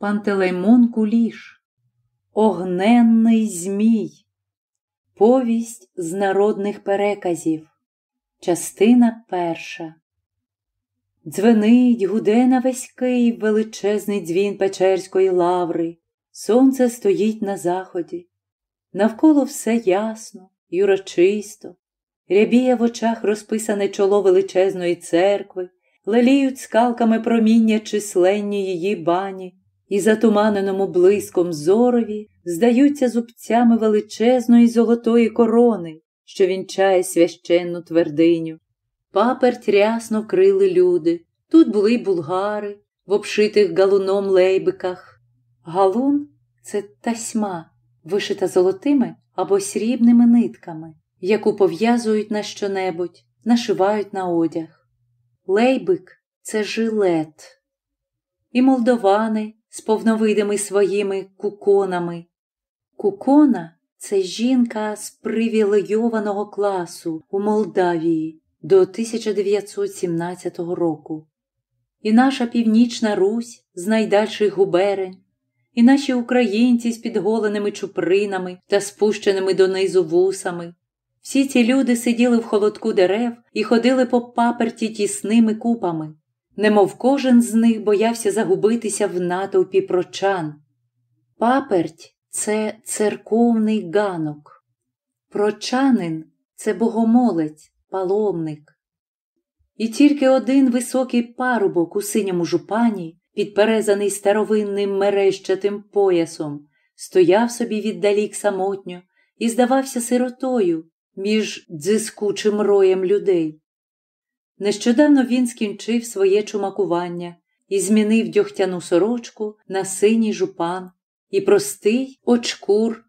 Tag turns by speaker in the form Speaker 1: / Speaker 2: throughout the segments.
Speaker 1: Пантелеймон Куліш, Огненний Змій, Повість з народних переказів, Частина перша. Дзвенить, гуде на весь Київ величезний дзвін Печерської лаври. Сонце стоїть на заході. Навколо все ясно й урочисто. Рябіє в очах розписане чоло величезної церкви, леліють скалками проміння численні її бані, і затуманеному блиском зорові здаються зубцями величезної золотої корони, що вінчає священну твердиню. Паперть рясно крили люди. Тут були й булгари в обшитих галуном лейбиках. Галун це тасьма, вишита золотими або срібними нитками, яку пов'язують на щонебудь, нашивають на одяг. Лейбик це жилет. І молдовани з повновидими своїми куконами. Кукона це жінка з привілейованого класу у Молдавії до 1917 року. І наша північна Русь з найдальших губерень, і наші українці з підголеними чупринами та спущеними донизу вусами. Всі ці люди сиділи в холодку дерев і ходили по паперті тісними купами, немов кожен з них боявся загубитися в натовпі прочан. Паперть це церковний ганок. Прочанин це богомолець, паломник. І тільки один високий парубок у синьому жупані, підперезаний старовинним мерещатим поясом, стояв собі віддалік самотньо і здавався сиротою між дзискучим роєм людей. Нещодавно він скінчив своє чумакування і змінив дьогтяну сорочку на синій жупан і простий очкур,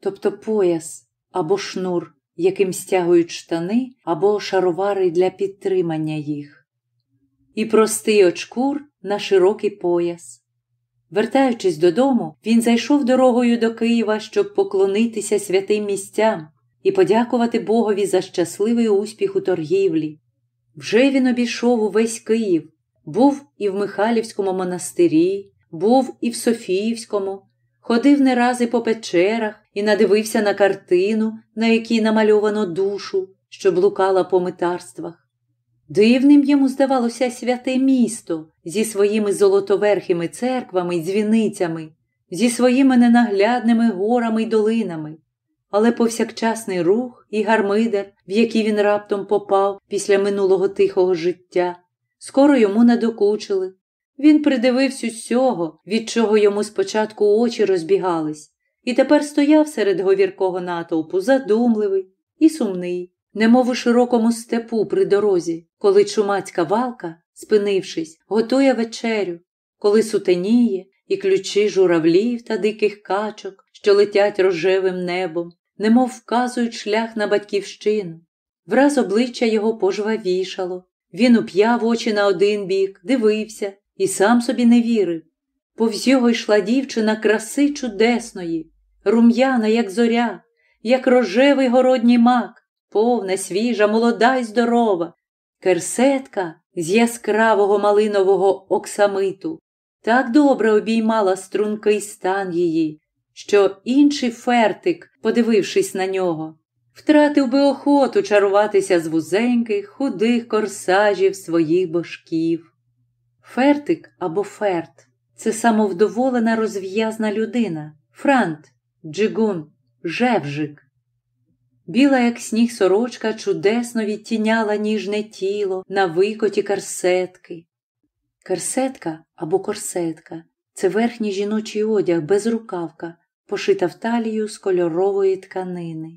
Speaker 1: тобто пояс або шнур, яким стягують штани або шаровари для підтримання їх, і простий очкур на широкий пояс. Вертаючись додому, він зайшов дорогою до Києва, щоб поклонитися святим місцям і подякувати Богові за щасливий успіх у торгівлі. Вже він обійшов увесь Київ, був і в Михайлівському монастирі, був і в Софіївському, ходив не рази по печерах і надивився на картину, на якій намальовано душу, що блукала по митарствах. Дивним йому здавалося святе місто зі своїми золотоверхими церквами й дзвіницями, зі своїми ненаглядними горами й долинами, але повсякчасний рух і гармидер, в який він раптом попав після минулого тихого життя, скоро йому надокучили. Він придивився усього, від чого йому спочатку очі розбігались, і тепер стояв серед говіркого натовпу, задумливий і сумний, немов у широкому степу при дорозі, коли чумацька валка, спинившись, готує вечерю, коли сутеніє і ключі журавлів та диких качок, що летять рожевим небом, немов вказують шлях на батьківщину. Враз обличчя його пожвавішало. Він уп'яв очі на один бік, дивився і сам собі не вірив. Повз його йшла дівчина краси чудесної, рум'яна, як зоря, як рожевий городній мак, повна, свіжа, молода й здорова, керсетка з яскравого малинового оксамиту, так добре обіймала стрункий стан її, що інший фертик, подивившись на нього, втратив би охоту чаруватися з вузеньких, худих корсажів своїх божків. Фертик або ферт це самовдоволена розв'язна людина, франт, джигун, жевжик. Біла, як сніг сорочка, чудесно відтіняла ніжне тіло на викоті карсетки. Карсетка або корсетка це верхній жіночий одяг без рукавка, пошита в талію з кольорової тканини.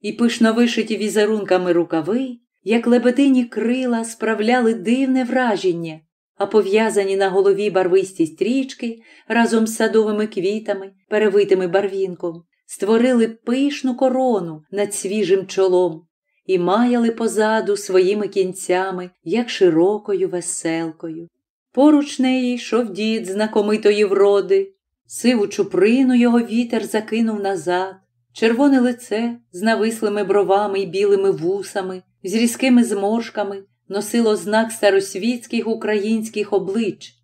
Speaker 1: І пишно вишиті візерунками рукави, як лебедині крила, справляли дивне враження, а пов'язані на голові барвисті стрічки разом з садовими квітами, перевитими барвінком, створили пишну корону над свіжим чолом і маяли позаду своїми кінцями, як широкою веселкою. Поруч неї йшов дід знакомитої вроди, сиву чуприну його вітер закинув назад, червоне лице з навислими бровами й білими вусами, з різкими зморшками носило знак старосвітських українських облич.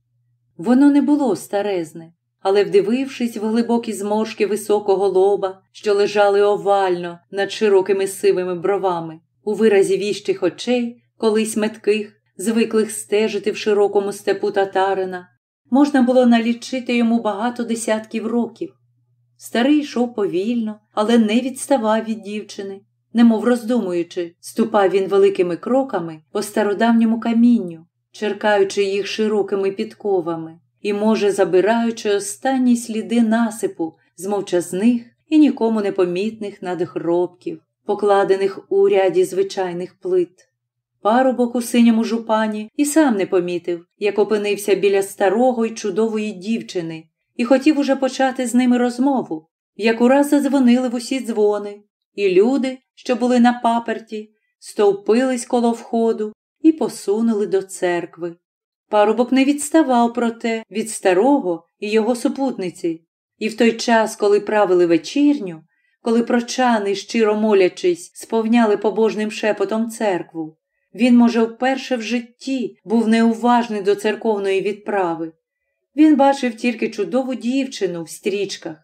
Speaker 1: Воно не було старезне, але, вдивившись в глибокі зморшки високого лоба, що лежали овально над широкими сивими бровами, у виразі віщих очей, колись метких, звиклих стежити в широкому степу татарина, можна було налічити йому багато десятків років. Старий йшов повільно, але не відставав від дівчини. Немов роздумуючи, ступав він великими кроками по стародавньому камінню, черкаючи їх широкими підковами і, може, забираючи останні сліди насипу з мовчазних і нікому непомітних надгробків, покладених у ряді звичайних плит. Парубок у синьому жупані і сам не помітив, як опинився біля старого й чудової дівчини, і хотів уже почати з ними розмову, як ураз задзвонили в усі дзвони, і люди, що були на паперті, стовпились коло входу і посунули до церкви. Парубок не відставав проте від старого і його супутниці, і в той час, коли правили вечірню, коли прочани, щиро молячись, сповняли побожним шепотом церкву, він, може, вперше в житті був неуважний до церковної відправи. Він бачив тільки чудову дівчину в стрічках.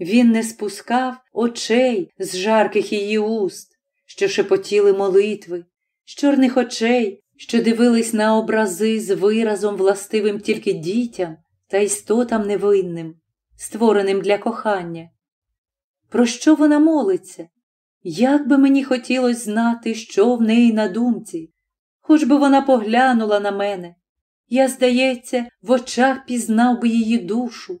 Speaker 1: Він не спускав очей з жарких її уст, що шепотіли молитви, з чорних очей, що дивились на образи з виразом властивим тільки дітям та істотам невинним, створеним для кохання. Про що вона молиться? Як би мені хотілося знати, що в неї на думці, хоч би вона поглянула на мене. Я, здається, в очах пізнав би її душу.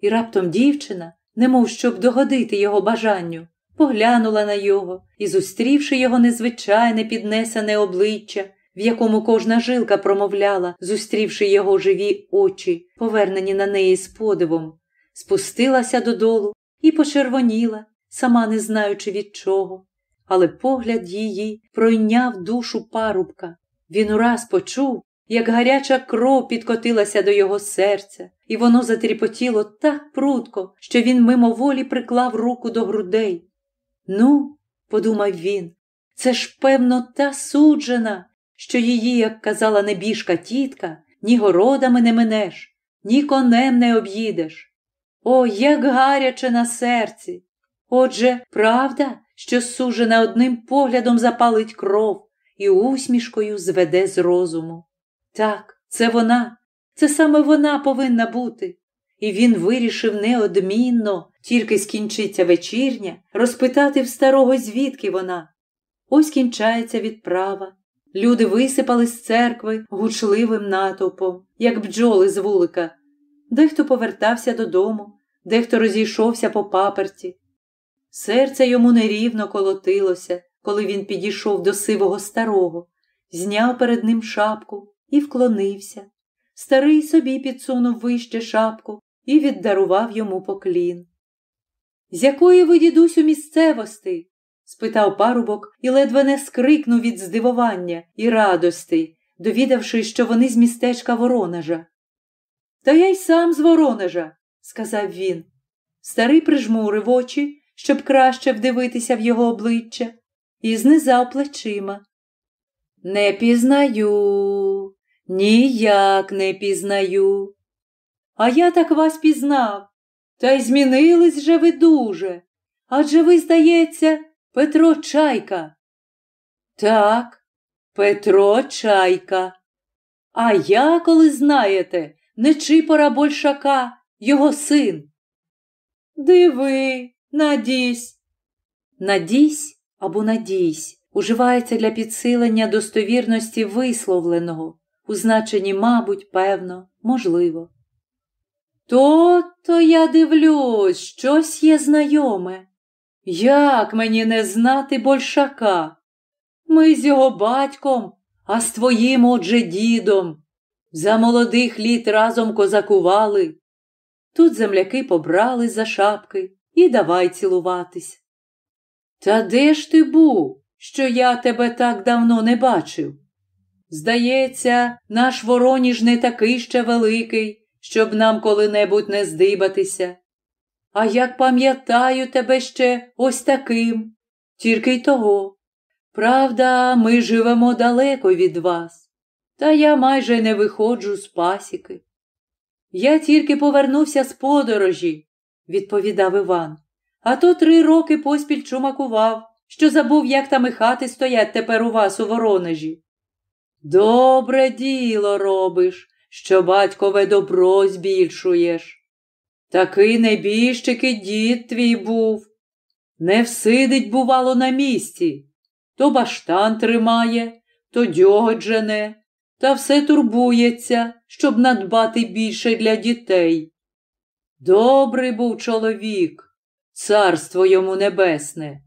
Speaker 1: І раптом дівчина, немов щоб догодити його бажанню, поглянула на його і, зустрівши його незвичайне піднесене обличчя, в якому кожна жилка промовляла, зустрівши його живі очі, повернені на неї з подивом, спустилася додолу і почервоніла, сама не знаючи від чого. Але погляд її пройняв душу парубка. Він ураз почув, як гаряча кров підкотилася до його серця, і воно затріпотіло так прудко, що він мимоволі приклав руку до грудей. Ну, подумав він, це ж, певно, та суджена, що її, як казала небіжка тітка, ні городами не минеш, ні конем не об'їдеш. О, як гаряче на серці! Отже, правда, що сужена одним поглядом запалить кров і усмішкою зведе з розуму. Так, це вона, це саме вона повинна бути. І він вирішив неодмінно, тільки скінчиться вечірня, розпитати в старого, звідки вона. Ось кінчається відправа. Люди висипали з церкви гучливим натовпом, як бджоли з вулика. Дехто повертався додому, дехто розійшовся по паперті. Серце йому нерівно колотилося, коли він підійшов до сивого старого, зняв перед ним шапку і вклонився. Старий собі підсунув вище шапку і віддарував йому поклін. З якої ви, дідусю, місцевости? спитав парубок і ледве не скрикнув від здивування і радости, довідавшись, що вони з містечка Воронежа. Та я й сам з Воронежа, сказав він. Старий прижмурив очі, щоб краще вдивитися в його обличчя, і знизав плечима. Не пізнаю, ніяк не пізнаю. А я так вас пізнав, та й змінились же ви дуже. Адже ви, здається, Петро Чайка. Так, Петро Чайка. А я, коли знаєте, Нечипора Большака, його син. Диви, надісь. Надісь або надійсь уживається для підсилення достовірності висловленого, у значенні, мабуть, певно, можливо. То то я дивлюсь, щось є знайоме. Як мені не знати большака? Ми з його батьком, а з твоїм отже дідом. За молодих літ разом козакували. Тут земляки побрали за шапки і давай цілуватись. Та де ж ти був, що я тебе так давно не бачив? Здається, наш Вороніж не такий ще великий, щоб нам коли-небудь не здибатися. А як пам'ятаю тебе ще ось таким, тільки й того. Правда, ми живемо далеко від вас, та я майже не виходжу з пасіки. Я тільки повернувся з подорожі, відповідав Іван. А то три роки поспіль чумакував, що забув, як там і хати стоять тепер у вас у Воронежі. Добре діло робиш, що батькове добро збільшуєш. Такий небіжчик і дід твій був. Не всидить, бувало, на місці. То баштан тримає, то дьоготь та все турбується, щоб надбати більше для дітей. Добрий був чоловік, царство йому небесне,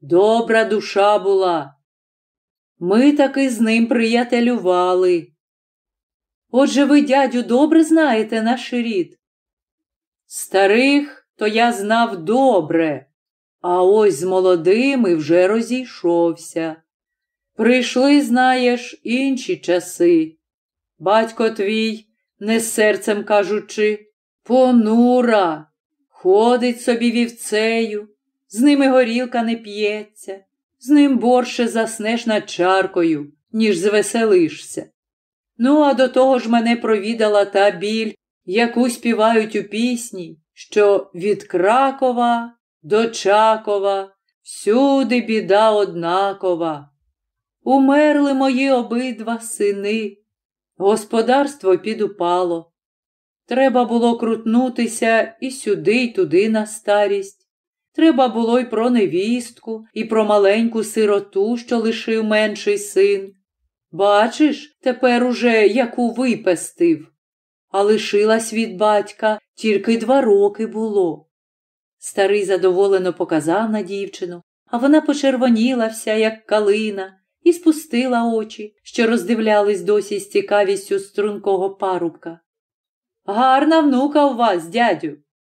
Speaker 1: добра душа була. Ми таки з ним приятелювали. Отже ви, дядю, добре знаєте наш рід. Старих то я знав добре, а ось з молодими вже розійшовся. Прийшли, знаєш, інші часи. Батько твій, не серцем кажучи, понура, ходить собі вівцею, з ними горілка не п'ється, з ним борше заснеш над чаркою, ніж звеселишся. Ну, а до того ж мене провідала та біль, яку співають у пісні, що від Кракова до Чакова всюди біда однакова. Умерли мої обидва сини, господарство підупало. Треба було крутнутися і сюди, й туди на старість. Треба було й про невістку, і про маленьку сироту, що лишив менший син. Бачиш, тепер уже яку випестив. А лишилась від батька тільки два роки було. Старий задоволено показав на дівчину, а вона почервоніла вся, як калина, і спустила очі, що роздивлялись досі з цікавістю стрункого парубка. Гарна внука у вас, дядю,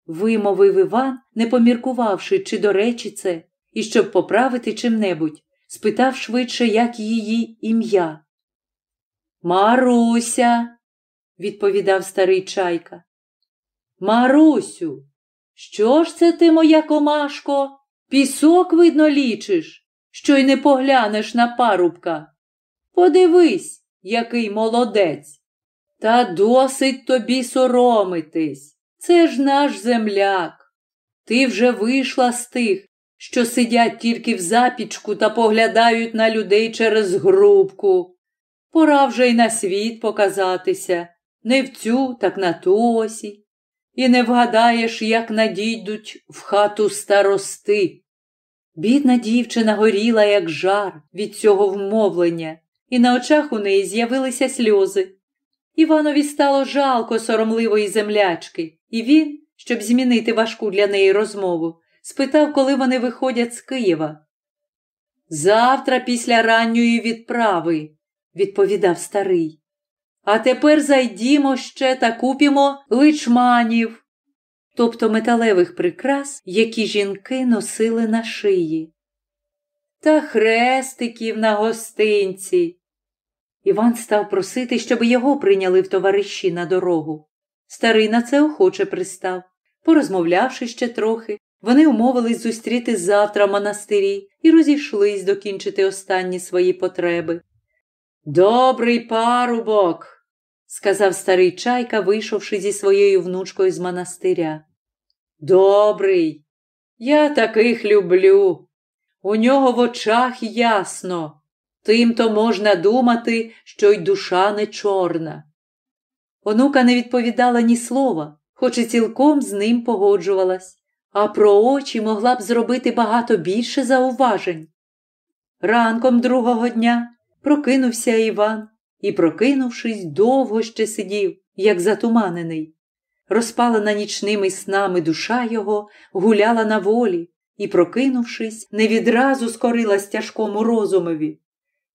Speaker 1: вимовив Іван, не поміркувавши, чи до речі це, і щоб поправити чим-небудь, спитав швидше, як її ім'я. Маруся, відповідав старий чайка. Марусю, що ж це ти, моя комашко? Пісок, видно, лічиш, що й не поглянеш на парубка. Подивись, який молодець. Та досить тобі соромитись. Це ж наш земляк. Ти вже вийшла з тих, що сидять тільки в запічку та поглядають на людей через грубку. Пора вже й на світ показатися, не в цю, так на ту осі. І не вгадаєш, як надійдуть в хату старости. Бідна дівчина горіла, як жар від цього вмовлення, і на очах у неї з'явилися сльози. Іванові стало жалко соромливої землячки, і він, щоб змінити важку для неї розмову, спитав, коли вони виходять з Києва. Завтра, після ранньої відправи, відповідав старий. А тепер зайдімо ще та купімо личманів, тобто металевих прикрас, які жінки носили на шиї. Та хрестиків на гостинці. Іван став просити, щоб його прийняли в товариші на дорогу. Старий на це охоче пристав. Порозмовлявши ще трохи, вони умовились зустріти завтра в монастирі і розійшлись докінчити останні свої потреби. Добрий парубок, сказав старий чайка, вийшовши зі своєю внучкою з монастиря. Добрий, я таких люблю. У нього в очах ясно. Тим то можна думати, що й душа не чорна. Онука не відповідала ні слова, хоч і цілком з ним погоджувалась, а про очі могла б зробити багато більше зауважень. Ранком другого дня прокинувся Іван і, прокинувшись, довго ще сидів, як затуманений. Розпалена нічними снами душа його гуляла на волі і, прокинувшись, не відразу скорилась тяжкому розумові.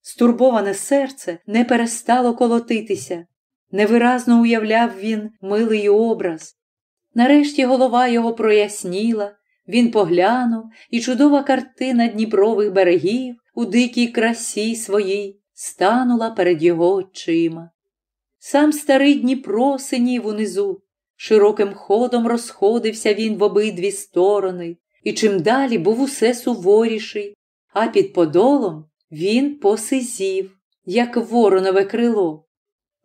Speaker 1: Стурбоване серце не перестало колотитися, невиразно уявляв він милий образ. Нарешті голова його проясніла, він поглянув, і чудова картина Дніпрових берегів у дикій красі своїй станула перед його очима. Сам старий Дніпро синів унизу, широким ходом розходився він в обидві сторони, і чим далі був усе суворіший, а під подолом він посизів, як воронове крило.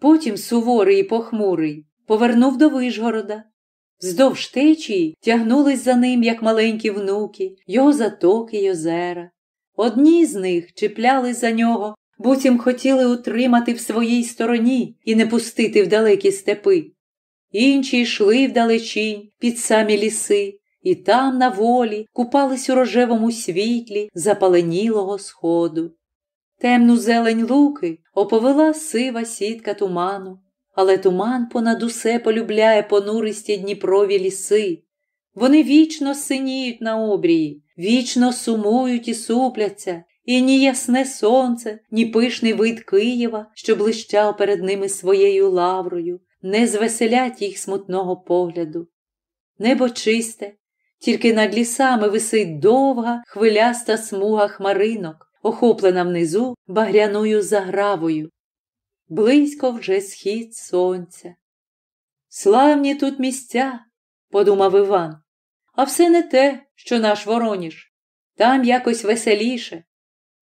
Speaker 1: Потім суворий і похмурий повернув до Вишгорода. Вздовж течії тягнулись за ним, як маленькі внуки, його затоки й озера. Одні з них чіплялись за нього, буцім хотіли утримати в своїй стороні і не пустити в далекі степи. Інші йшли вдалечінь під самі ліси, і там, на волі, купались у рожевому світлі запаленілого сходу. Темну зелень луки оповела сива сітка туману, але туман понад усе полюбляє понуристі Дніпрові ліси. Вони вічно синіють на обрії, вічно сумують і супляться, і ні ясне сонце, ні пишний вид Києва, що блищав перед ними своєю лаврою, не звеселять їх смутного погляду. Небо чисте, тільки над лісами висить довга, хвиляста смуга хмаринок, охоплена внизу багряною загравою. Близько вже схід сонця. Славні тут місця, подумав Іван, а все не те, що наш Вороніж. Там якось веселіше.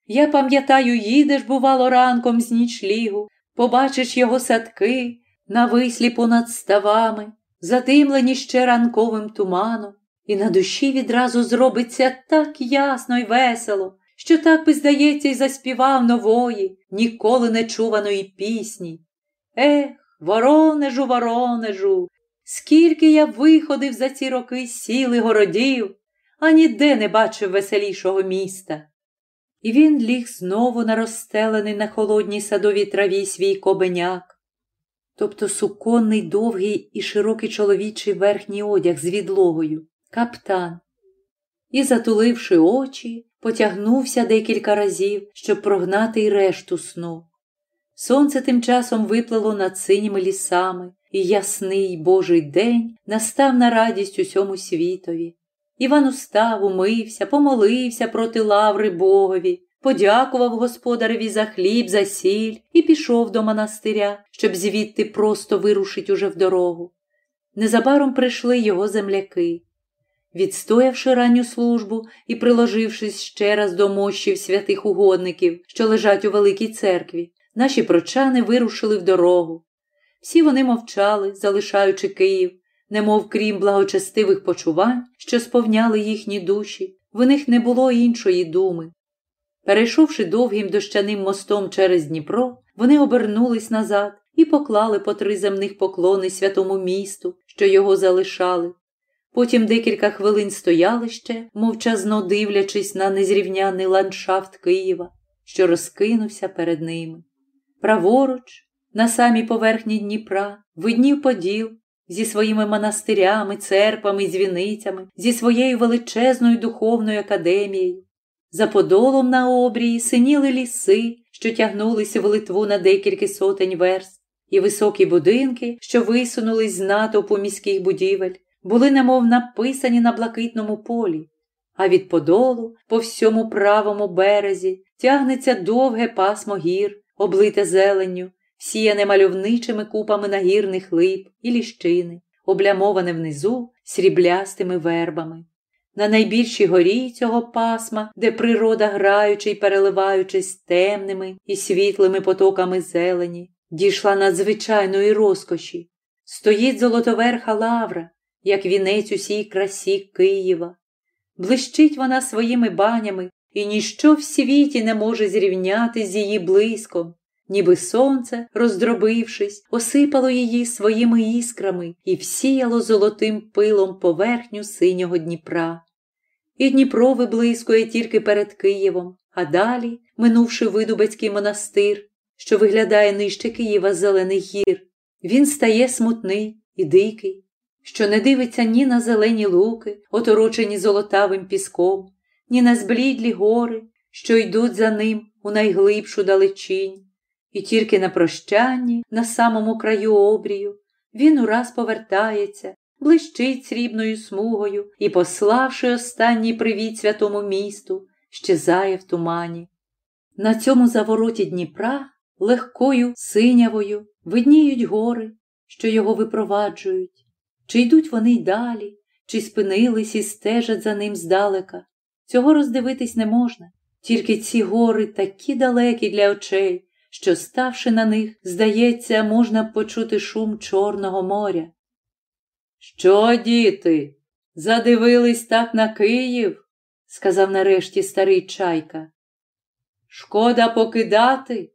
Speaker 1: Я пам'ятаю, їдеш, бувало, ранком з нічлігу, побачиш його садки на вислі понад ставами, затимлені ще ранковим туманом, і на душі відразу зробиться так ясно й весело, що так би, здається, й заспівав нової, ніколи не чуваної пісні. Ех, воронежу, воронежу, скільки я виходив за ці роки сіл і городів, а ніде не бачив веселішого міста. І він ліг знову на розстелений на холодній садовій траві свій кобеняк, тобто суконний довгий і широкий чоловічий верхній одяг з відлогою, каптан. І, затуливши очі, потягнувся декілька разів, щоб прогнати й решту сну. Сонце тим часом виплило над синіми лісами, і ясний Божий день настав на радість усьому світові. Іван устав, умився, помолився проти лаври Богові, подякував господареві за хліб, за сіль і пішов до монастиря, щоб звідти просто вирушить уже в дорогу. Незабаром прийшли його земляки. Відстоявши ранню службу і приложившись ще раз до мощів святих угодників, що лежать у великій церкві, наші прочани вирушили в дорогу. Всі вони мовчали, залишаючи Київ, немов крім благочестивих почувань, що сповняли їхні душі, в них не було іншої думи. Перейшовши довгим дощаним мостом через Дніпро, вони обернулись назад і поклали по три земних поклони святому місту, що його залишали. Потім декілька хвилин стояли ще, мовчазно дивлячись на незрівняний ландшафт Києва, що розкинувся перед ними. Праворуч, на самій поверхні Дніпра, виднів Поділ зі своїми монастирями, церквами дзвіницями, зі своєю величезною духовною академією. За подолом на обрії синіли ліси, що тягнулися в Литву на декілька сотень верст, і високі будинки, що висунулись з натовпу міських будівель, були немов написані на блакитному полі, а від подолу, по всьому правому березі, тягнеться довге пасмо гір, облите зеленню, сіяне мальовничими купами нагірних лип і ліщини, облямоване внизу сріблястими вербами. На найбільшій горі цього пасма, де природа, граючи й переливаючись темними і світлими потоками зелені, дійшла надзвичайної розкоші. Стоїть золотоверха лавра, як вінець усій красі Києва. Блищить вона своїми банями, і ніщо в світі не може зрівняти з її блиском, ніби сонце, роздробившись, осипало її своїми іскрами і всіяло золотим пилом поверхню синього Дніпра. І Дніпро виблискує тільки перед Києвом, а далі, минувши Видубецький монастир, що виглядає нижче Києва зелених гір, він стає смутний і дикий, що не дивиться ні на зелені луки, оторочені золотавим піском, ні на зблідлі гори, що йдуть за ним у найглибшу далечінь, і тільки на прощанні, на самому краю обрію, він ураз повертається, блищить срібною смугою і, пославши останній привіт святому місту, щезає в тумані. На цьому завороті Дніпра легкою синявою видніють гори, що його випроваджують. Чи йдуть вони й далі, чи спинились і стежать за ним здалека. Цього роздивитись не можна, тільки ці гори такі далекі для очей, що, ставши на них, здається, можна почути шум Чорного моря. Що, діти, задивились так на Київ? сказав нарешті старий чайка. Шкода покидати?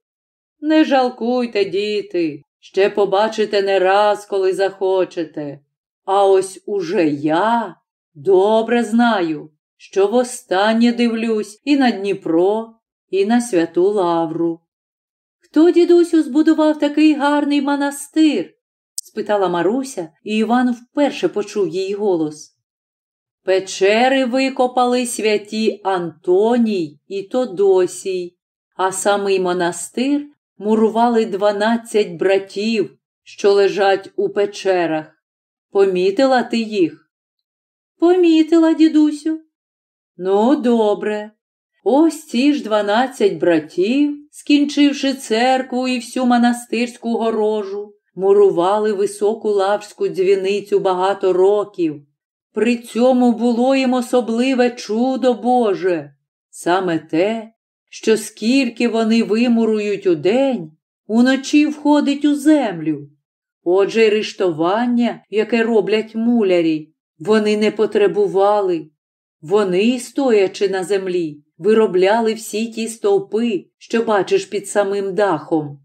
Speaker 1: Не жалкуйте, діти, ще побачите не раз, коли захочете. А ось уже я добре знаю, що востаннє дивлюсь і на Дніпро, і на святу Лавру. Хто, дідусю, збудував такий гарний монастир? спитала Маруся, і Іван вперше почув її голос. Печери викопали святі Антоній і Тодосій, а самий монастир мурували дванадцять братів, що лежать у печерах. Помітила ти їх? Помітила, дідусю. Ну, добре. Ось ці ж дванадцять братів, скінчивши церкву і всю монастирську горожу, мурували високу лавську дзвіницю багато років. При цьому було їм особливе чудо Боже, саме те, що скільки вони вимурують у день, уночі входить у землю. Отже, рештування, яке роблять мулярі, вони не потребували. Вони, стоячи на землі, виробляли всі ті стовпи, що бачиш під самим дахом.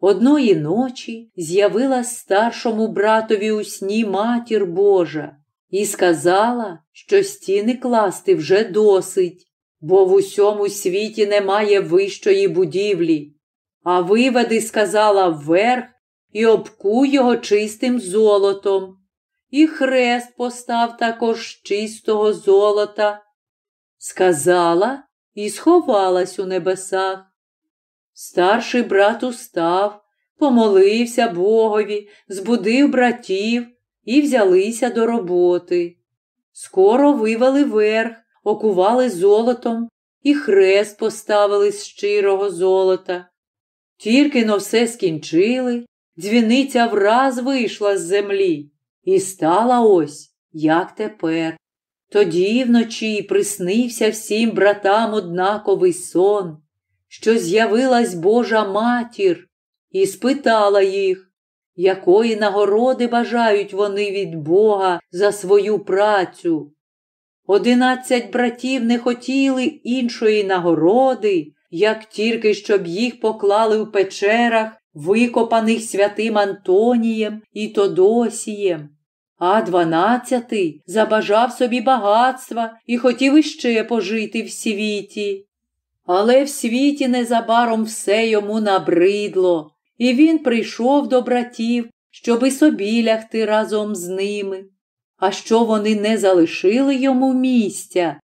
Speaker 1: Одної ночі з'явилась старшому братові у сні матір Божа і сказала, що стіни класти вже досить, бо в усьому світі немає вищої будівлі. А виведи, сказала, вверх і обкуй його чистим золотом. І хрест постав також чистого золота. Сказала і сховалась у небесах. Старший брат устав, помолився Богові, збудив братів і взялися до роботи. Скоро вивели верх, окували золотом і хрест поставили з щирого золота. Тільки но все скінчили, дзвіниця враз вийшла з землі і стала ось, як тепер. Тоді вночі приснився всім братам однаковий сон, що з'явилась Божа матір і спитала їх, якої нагороди бажають вони від Бога за свою працю. Одинадцять братів не хотіли іншої нагороди, як тільки щоб їх поклали в печерах, викопаних святим Антонієм і Тодосієм. А дванадцятий забажав собі багатства і хотів іще пожити в світі. Але в світі незабаром все йому набридло, і він прийшов до братів, щоби собі лягти разом з ними. А що вони не залишили йому місця,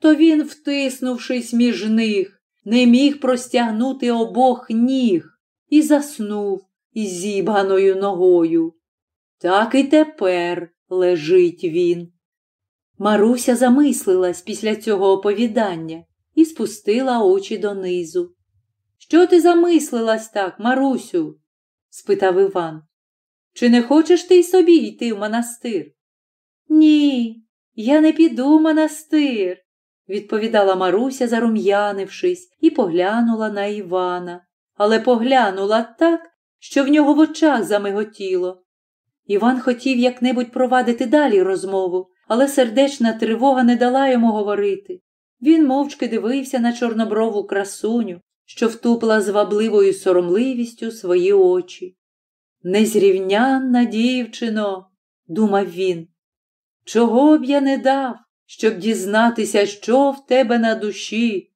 Speaker 1: то він, втиснувшись між них, не міг простягнути обох ніг і заснув із зібганою ногою. Так і тепер лежить він. Маруся замислилась після цього оповідання і спустила очі донизу. Що ти замислилась так, Марусю? спитав Іван. Чи не хочеш ти й собі йти в монастир? Ні, я не піду в монастир, відповідала Маруся, зарум'янившись, і поглянула на Івана, але поглянула так, що в нього в очах замиготіло. Іван хотів як-небудь провадити далі розмову, але сердечна тривога не дала йому говорити. Він мовчки дивився на чорноброву красуню, що втупла з вабливою соромливістю свої очі. Незрівнянна дівчино, думав він, чого б я не дав, щоб дізнатися, що в тебе на душі.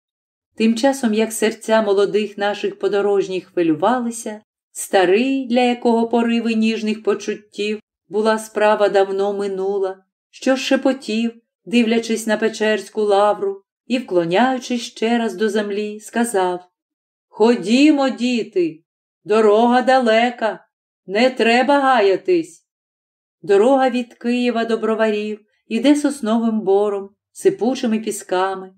Speaker 1: Тим часом, як серця молодих наших подорожніх хвилювалися, старий, для якого пориви ніжних почуттів була справа давно минула, що шепотів, дивлячись на Печерську лавру і, вклоняючись ще раз до землі, сказав Ходімо, діти, дорога далека, не треба гаятись. Дорога від Києва до броварів іде сосновим бором, сипучими пісками.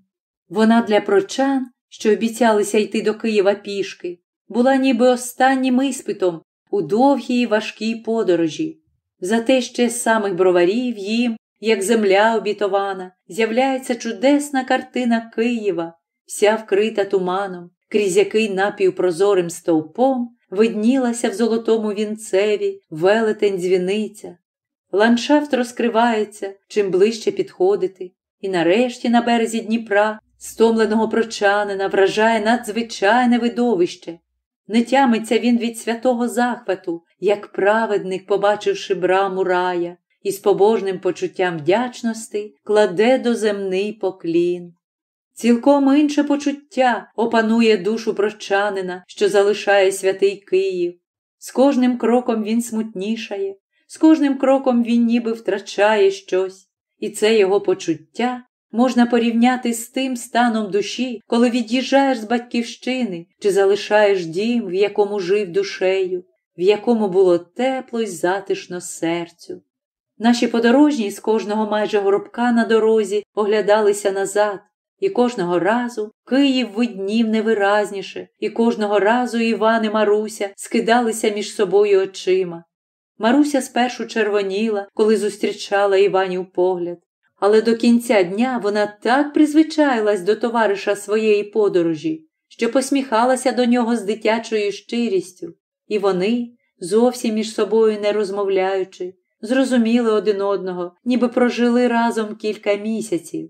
Speaker 1: Вона для прочан, що обіцялися йти до Києва пішки, була ніби останнім іспитом у довгій важкій подорожі. Зате ще з самих броварів їм, як земля обітована, з'являється чудесна картина Києва, вся вкрита туманом, крізь який напівпрозорим стовпом виднілася в золотому вінцеві велетень дзвіниця. Ландшафт розкривається, чим ближче підходити, і нарешті на березі Дніпра, стомленого прочанина, вражає надзвичайне видовище. Не тямиться він від святого захвату, як праведник, побачивши браму рая, і з побожним почуттям вдячності кладе до земний поклін. Цілком інше почуття опанує душу прощанина, що залишає святий Київ. З кожним кроком він смутнішає, з кожним кроком він ніби втрачає щось, і це його почуття можна порівняти з тим станом душі, коли від'їжджаєш з батьківщини чи залишаєш дім, в якому жив душею, в якому було тепло й затишно серцю. Наші подорожні з кожного майже горобка на дорозі оглядалися назад, і кожного разу Київ виднів невиразніше, і кожного разу Іван і Маруся скидалися між собою очима. Маруся спершу червоніла, коли зустрічала Іванів погляд, але до кінця дня вона так призвичаїлась до товариша своєї подорожі, що посміхалася до нього з дитячою щирістю, і вони, зовсім між собою не розмовляючи, зрозуміли один одного, ніби прожили разом кілька місяців.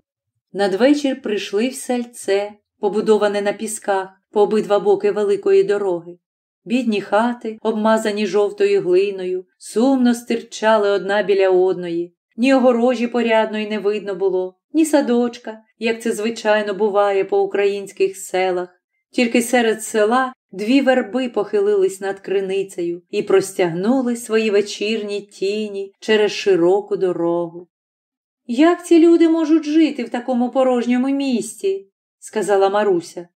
Speaker 1: Надвечір прийшли в сельце, побудоване на пісках по обидва боки великої дороги. Бідні хати, обмазані жовтою глиною, сумно стирчали одна біля одної, ні огорожі порядної не видно було, ні садочка, як це звичайно буває по українських селах. Тільки серед села дві верби похилились над криницею і простягнули свої вечірні тіні через широку дорогу. Як ці люди можуть жити в такому порожньому місті? сказала Маруся.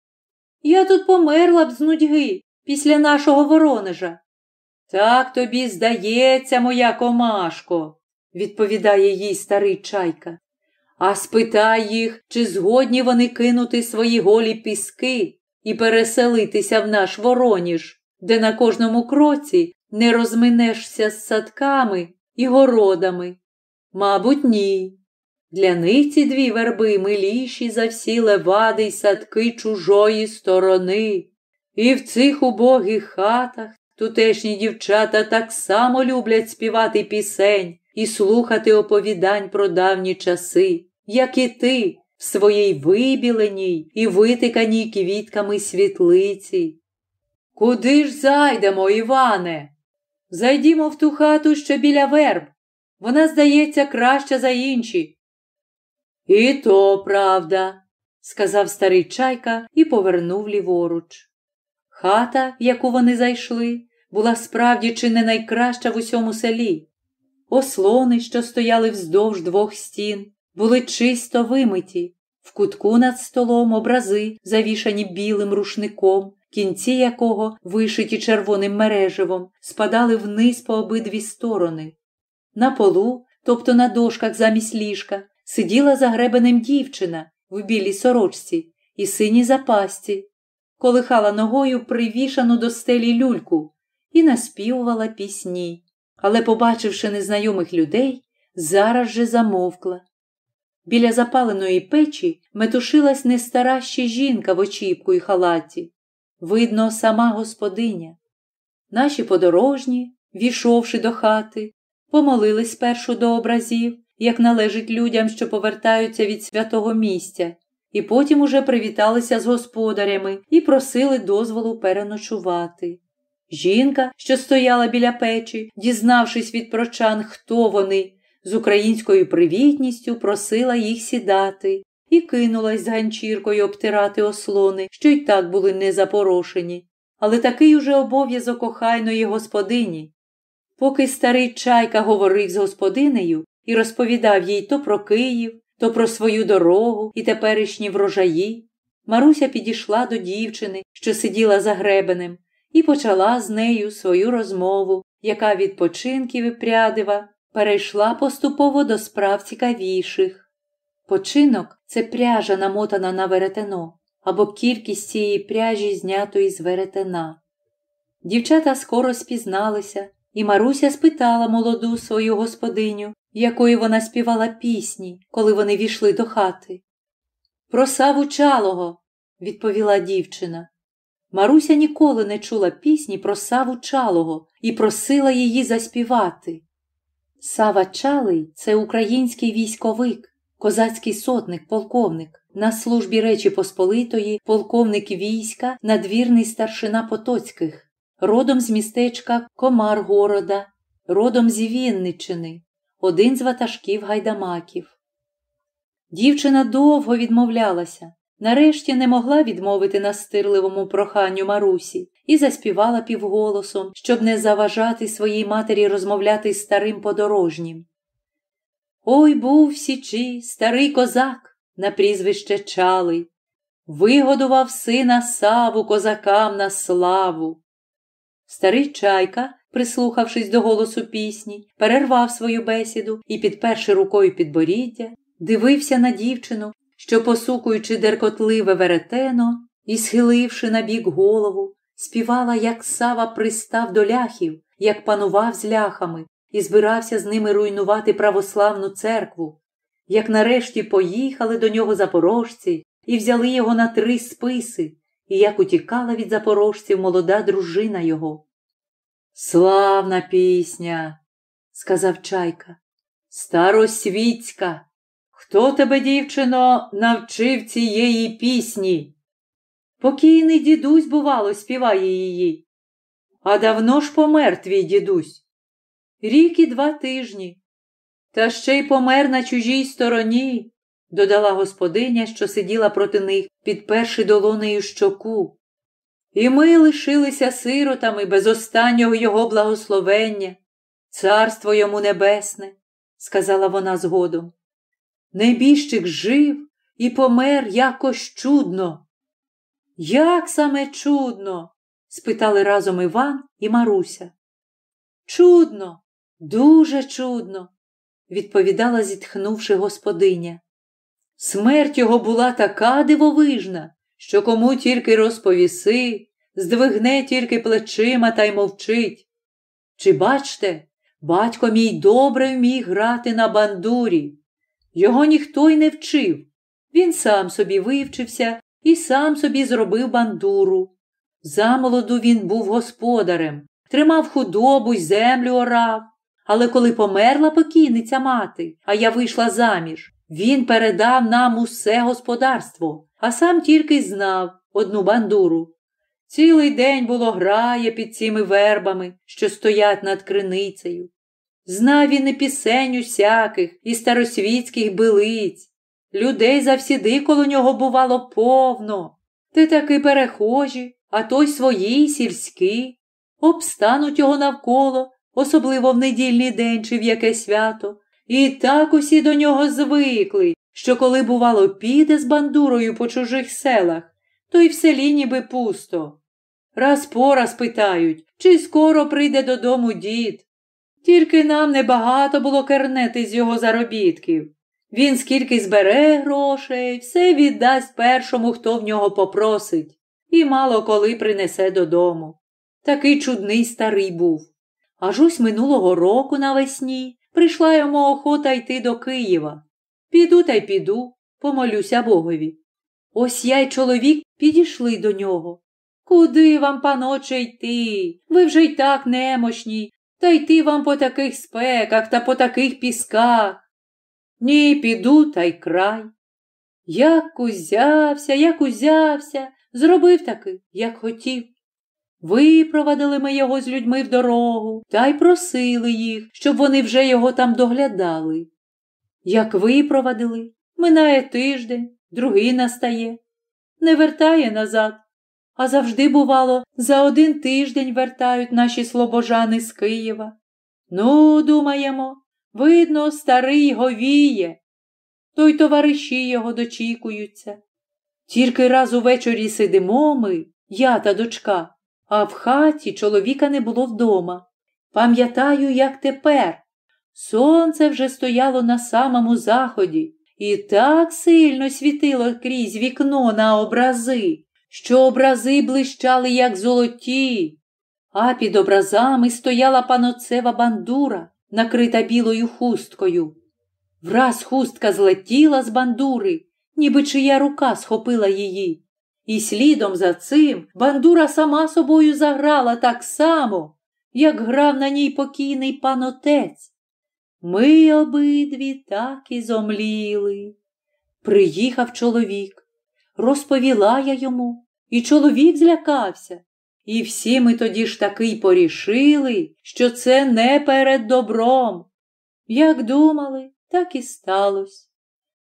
Speaker 1: Я тут померла б з нудьги після нашого Воронежа. Так тобі здається, моя комашко, відповідає їй старий чайка. А спитай їх, чи згодні вони кинути свої голі піски і переселитися в наш Вороніж, де на кожному кроці не розминешся з садками і городами. Мабуть, ні. Для них ці дві верби миліші за всі левади й садки чужої сторони. І в цих убогих хатах тутешні дівчата так само люблять співати пісень і слухати оповідань про давні часи, як і ти в своїй вибіленій і витиканій квітками світлиці. Куди ж зайдемо, Іване? Зайдімо в ту хату, що біля верб. Вона, здається, краща за інші. І то правда, сказав старий чайка і повернув ліворуч. Хата, в яку вони зайшли, була справді чи не найкраща в усьому селі. Ослони, що стояли вздовж двох стін, були чисто вимиті, в кутку над столом образи, завішані білим рушником, кінці якого, вишиті червоним мереживом, спадали вниз по обидві сторони. На полу, тобто на дошках замість ліжка, сиділа за гребенем дівчина в білій сорочці і синій запасті, колихала ногою привішану до стелі люльку і наспівувала пісні, але, побачивши незнайомих людей, зараз же замовкла. Біля запаленої печі метушилась не ще жінка в очіпку і халаті. Видно, сама господиня. Наші подорожні, війшовши до хати, помолились спершу до образів, як належить людям, що повертаються від святого місця, і потім уже привіталися з господарями і просили дозволу переночувати. Жінка, що стояла біля печі, дізнавшись від прочан, хто вони, з українською привітністю просила їх сідати і кинулась з ганчіркою обтирати ослони, що й так були не запорошені. Але такий уже обов'язок охайної господині. Поки старий чайка говорив з господинею і розповідав їй то про Київ, то про свою дорогу і теперішні врожаї, Маруся підійшла до дівчини, що сиділа за гребенем, і почала з нею свою розмову, яка від починків і прядива перейшла поступово до справ цікавіших. Починок це пряжа, намотана на веретено, або кількість цієї пряжі знятої з веретена. Дівчата скоро спізналися, і Маруся спитала молоду свою господиню, якої вона співала пісні, коли вони війшли до хати. Про Саву Чалого, відповіла дівчина. Маруся ніколи не чула пісні про Саву Чалого і просила її заспівати. Сава Чалий це український військовик, козацький сотник, полковник, на службі Речі Посполитої, полковник війська, надвірний старшина Потоцьких, родом з містечка Комаргорода, родом з Вінничини, один з ватажків гайдамаків. Дівчина довго відмовлялася, нарешті не могла відмовити настирливому проханню Марусі і заспівала півголосом, щоб не заважати своїй матері розмовляти з старим подорожнім. Ой був в Січі старий козак на прізвище Чалий, вигодував сина саву козакам на славу. Старий чайка, прислухавшись до голосу пісні, перервав свою бесіду і, підперши рукою підборіддя, дивився на дівчину, що, посукуючи деркотливе веретено і, схиливши на бік голову, співала, як сава пристав до ляхів, як панував з ляхами і збирався з ними руйнувати православну церкву, як нарешті поїхали до нього запорожці і взяли його на три списи, і як утікала від запорожців молода дружина його. Славна пісня, сказав чайка, старосвітська. Хто тебе, дівчино, навчив цієї пісні? Покійний дідусь, бувало, співає її. А давно ж помер твій дідусь? Рік і два тижні. Та ще й помер на чужій стороні, додала господиня, що сиділа проти них, підперши долонею щоку. І ми лишилися сиротами без останнього його благословення, царство йому небесне, сказала вона згодом. Небіжчик жив і помер якось чудно. Як саме чудно? спитали разом Іван і Маруся. Чудно, дуже чудно, відповідала, зітхнувши господиня. Смерть його була така дивовижна, що кому тільки розповіси, здвигне тільки плечима та й мовчить. Чи бачте, батько мій добре вміг грати на бандурі. Його ніхто й не вчив. Він сам собі вивчився і сам собі зробив бандуру. Замолоду він був господарем, тримав худобу й землю орав. Але коли померла покійниця мати, а я вийшла заміж, він передав нам усе господарство, а сам тільки знав одну бандуру. Цілий день було грає під цими вербами, що стоять над криницею. Знав він і пісень усяких, і старосвітських билиць. Людей завсіди коло нього бувало повно. Ти таки перехожі, а той свої сільські. Обстануть його навколо, особливо в недільний день чи в яке свято. І так усі до нього звикли, що коли, бувало, піде з бандурою по чужих селах, то й в селі ніби пусто. Раз по раз питають, чи скоро прийде додому дід. Тільки нам небагато було кернети з його заробітків. Він скільки збере грошей, все віддасть першому, хто в нього попросить, і мало коли принесе додому. Такий чудний старий був. Аж ось минулого року навесні прийшла йому охота йти до Києва. Піду та й піду, помолюся Богові. Ось я й чоловік підійшли до нього. Куди вам, паноче, йти? Ви вже й так немощні, та йти вам по таких спеках та по таких пісках. Ні, піду та й край. Як узявся, як узявся, зробив таки, як хотів. Випровадили ми його з людьми в дорогу та й просили їх, щоб вони вже його там доглядали. Як випровадили, минає тиждень, другий настає, не вертає назад, а завжди, бувало, за один тиждень вертають наші слобожани з Києва. Ну, думаємо, видно, старий говіє, то й товариші його дочікуються. Тільки раз увечері сидимо ми, я та дочка, а в хаті чоловіка не було вдома. Пам'ятаю, як тепер. Сонце вже стояло на самому заході і так сильно світило крізь вікно на образи, що образи блищали, як золоті, а під образами стояла паноцева бандура, накрита білою хусткою. Враз хустка злетіла з бандури, ніби чия рука схопила її. І слідом за цим бандура сама собою заграла так само, як грав на ній покійний пан отець. Ми обидві так і зомліли. Приїхав чоловік, розповіла я йому, і чоловік злякався. І всі ми тоді ж таки порішили, що це не перед добром. Як думали, так і сталося.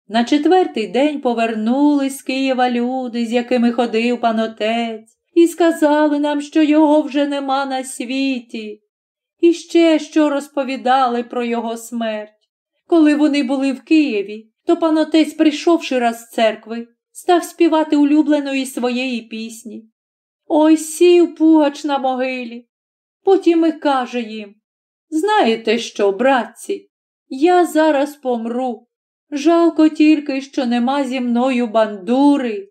Speaker 1: На четвертий день повернулись з Києва люди, з якими ходив пан отець, і сказали нам, що його вже нема на світі. І ще що розповідали про його смерть. Коли вони були в Києві, то пан отець, прийшовши раз з церкви, став співати улюбленої своєї пісні. Ой сів пугач на могилі. Потім і каже їм Знаєте що, братці, я зараз помру. Жалко тільки, що нема зі мною бандури.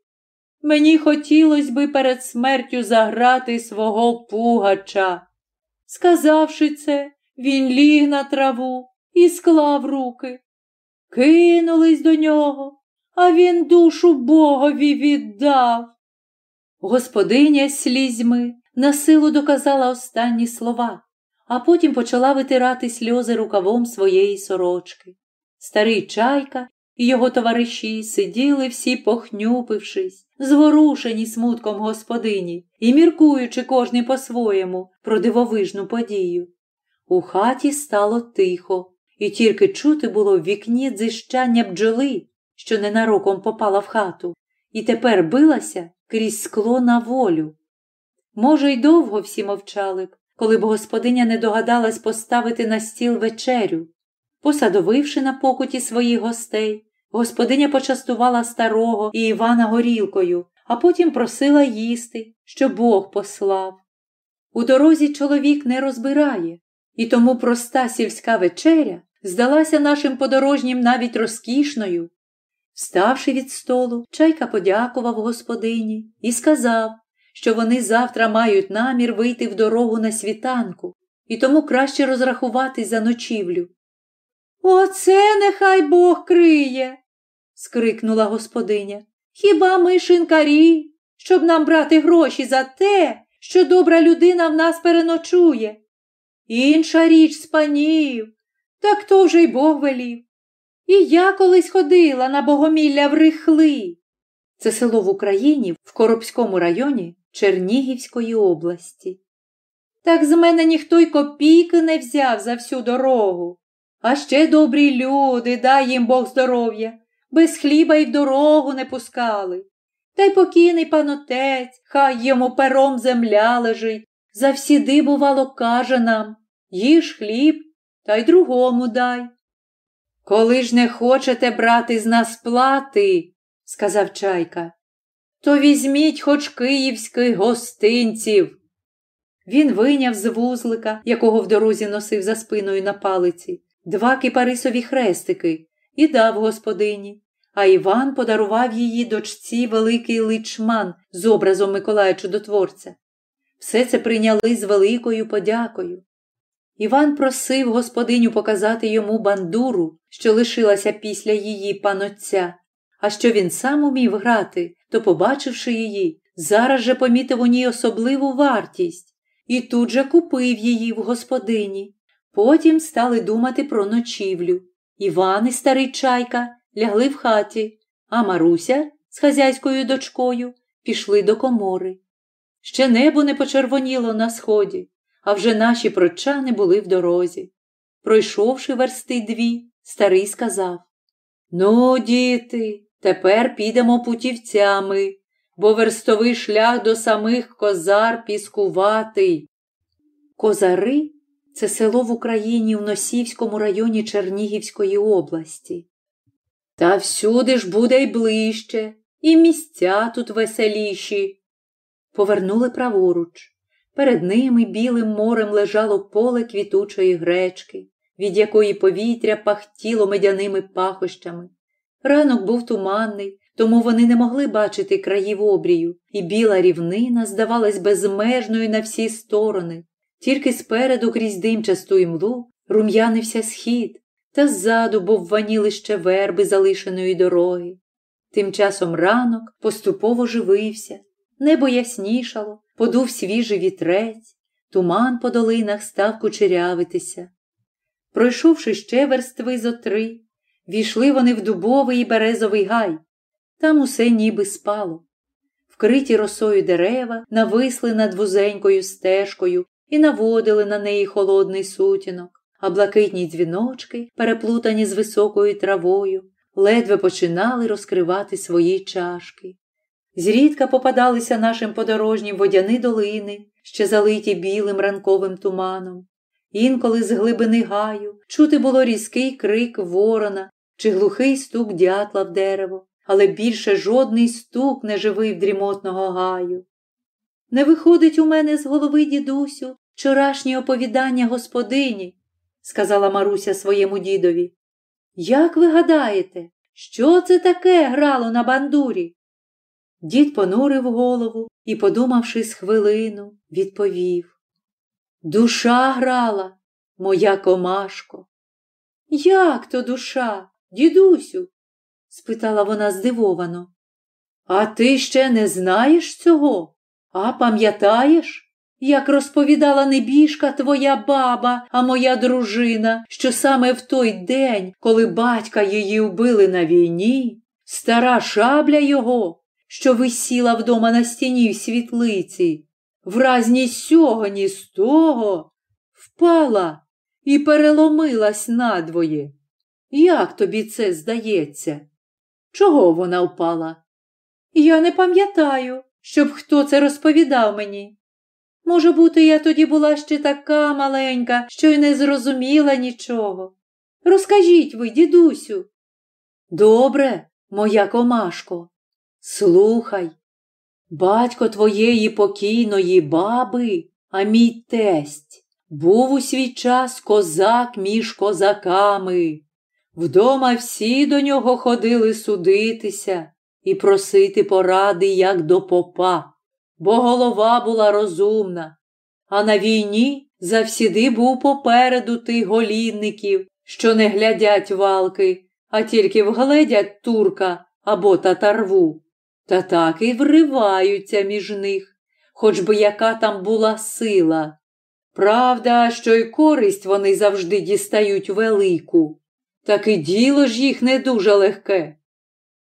Speaker 1: Мені хотілося би перед смертю заграти свого пугача. Сказавши це, він ліг на траву і склав руки. Кинулись до нього, а він душу Богові віддав. Господиня слізьми на силу доказала останні слова, а потім почала витирати сльози рукавом своєї сорочки. Старий чайка і його товариші сиділи всі, похнюпившись, зворушені смутком господині і міркуючи кожний по-своєму про дивовижну подію. У хаті стало тихо, і тільки чути було в вікні дзищання бджоли, що ненароком попала в хату, і тепер билася крізь скло на волю. Може, й довго всі мовчали б, коли б господиня не догадалась поставити на стіл вечерю. Посадовивши на покуті своїх гостей, господиня почастувала старого і Івана горілкою, а потім просила їсти, що Бог послав. У дорозі чоловік не розбирає, і тому проста сільська вечеря здалася нашим подорожнім навіть розкішною. Вставши від столу, чайка подякував господині і сказав, що вони завтра мають намір вийти в дорогу на світанку, і тому краще розрахуватись за ночівлю. Оце нехай Бог криє. скрикнула господиня. Хіба ми шинкарі, щоб нам брати гроші за те, що добра людина в нас переночує? Інша річ з панів, так то вже й Бог велів. І я колись ходила на богомілля в Рихли. Це село в Україні в Коробському районі Чернігівської області. Так з мене ніхто й копійки не взяв за всю дорогу. А ще добрі люди, дай їм Бог здоров'я, без хліба й в дорогу не пускали. Та й покійний панотець, хай йому пером земля лежить. Завсіди, бувало, каже нам їж хліб та й другому дай. Коли ж не хочете брати з нас плати, сказав чайка, то візьміть хоч київських гостинців. Він вийняв з вузлика, якого в дорозі носив за спиною на палиці, два кипарисові хрестики і дав господині, а Іван подарував її дочці великий личман з образом Миколая Чудотворця. Все це прийняли з великою подякою. Іван просив господиню показати йому бандуру, що лишилася після її панотця, а що він сам умів грати, то, побачивши її, зараз же помітив у ній особливу вартість і тут же купив її в господині. Потім стали думати про ночівлю. Іван і старий чайка лягли в хаті, а Маруся з хазяйською дочкою пішли до комори. Ще небо не почервоніло на сході, а вже наші прочани були в дорозі. Пройшовши версти дві, старий сказав Ну, діти, тепер підемо путівцями, бо верстовий шлях до самих козар піскуватий. Козари це село в Україні в Носівському районі Чернігівської області. Та всюди ж буде й ближче, і місця тут веселіші. Повернули праворуч. Перед ними білим морем лежало поле квітучої гречки, від якої повітря пахтіло медяними пахощами. Ранок був туманний, тому вони не могли бачити країв обрію, і біла рівнина здавалась безмежною на всі сторони. Тільки спереду крізь димчасту імлу рум'янився схід, та ззаду бовваніли ще верби залишеної дороги. Тим часом ранок поступово живився, небо яснішало, подув свіжий вітрець, туман по долинах став кучерявитися. Пройшовши ще верстви зо три, війшли вони в дубовий і березовий гай. Там усе ніби спало. Вкриті росою дерева нависли над вузенькою стежкою і наводили на неї холодний сутінок, а блакитні дзвіночки, переплутані з високою травою, ледве починали розкривати свої чашки. Зрідка попадалися нашим подорожнім водяни долини, ще залиті білим ранковим туманом. Інколи з глибини гаю чути було різкий крик ворона чи глухий стук дятла в дерево, але більше жодний стук не живий дрімотного гаю. Не виходить у мене з голови, дідусю, вчорашнє оповідання господині, сказала Маруся своєму дідові. Як ви гадаєте, що це таке грало на бандурі? Дід понурив голову і, подумавши з хвилину, відповів Душа грала, моя комашко. Як то душа, дідусю? спитала вона здивовано. А ти ще не знаєш цього? А пам'ятаєш? Як розповідала небіжка твоя баба, а моя дружина, що саме в той день, коли батька її вбили на війні, стара шабля його, що висіла вдома на стіні в світлиці, враз ні з сього, ні з того, впала і переломилась надвоє. Як тобі це здається? Чого вона впала? Я не пам'ятаю, щоб хто це розповідав мені. Може бути, я тоді була ще така маленька, що й не зрозуміла нічого. Розкажіть ви, дідусю. Добре, моя комашко, слухай. Батько твоєї покійної баби, а мій тесть, був у свій час козак між козаками. Вдома всі до нього ходили судитися і просити поради, як до попа бо голова була розумна, а на війні завсіди був попереду тих голінників, що не глядять валки, а тільки вгледять турка або татарву. Та так і вриваються між них, хоч би яка там була сила. Правда, що й користь вони завжди дістають велику, так і діло ж їх не дуже легке.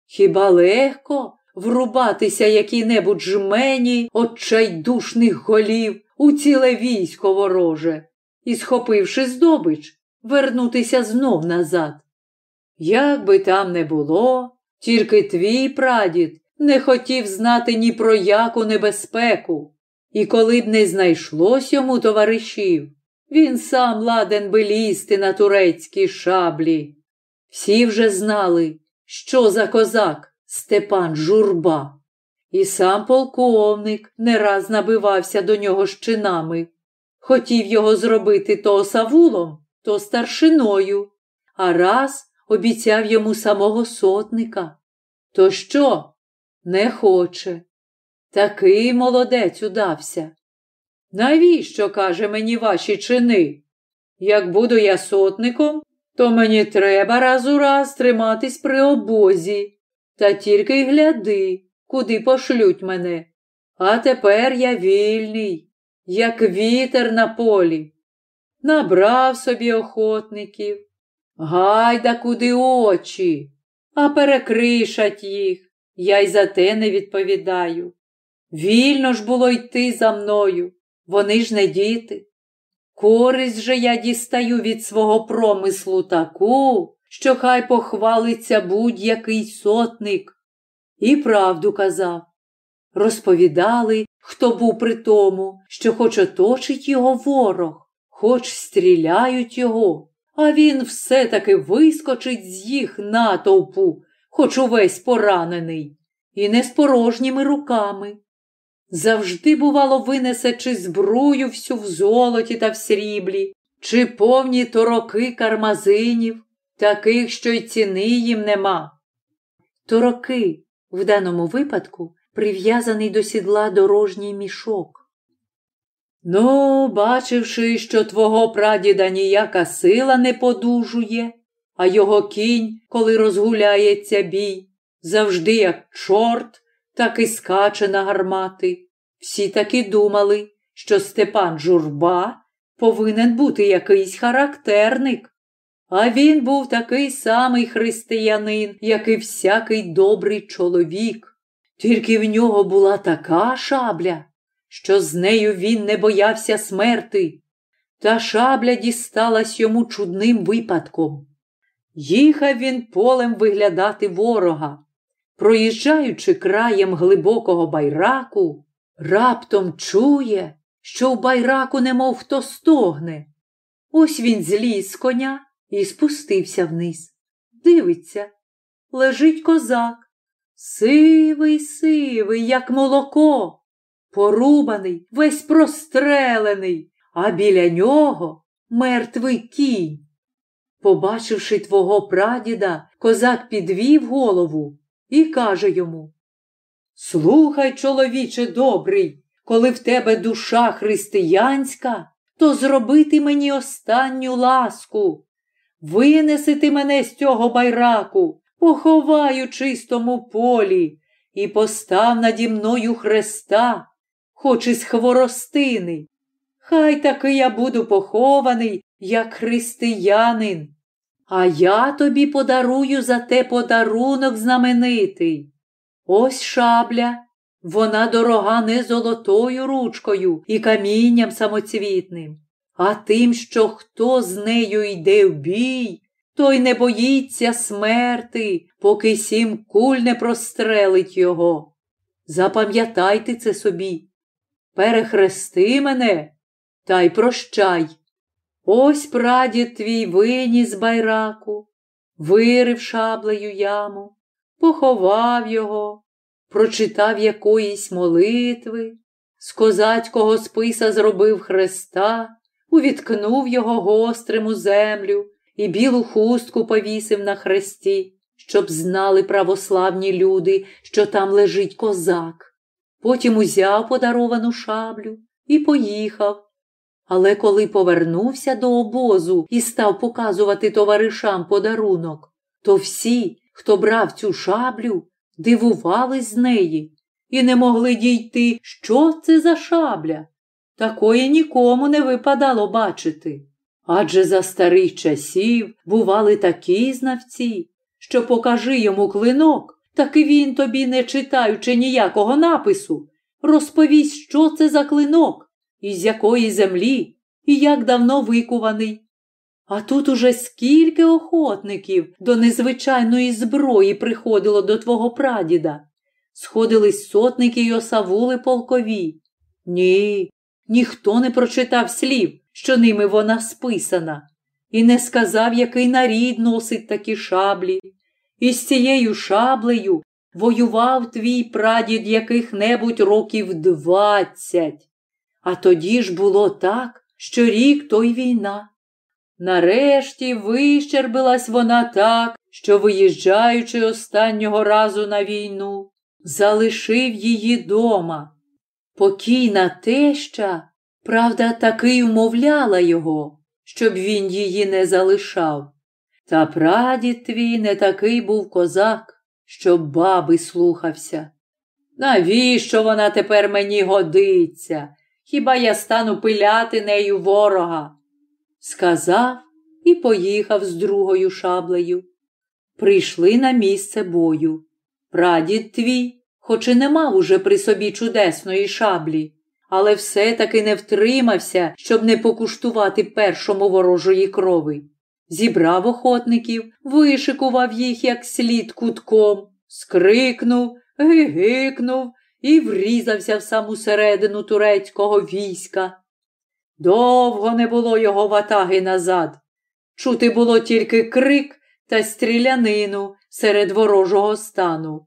Speaker 1: Хіба легко врубатися якій-небудь жмені отчайдушних голів у ціле військо вороже і, схопивши здобич, вернутися знов назад. Як би там не було, тільки твій прадід не хотів знати ні про яку небезпеку, і коли б не знайшлось йому товаришів, він сам ладен би лізти на турецькі шаблі. Всі вже знали, що за козак Степан журба. І сам полковник не раз набивався до нього щинами. Хотів його зробити то савулом, то старшиною, а раз обіцяв йому самого сотника. То що? Не хоче. Такий молодець удався. Навіщо, каже мені, ваші чини? Як буду я сотником, то мені треба раз у раз триматись при обозі. Та тільки й гляди, куди пошлють мене. А тепер я вільний, як вітер на полі. Набрав собі охотників, гайда куди очі, а перекришать їх, я й за те не відповідаю. Вільно ж було йти за мною, вони ж не діти. Користь же я дістаю від свого промислу таку, що хай похвалиться будь-який сотник. І правду казав. Розповідали, хто був при тому, що хоч оточить його ворог, хоч стріляють його, а він все-таки вискочить з їх натовпу, хоч увесь поранений, і не з порожніми руками. Завжди, бувало, винесе чи збрую всю в золоті та в сріблі, чи повні тороки кармазинів, таких, що й ціни їм нема. Тороки в даному випадку прив'язаний до сідла дорожній мішок. Ну, бачивши, що твого прадіда ніяка сила не подужує, а його кінь, коли розгуляється бій, завжди як чорт, так і скаче на гармати. Всі таки думали, що Степан Журба повинен бути якийсь характерник. А він був такий самий християнин, як і всякий добрий чоловік. Тільки в нього була така шабля, що з нею він не боявся смерти. Та шабля дісталась йому чудним випадком. Їхав він полем виглядати ворога. Проїжджаючи краєм глибокого байраку, раптом чує, що в байраку немов хто стогне. Ось він зліз з коня і спустився вниз. Дивиться, лежить козак, сивий, сивий, як молоко, порубаний, весь прострелений, а біля нього мертвий кінь. Побачивши твого прадіда, козак підвів голову і каже йому Слухай, чоловіче добрий, коли в тебе душа християнська, то зробити мені останню ласку. Винеси ти мене з цього байраку, поховай чистому полі і постав наді мною хреста, хоч із хворостини. Хай таки я буду похований, як християнин. А я тобі подарую за те подарунок знаменитий. Ось шабля, вона дорога не золотою ручкою і камінням самоцвітним, а тим, що хто з нею йде в бій, той не боїться смерти, поки сім куль не прострелить його. Запам'ятайте це собі. Перехрести мене та й прощай. Ось прадід твій виніс байраку, вирив шаблею яму, поховав його, прочитав якоїсь молитви, з козацького списа зробив хреста, увіткнув його гострим у землю і білу хустку повісив на хресті, щоб знали православні люди, що там лежить козак. Потім узяв подаровану шаблю і поїхав. Але коли повернувся до обозу і став показувати товаришам подарунок, то всі, хто брав цю шаблю, дивувались з неї і не могли дійти, що це за шабля. Такої нікому не випадало бачити. Адже за старих часів бували такі знавці, що покажи йому клинок, так і він тобі, не читаючи ніякого напису, розповість, що це за клинок, із якої землі і як давно викуваний. А тут уже скільки охотників до незвичайної зброї приходило до твого прадіда. Сходились сотники й осавули полкові. Ні, ніхто не прочитав слів, що ними вона списана, і не сказав, який нарід носить такі шаблі. І з цією шаблею воював твій прадід яких-небудь років двадцять. А тоді ж було так, що рік той війна. Нарешті вищербилась вона так, що, виїжджаючи останнього разу на війну, залишив її дома. Покійна теща, правда, таки умовляла його, щоб він її не залишав. Та прадід твій не такий був козак, щоб баби слухався. Навіщо вона тепер мені годиться? Хіба я стану пиляти нею ворога? Сказав і поїхав з другою шаблею. Прийшли на місце бою. Прадід твій, хоч і не мав уже при собі чудесної шаблі, але все-таки не втримався, щоб не покуштувати першому ворожої крови. Зібрав охотників, вишикував їх як слід кутком, скрикнув, гигикнув і врізався в саму середину турецького війська. Довго не було його ватаги назад. Чути було тільки крик та стрілянину серед ворожого стану.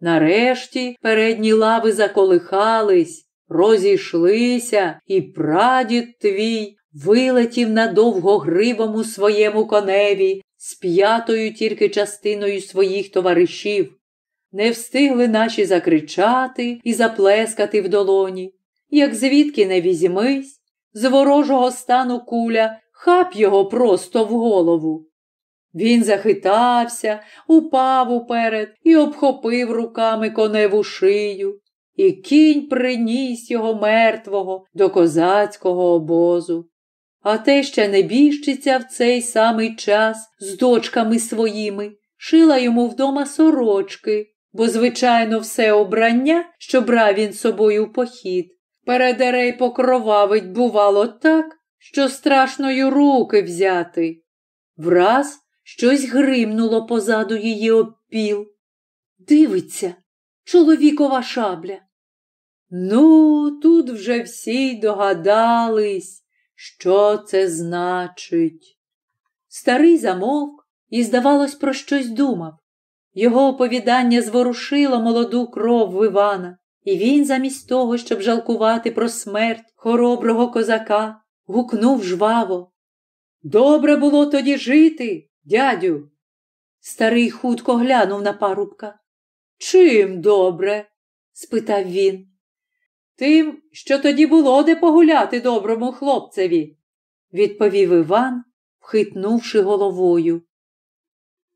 Speaker 1: Нарешті передні лави заколихались, розійшлися, і прадід твій вилетів на довгогривому своєму коневі з п'ятою тільки частиною своїх товаришів. Не встигли наші закричати і заплескати в долоні, як звідки не візьмись, з ворожого стану куля хап його просто в голову. Він захитався, упав уперед і обхопив руками коневу шию, і кінь приніс його мертвого до козацького обозу. А те ще небіжчиця в цей самий час з дочками своїми шила йому вдома сорочки, бо, звичайно, все обрання, що брав він собою в похід, передерей покровавить, бувало, так, що страшно й руки взяти. Враз щось гримнуло позаду її опіл. Дивиться, чоловікова шабля. Ну, тут вже всі догадались, що це значить. Старий замовк і, здавалось, про щось думав. Його оповідання зворушило молоду кров в Івана, і він, замість того, щоб жалкувати про смерть хороброго козака, гукнув жваво. Добре було тоді жити, дядю. Старий хутко глянув на парубка. Чим добре? спитав він. Тим, що тоді було де погуляти доброму хлопцеві, відповів Іван, вхитнувши головою.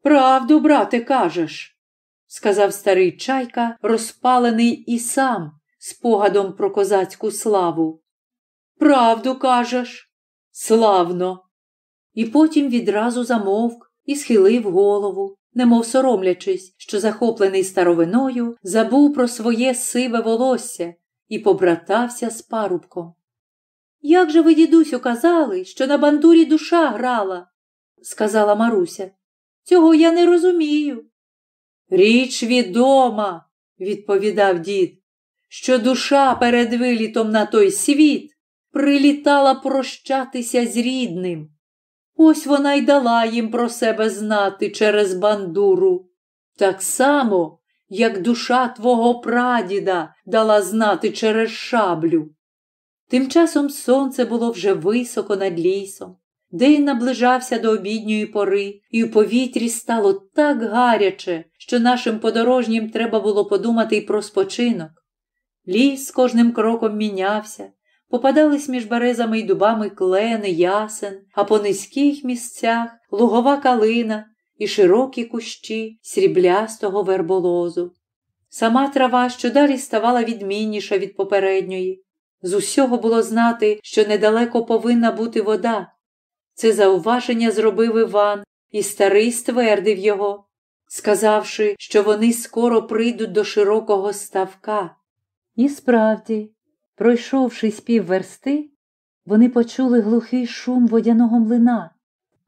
Speaker 1: Правду, брате, кажеш, сказав старий чайка, розпалений і сам спогадом про козацьку славу. Правду кажеш, славно. І потім відразу замовк і схилив голову, немов соромлячись, що захоплений старовиною, забув про своє сиве волосся і побратався з парубком. Як же ви, дідусю, казали, що на бандурі душа грала? сказала Маруся. Цього я не розумію. Річ відома, відповідав дід, що душа перед вилітом на той світ прилітала прощатися з рідним. Ось вона й дала їм про себе знати через бандуру. Так само, як душа твого прадіда дала знати через шаблю. Тим часом сонце було вже високо над лісом. День наближався до обідньої пори, і в повітрі стало так гаряче, що нашим подорожнім треба було подумати й про спочинок. Ліс з кожним кроком мінявся, попадались між березами й дубами клени, ясен, а по низьких місцях лугова калина і широкі кущі сріблястого верболозу. Сама трава щодалі ставала відмінніша від попередньої. З усього було знати, що недалеко повинна бути вода. Це зауваження зробив Іван, і старий ствердив його, сказавши, що вони скоро прийдуть до широкого ставка. І справді, пройшовши півверсти, вони почули глухий шум водяного млина,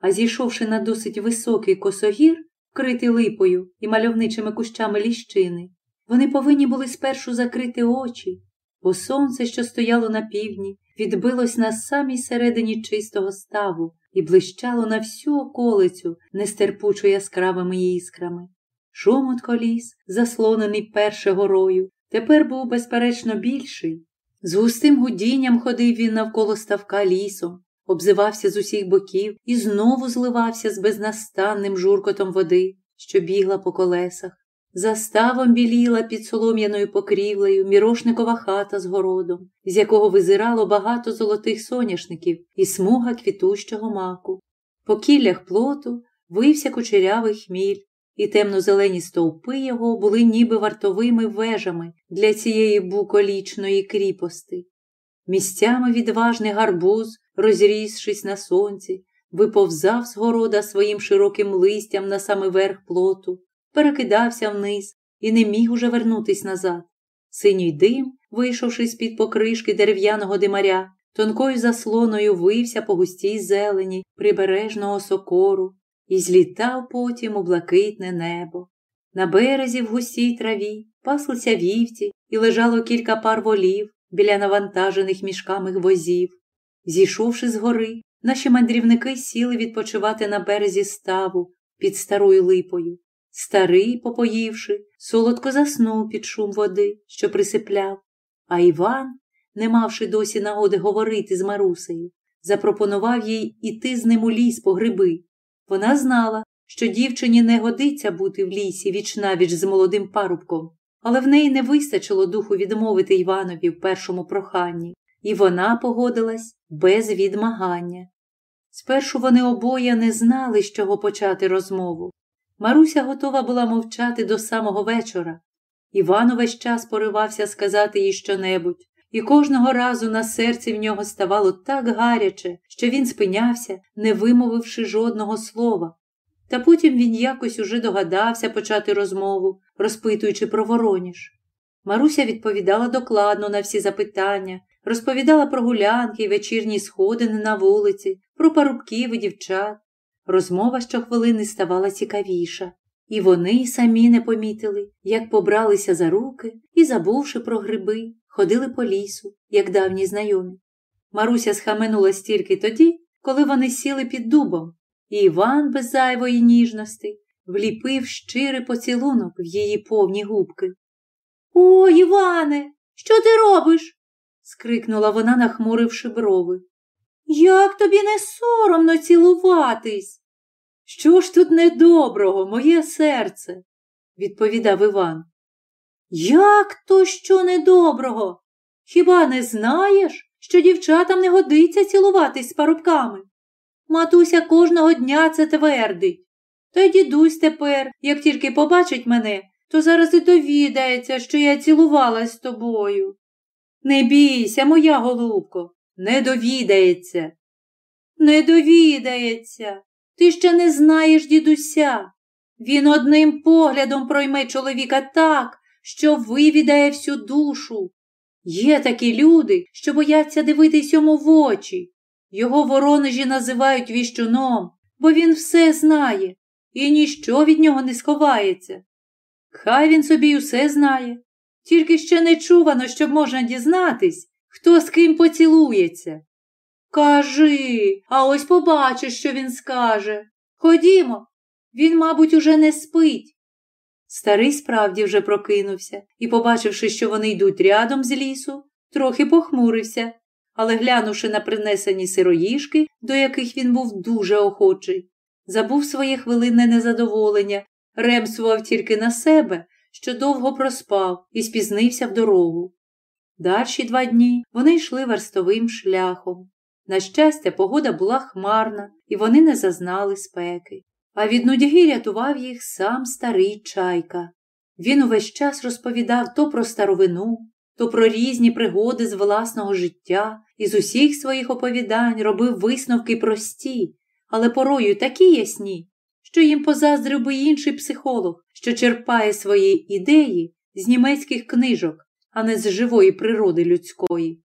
Speaker 1: а зійшовши на досить високий косогір, вкритий липою і мальовничими кущами ліщини, вони повинні були спершу закрити очі, бо сонце, що стояло на півдні, відбилось на самій середині чистого ставу і блищало на всю околицю нестерпучо яскравими іскрами. Шумот коліс, заслонений перше горою, тепер був, безперечно, більший. З густим гудінням ходив він навколо ставка лісом, обзивався з усіх боків і знову зливався з безнастанним журкотом води, що бігла по колесах. За ставом біліла під солом'яною покрівлею мірошникова хата з городом, з якого визирало багато золотих соняшників і смуга квітущого маку. По кіллях плоту вився кучерявий хміль, і темно-зелені стовпи його були ніби вартовими вежами для цієї буколічної кріпости. Місцями відважний гарбуз, розрісшись на сонці, виповзав з города своїм широким листям на саме верх плоту перекидався вниз і не міг уже вернутись назад. Синій дим, вийшовши з-під покришки дерев'яного димаря, тонкою заслоною вився по густій зелені прибережного сокору і злітав потім у блакитне небо. На березі в густій траві паслися вівці і лежало кілька пар волів біля навантажених мішками возів. Зійшовши з гори, наші мандрівники сіли відпочивати на березі ставу під старою липою. Старий, попоївши, солодко заснув під шум води, що присипляв, а Іван, не мавши досі нагоди говорити з Марусею, запропонував їй іти з ним у ліс по гриби. Вона знала, що дівчині не годиться бути в лісі вічнавіч з молодим парубком, але в неї не вистачило духу відмовити Іванові в першому проханні, і вона погодилась без відмагання. Спершу вони обоє не знали, з чого почати розмову. Маруся готова була мовчати до самого вечора. Іван увесь час поривався сказати їй щонебудь, і кожного разу на серці в нього ставало так гаряче, що він спинявся, не вимовивши жодного слова. Та потім він якось уже догадався почати розмову, розпитуючи про Вороніж. Маруся відповідала докладно на всі запитання, розповідала про гулянки й вечірні сходини на вулиці, про парубків і дівчат. Розмова щохвилини ставала цікавіша, і вони самі не помітили, як побралися за руки і, забувши про гриби, ходили по лісу, як давні знайомі. Маруся схаменула стільки тоді, коли вони сіли під дубом, і Іван без зайвої ніжності вліпив щирий поцілунок в її повні губки. О, Іване, що ти робиш? скрикнула вона, нахмуривши брови. Як тобі не соромно цілуватись? Що ж тут недоброго, моє серце? відповідав Іван. Як то що недоброго? Хіба не знаєш, що дівчатам не годиться цілуватись з парубками? Матуся кожного дня це твердить. Та й дідусь тепер, як тільки побачить мене, то зараз і довідається, що я цілувалась з тобою. Не бійся, моя голубко, не довідається. Не довідається. Ти ще не знаєш дідуся. Він одним поглядом пройме чоловіка так, що вивідає всю душу. Є такі люди, що бояться дивитись йому в очі. Його воронежі називають віщуном, бо він все знає, і ніщо від нього не сховається. Хай він собі усе знає, тільки ще не чувано, щоб можна дізнатись, хто з ким поцілується. Кажи, а ось побачиш, що він скаже. Ходімо, він, мабуть, уже не спить. Старий справді вже прокинувся і, побачивши, що вони йдуть рядом з лісу, трохи похмурився, але, глянувши на принесені сироїшки, до яких він був дуже охочий, забув своє хвилинне незадоволення, ремсував тільки на себе, що довго проспав і спізнився в дорогу. Дальші два дні вони йшли верстовим шляхом. На щастя, погода була хмарна, і вони не зазнали спеки. А від нудьги рятував їх сам старий чайка. Він увесь час розповідав то про старовину, то про різні пригоди з власного життя і з усіх своїх оповідань робив висновки прості, але порою такі ясні, що їм позаздрив би інший психолог, що черпає свої ідеї з німецьких книжок, а не з живої природи людської.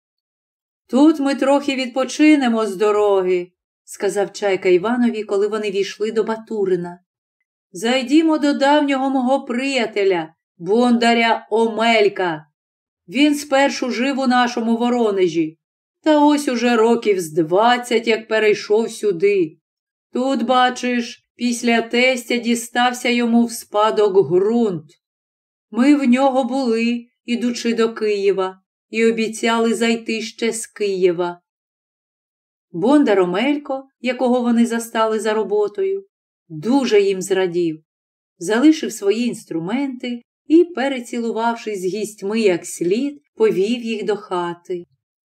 Speaker 1: Тут ми трохи відпочинемо з дороги, сказав чайка Іванові, коли вони війшли до Батурина. Зайдімо до давнього мого приятеля, бондаря Омелька. Він спершу жив у нашому Воронежі, та ось уже років з двадцять як перейшов сюди. Тут, бачиш, після тестя дістався йому в спадок ґрунт. Ми в нього були, ідучи до Києва, і обіцяли зайти ще з Києва. Бондар Омелько, якого вони застали за роботою, дуже їм зрадів, залишив свої інструменти і, перецілувавшись з гістьми як слід, повів їх до хати.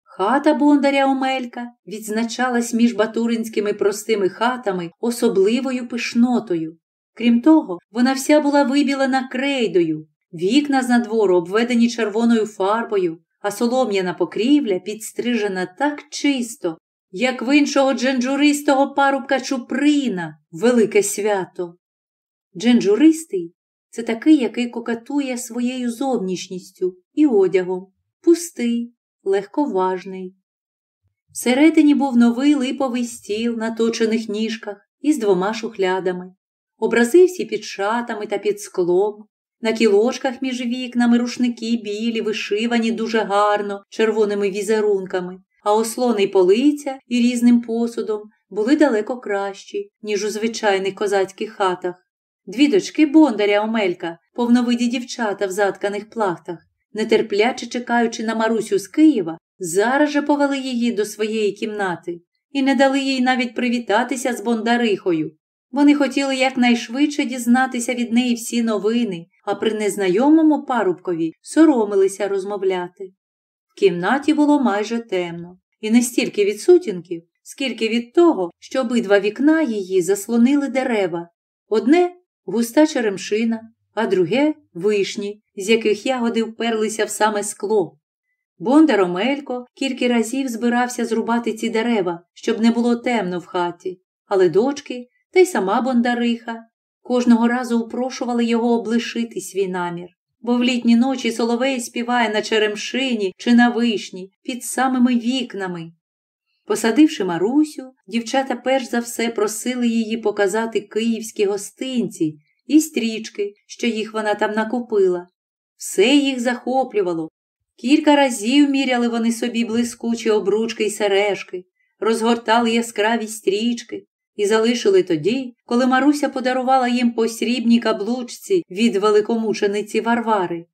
Speaker 1: Хата бондаря Омелька відзначалась між батуринськими простими хатами особливою пишнотою. Крім того, вона вся була вибілена крейдою, вікна з надвору обведені червоною фарбою, а солом'яна покрівля підстрижена так чисто, як в іншого дженджуристого парубка Чуприна велике свято. Дженджуристий це такий, який кокатує своєю зовнішністю і одягом, пустий, легковажний. Всередині був новий липовий стіл на точених ніжках із двома шухлядами, образи всі під шатами та під склом, на кілошках між вікнами рушники білі, вишивані дуже гарно, червоними візерунками, а ослони й полиця і різним посудом були далеко кращі, ніж у звичайних козацьких хатах. Дві дочки бондаря Омелька, повновиді дівчата в затканих плахтах, нетерпляче чекаючи на Марусю з Києва, зараз же повели її до своєї кімнати і не дали їй навіть привітатися з Бондарихою. Вони хотіли якнайшвидше дізнатися від неї всі новини, а при незнайомому парубкові соромилися розмовляти. В кімнаті було майже темно, і не стільки від сутінків, скільки від того, що обидва вікна її заслонили дерева. Одне густа черемшина, а друге вишні, з яких ягоди вперлися в саме скло. Бондар Омелько кілька разів збирався зрубати ці дерева, щоб не було темно в хаті, але дочки, та й сама Бондариха, кожного разу упрошували його облишити свій намір. Бо в літні ночі соловей співає на черемшині чи на вишні під самими вікнами. Посадивши Марусю, дівчата перш за все просили її показати київські гостинці і стрічки, що їх вона там накупила. Все їх захоплювало. Кілька разів міряли вони собі блискучі обручки й сережки, розгортали яскраві стрічки і залишили тоді, коли Маруся подарувала їм по срібній каблучці від великомучениці Варвари.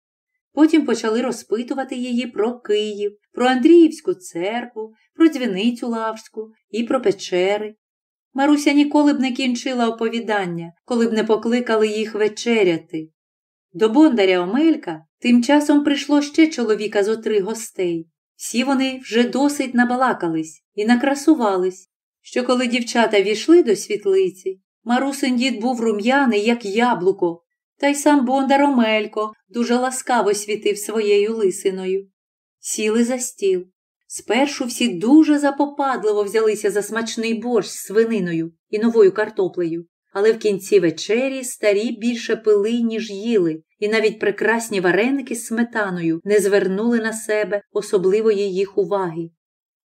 Speaker 1: Потім почали розпитувати її про Київ, про Андріївську церкву, про дзвіницю Лавську і про печери. Маруся ніколи б не кінчила оповідання, коли б не покликали їх вечеряти. До бондаря Омелька тим часом прийшло ще чоловіка зо три гостей. Всі вони вже досить набалакались і накрасувались, що коли дівчата війшли до світлиці, Марусин дід був рум'яний, як яблуко, та й сам Бондар Омелько дуже ласкаво світив своєю лисиною. Сіли за стіл. Спершу всі дуже запопадливо взялися за смачний борщ з свининою і новою картоплею, але в кінці вечері старі більше пили, ніж їли, і навіть прекрасні вареники з сметаною не звернули на себе особливої їх уваги.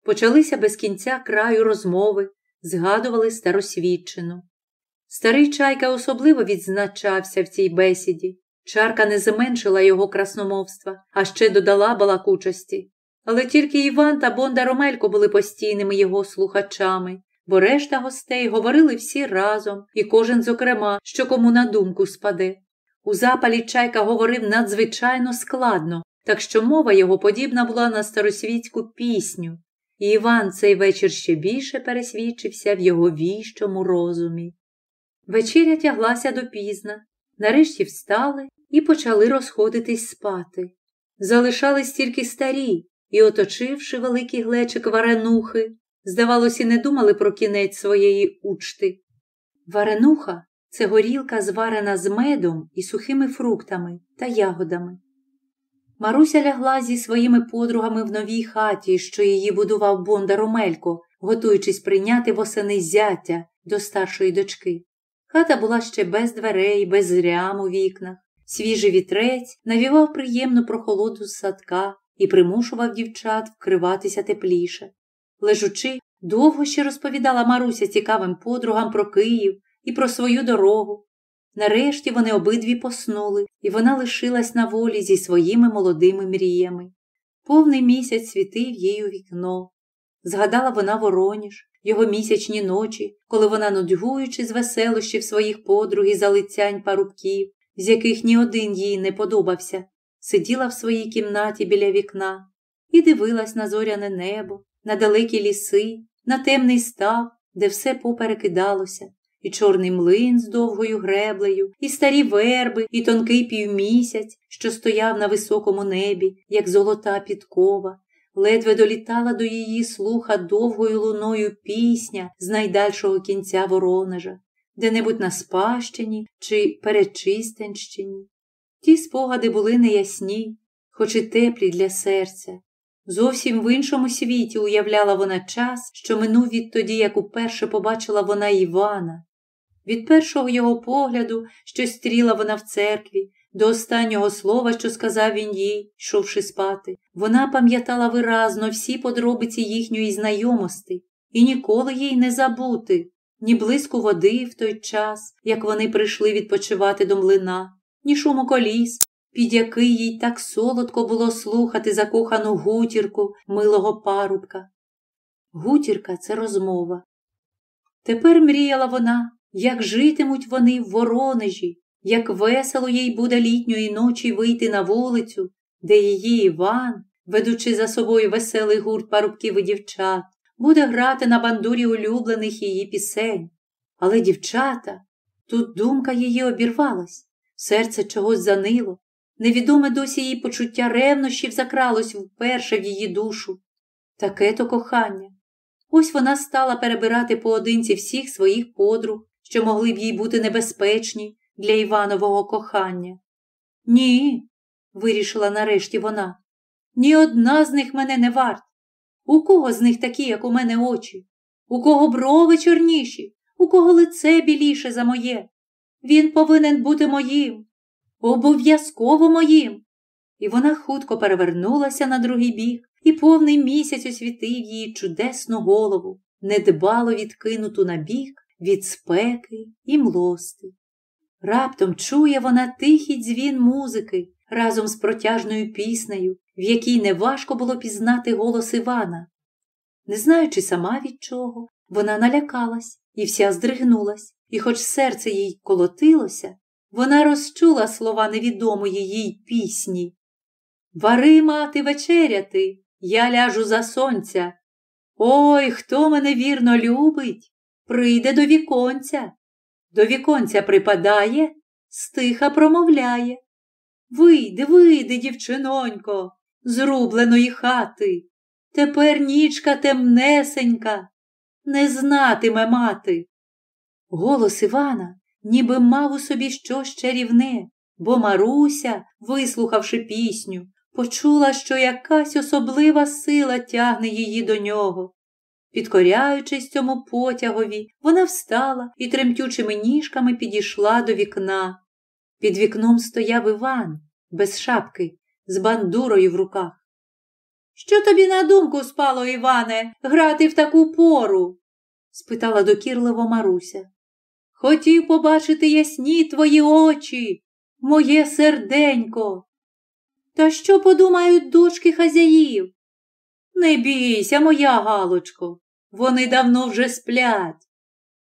Speaker 1: Почалися без кінця краю розмови, згадували старосвідчину. Старий чайка особливо відзначався в цій бесіді. Чарка не зменшила його красномовства, а ще додала балакучості. Але тільки Іван та Бонда Ромелько були постійними його слухачами, бо решта гостей говорили всі разом, і кожен, зокрема, що кому на думку спаде. У запалі чайка говорив надзвичайно складно, так що мова його подібна була на старосвітську пісню, і Іван цей вечір ще більше пересвідчився в його віщому розумі. Вечеря тяглася допізна, нарешті встали і почали розходитись спати. Залишались тільки старі і, оточивши великий глечик варенухи, здавалося, не думали про кінець своєї учти. Варенуха це горілка, зварена з медом і сухими фруктами та ягодами. Маруся лягла зі своїми подругами в новій хаті, що її будував Бондар Омелько, готуючись прийняти восени зяття до старшої дочки. Хата була ще без дверей, без рям у вікнах. Свіжий вітрець навівав приємну прохолоду з садка і примушував дівчат вкриватися тепліше. Лежучи, довго ще розповідала Маруся цікавим подругам про Київ і про свою дорогу. Нарешті вони обидві поснули, і вона лишилась на волі зі своїми молодими мріями. Повний місяць світив їй у вікно. Згадала вона Вороніж, його місячні ночі, коли вона, нудьгуючи з веселощів своїх подруг і залицянь парубків, з яких ні один їй не подобався, сиділа в своїй кімнаті біля вікна і дивилась на зоряне небо, на далекі ліси, на темний став, де все поперекидалося, і чорний млин з довгою греблею, і старі верби, і тонкий півмісяць, що стояв на високому небі, як золота підкова, ледве долітала до її слуха довгою луною пісня з найдальшого кінця Воронежа, де-небудь на Спащині чи Перечистенщині. Ті спогади були неясні, хоч і теплі для серця. Зовсім в іншому світі уявляла вона час, що минув відтоді, як уперше побачила вона Івана. Від першого його погляду, що стріла вона в церкві, до останнього слова, що сказав він їй, йшовши спати, вона пам'ятала виразно всі подробиці їхньої знайомості і ніколи їй не забути ні блиску води в той час, як вони прийшли відпочивати до млина, ні шуму коліс, під який їй так солодко було слухати закохану гутірку милого парубка. Гутірка це розмова. Тепер мріяла вона, як житимуть вони в Воронежі, як весело їй буде літньої ночі вийти на вулицю, де її Іван, ведучи за собою веселий гурт парубків і дівчат, буде грати на бандурі улюблених її пісень. Але дівчата, тут думка її обірвалась, серце чогось занило, невідоме досі її почуття ревнощів закралось вперше в її душу. Таке то кохання. Ось вона стала перебирати поодинці всіх своїх подруг, що могли б їй бути небезпечні для Іванового кохання. Ні, вирішила нарешті вона, ні одна з них мене не варт. У кого з них такі, як у мене очі? У кого брови чорніші, у кого лице біліше за моє? Він повинен бути моїм, обов'язково моїм. І вона хутко перевернулася на другий бік, і повний місяць освітив її чудесну голову, недбало відкинуту на бік від спеки і млости. Раптом чує вона тихий дзвін музики разом з протяжною піснею, в якій неважко було пізнати голос Івана. Не знаючи сама від чого, вона налякалась і вся здригнулась, і, хоч серце їй колотилося, вона розчула слова невідомої їй пісні. Вари, мати, вечеряти, я ляжу за сонця. Ой, хто мене вірно любить, прийде до віконця. До віконця припадає, стиха промовляє. Вийди, вийди, дівчинонько, з рубленої хати. Тепер нічка темнесенька, не знатиме мати. Голос Івана ніби мав у собі щось чарівне, бо Маруся, вислухавши пісню, почула, що якась особлива сила тягне її до нього. Підкоряючись цьому потягові, вона встала і тремтючими ніжками підійшла до вікна. Під вікном стояв Іван, без шапки, з бандурою в руках. Що тобі на думку спало, Іване, грати в таку пору? спитала докірливо Маруся. Хотів побачити ясні твої очі, моє серденько. Та що подумають дочки хазяїв? Не бійся, моя Галочко, вони давно вже сплять.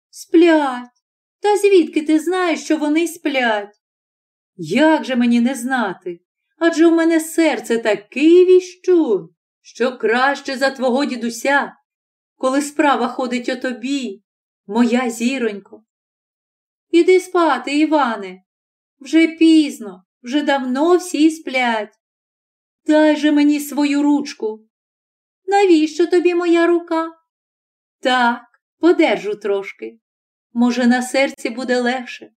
Speaker 1: Сплять. Та звідки ти знаєш, що вони сплять? Як же мені не знати? Адже у мене серце такий віщун, що краще за твого дідуся, коли справа ходить о тобі, моя зіронько. Іди спати, Іване. Вже пізно, вже давно всі сплять. Дай же мені свою ручку. Навіщо тобі моя рука? Так, подержу трошки. Може, на серці буде легше.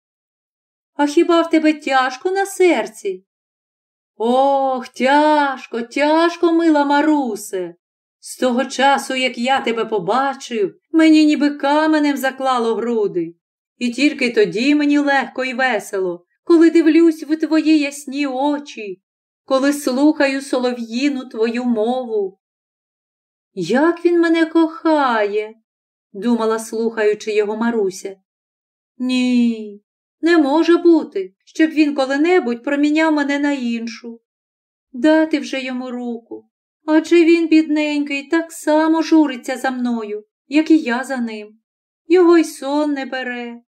Speaker 1: А хіба в тебе тяжко на серці? Ох, тяжко, тяжко, мила Марусе. З того часу, як я тебе побачив, мені ніби каменем заклало груди. І тільки тоді мені легко і весело, коли дивлюсь в твої ясні очі, коли слухаю солов'їну твою мову. Як він мене кохає, думала, слухаючи його Маруся. Ні, не може бути, щоб він коли-небудь проміняв мене на іншу. Дати вже йому руку. Адже він, бідненький, так само журиться за мною, як і я за ним. Його й сон не бере.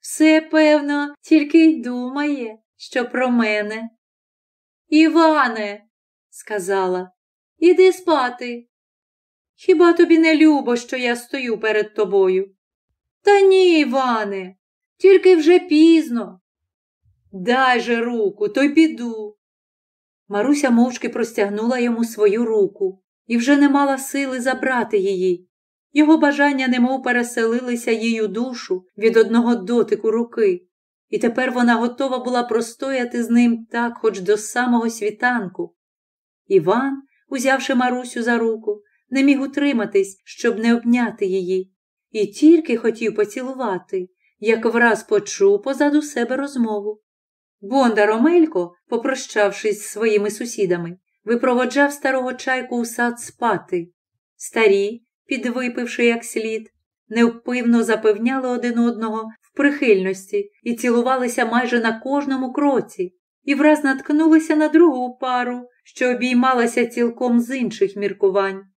Speaker 1: Все, певно, тільки й думає, що про мене. Іване, сказала, іди спати. Хіба тобі не любо, що я стою перед тобою? Та ні, Іване, тільки вже пізно. Дай же руку, то й піду. Маруся мовчки простягнула йому свою руку і вже не мала сили забрати її. Його бажання немов переселилися їй у душу від одного дотику руки, і тепер вона готова була простояти з ним так хоч до самого світанку. Іван, узявши Марусю за руку, не міг утриматись, щоб не обняти її, і тільки хотів поцілувати, як враз почув позаду себе розмову. Бондар Омелько, попрощавшись з своїми сусідами, випроводжав старого чайку у сад спати. Старі, підвипивши як слід, невпивно запевняли один одного в прихильності і цілувалися майже на кожному кроці, і враз наткнулися на другу пару, що обіймалася цілком з інших міркувань.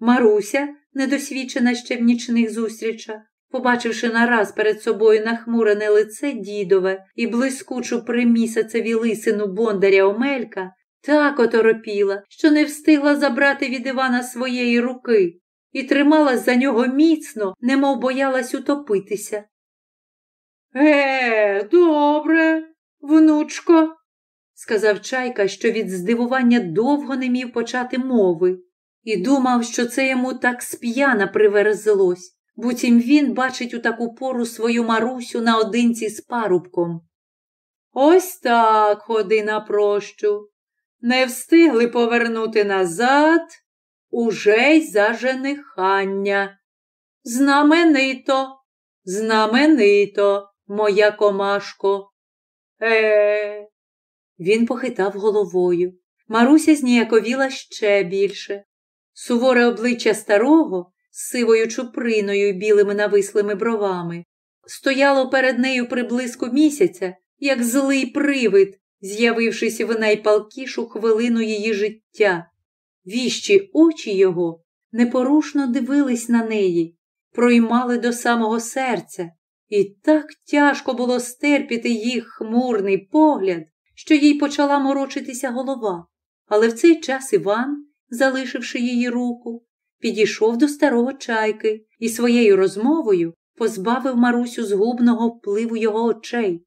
Speaker 1: Маруся, недосвідчена ще в нічних зустрічах, побачивши нараз перед собою нахмурене лице дідове і блискучу примісяцеві лисину бондаря Омелька, так оторопіла, що не встигла забрати від Івана своєї руки і трималась за нього міцно, немов боялась утопитися. Е, добре, внучко, сказав чайка, що від здивування довго не мів почати мови. І думав, що це йому так сп'яна приверзлось, буцім він бачить у таку пору свою Марусю наодинці з парубком. Ось так ходи на прощу. Не встигли повернути назад уже й за женихання. Знаменито, знаменито, моя комашко. Е. Він похитав головою. Маруся зніяковіла ще більше. Суворе обличчя старого з сивою чуприною й білими навислими бровами стояло перед нею приблизку місяця, як злий привид, з'явившись в найпалкішу хвилину її життя. Віщі очі його непорушно дивились на неї, проймали до самого серця, і так тяжко було стерпіти їх хмурний погляд, що їй почала морочитися голова. Але в цей час Іван, залишивши її руку, підійшов до старого чайки і своєю розмовою позбавив Марусю згубного впливу його очей.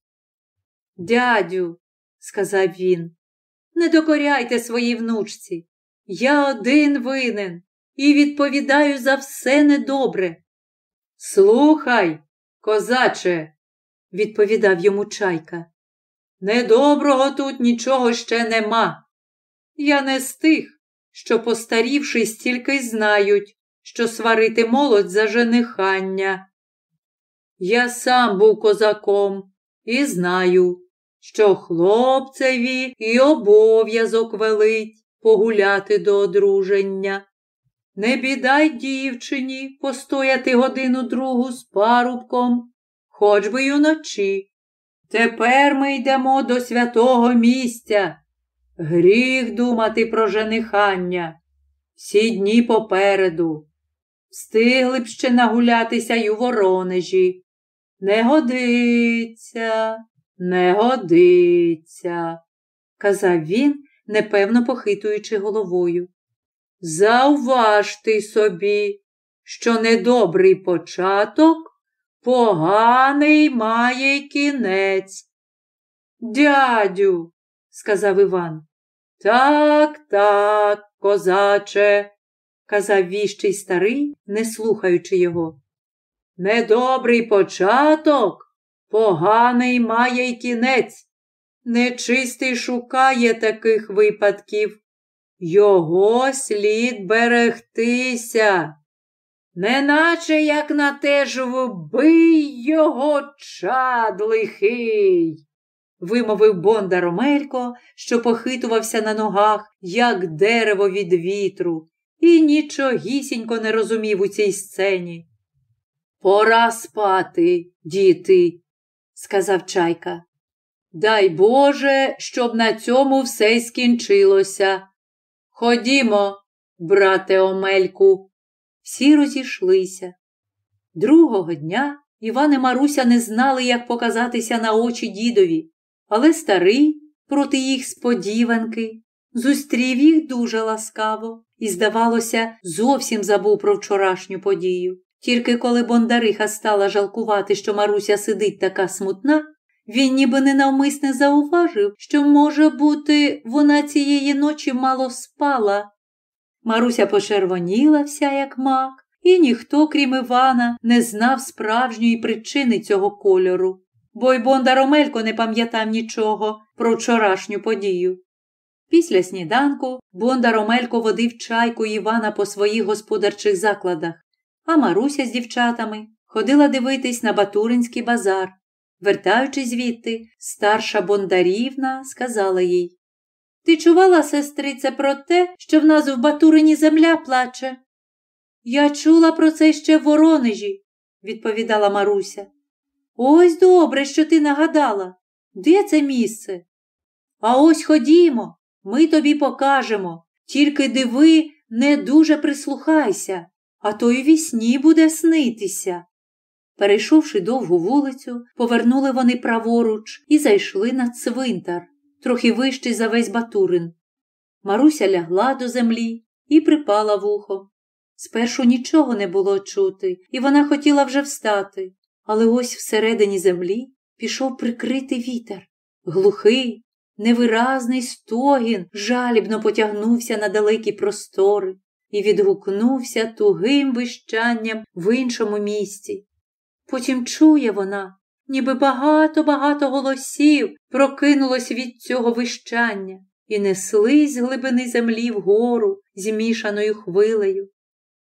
Speaker 1: Дядю, сказав він, не докоряйте своїй внучці. Я один винен і відповідаю за все недобре. Слухай, козаче, відповідав йому чайка. Недоброго тут нічого ще нема. Я не з тих, що, постарівши, стільки знають, що сварити молодь за женихання. Я сам був козаком і знаю, що хлопцеві і обов'язок велить погуляти до одруження. Не бідай дівчині постояти годину другу з парубком, хоч би й уночі. Тепер ми йдемо до святого місця. Гріх думати про женихання. Всі дні попереду. Встигли б ще нагулятися й у Воронежі. Не годиться, не годиться, казав він, непевно похитуючи головою. Зауважте собі, що недобрий початок поганий має кінець. Дядю, сказав Іван. Так, так, козаче, казав віщий старий, не слухаючи його. Недобрий початок поганий має й кінець. Нечистий шукає таких випадків. Його слід берегтися, неначе як на те ж вбий його чад лихий, вимовив Бондар Омелько, що похитувався на ногах, як дерево від вітру, і нічогісінько не розумів у цій сцені. Пора спати, діти, сказав чайка. Дай Боже, щоб на цьому все й скінчилося. Ходімо, брате Омельку. Всі розійшлися. Другого дня Іван і Маруся не знали, як показатися на очі дідові, але старий, проти їх сподіванки, зустрів їх дуже ласкаво і, здавалося, зовсім забув про вчорашню подію. Тільки коли Бондариха стала жалкувати, що Маруся сидить така смутна, він ніби ненавмисне зауважив, що, може бути, вона цієї ночі мало спала. Маруся почервоніла вся, як мак, і ніхто, крім Івана, не знав справжньої причини цього кольору, бо й Бондар Омелько не пам'ятав нічого про вчорашню подію. Після сніданку Бондар Омелько водив чайку Івана по своїх господарчих закладах, а Маруся з дівчатами ходила дивитись на Батуринський базар. Вертаючись звідти, старша Бондарівна сказала їй Ти чувала, сестрице, про те, що в нас в Батурині земля плаче? Я чула про це ще в Воронежі, відповідала Маруся. Ось добре, що ти нагадала. Де це місце? А ось ходімо, ми тобі покажемо. Тільки диви, не дуже прислухайся, а то й вісні буде снитися. Перейшовши довгу вулицю, повернули вони праворуч і зайшли на цвинтар, трохи вищий за весь Батурин. Маруся лягла до землі і припала вухо. Спершу нічого не було чути, і вона хотіла вже встати, але ось всередині землі пішов прикритий вітер. Глухий, невиразний стогін жалібно потягнувся на далекі простори, і відгукнувся тугим вищанням в іншому місці. Потім чує вона, ніби багато-багато голосів прокинулось від цього вищання і неслись з глибини землі вгору змішаною хвилею.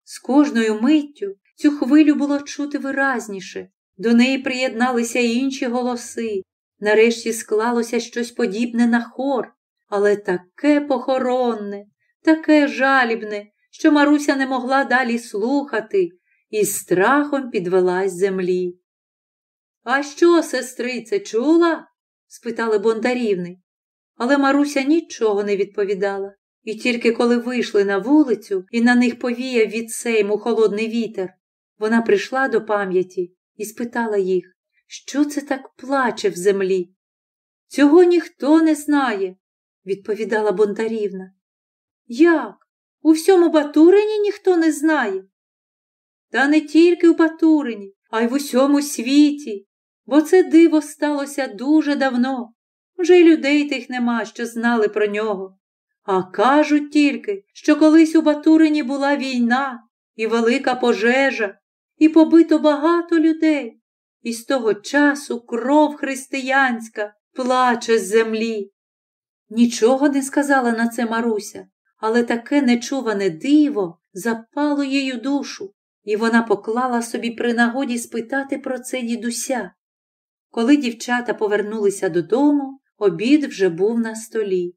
Speaker 1: З кожною миттю цю хвилю було чути виразніше, до неї приєдналися інші голоси. Нарешті склалося щось подібне на хор, але таке похоронне, таке жалібне, що Маруся не могла далі слухати і страхом підвелась землі. А що, сестрице, чула? спитали бондарівни. Але Маруся нічого не відповідала. І тільки коли вийшли на вулицю і на них повіяв від сейму холодний вітер, вона прийшла до пам'яті і спитала їх, що це так плаче в землі. Цього ніхто не знає, відповідала Бондарівна. Як? У всьому Батурині ніхто не знає? Та не тільки в Батурині, а й в усьому світі, бо це диво сталося дуже давно. Вже й людей тих нема, що знали про нього. А кажуть тільки, що колись у Батурині була війна і велика пожежа, і побито багато людей, і з того часу кров християнська плаче з землі. Нічого не сказала на це Маруся, але таке нечуване диво запало її душу, і вона поклала собі при нагоді спитати про це дідуся. Коли дівчата повернулися додому, обід вже був на столі.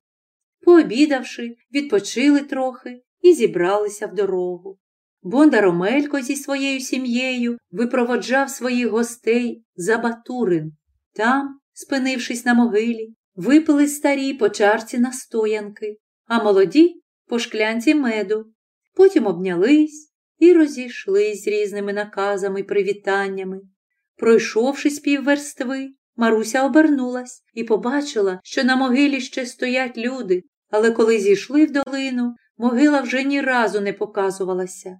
Speaker 1: Пообідавши, відпочили трохи і зібралися в дорогу. Бондар Омелько зі своєю сім'єю випроводжав своїх гостей за Батурин. Там, спинившись на могилі, випили старі по чарці настоянки, а молоді по шклянці меду. Потім обнялись і розійшлись з різними наказами й привітаннями. Пройшовши з півверстви, Маруся обернулась і побачила, що на могилі ще стоять люди, але коли зійшли в долину, могила вже ні разу не показувалася.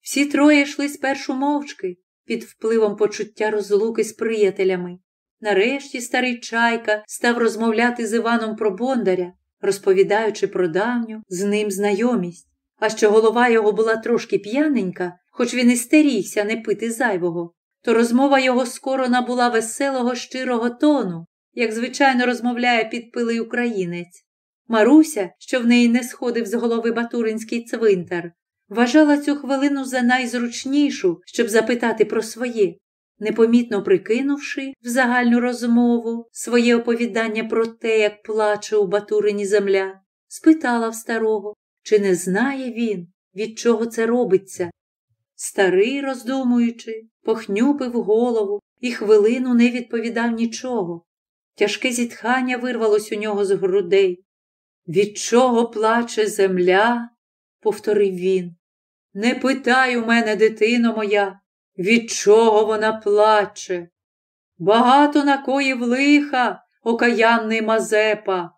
Speaker 1: Всі троє йшли спершу мовчки, під впливом почуття розлуки з приятелями. Нарешті старий чайка став розмовляти з Іваном про Бондаря, розповідаючи про давню з ним знайомість. А що голова його була трошки п'яненька, хоч він і стерігся не пити зайвого, то розмова його скоро набула веселого щирого тону, як звичайно розмовляє підпилий українець. Маруся, що в неї не сходив з голови Батуринський цвинтар, вважала цю хвилину за найзручнішу, щоб запитати про своє, непомітно прикинувши в загальну розмову своє оповідання про те, як плаче у Батурині земля, спитала в старого, чи не знає він, від чого це робиться. Старий, роздумуючи, похнюпив голову і хвилину не відповідав нічого. Тяжке зітхання вирвалось у нього з грудей. Від чого плаче земля? повторив він. Не питай у мене, дитино моя, від чого вона плаче. Багато накоїв лиха, окаянний Мазепа.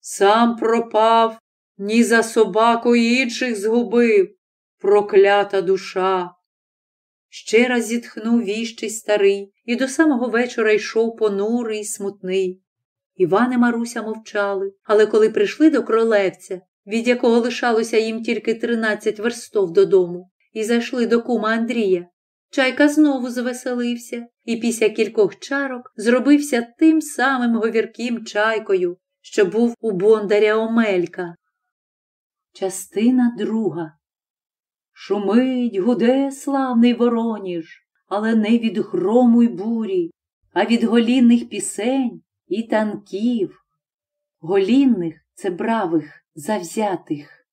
Speaker 1: Сам пропав, ні за собаку інших згубив, проклята душа. Ще раз зітхнув віщий старий і до самого вечора йшов понурий смутний. Іван і Маруся мовчали, але коли прийшли до кролевця, від якого лишалося їм тільки тринадцять верстов додому, і зайшли до кума Андрія, чайка знову звеселився і після кількох чарок зробився тим самим говірким чайкою, що був у бондаря Омелька. Частина друга Шумить, гуде славний Вороніж, але не від грому й бурі, а від голінних пісень і танків. Голінних це бравих, завзятих.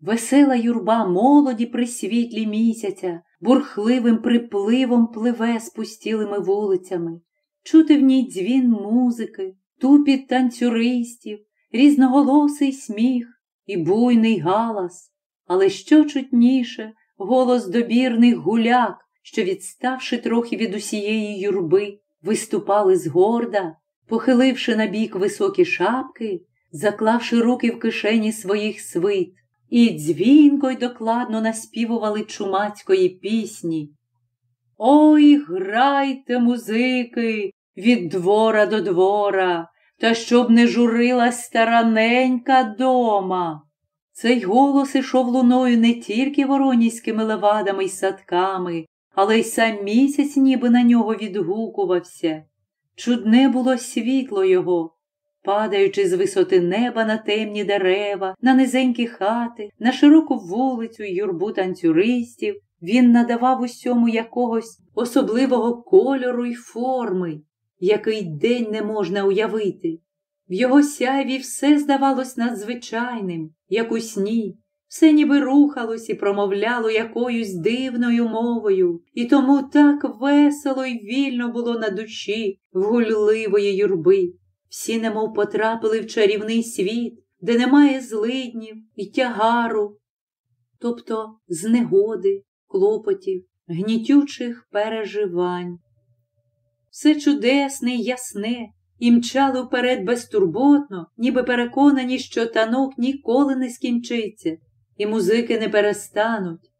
Speaker 1: Весела юрба молоді при світлі місяця, бурхливим припливом пливе спустілими вулицями, чути в ній дзвін музики, тупіт танцюристів, різноголосий сміх і буйний галас але що чутніше голос добірних гуляк, що, відставши трохи від усієї юрби, виступали згорда, похиливши на бік високі шапки, заклавши руки в кишені своїх свит, і дзвінко й докладно наспівували чумацької пісні. Ой, грайте, музики, від двора до двора, та щоб не журила стараненька дома. Цей голос ішов луною не тільки воронівськими левадами й садками, але й сам місяць ніби на нього відгукувався. Чудне було світло його, падаючи з висоти неба на темні дерева, на низенькі хати, на широку вулицю й юрбу танцюристів, він надавав усьому якогось особливого кольору й форми, який день не можна уявити. В його сяйві все здавалось надзвичайним, як у сні, все ніби рухалось і промовляло якоюсь дивною мовою, і тому так весело й вільно було на душі в гульливої юрби. Всі немов потрапили в чарівний світ, де немає злиднів і тягару, тобто знегоди, клопотів, гнітючих переживань. Все чудесне й ясне, і мчали вперед безтурботно, ніби переконані, що танок ніколи не скінчиться, і музики не перестануть.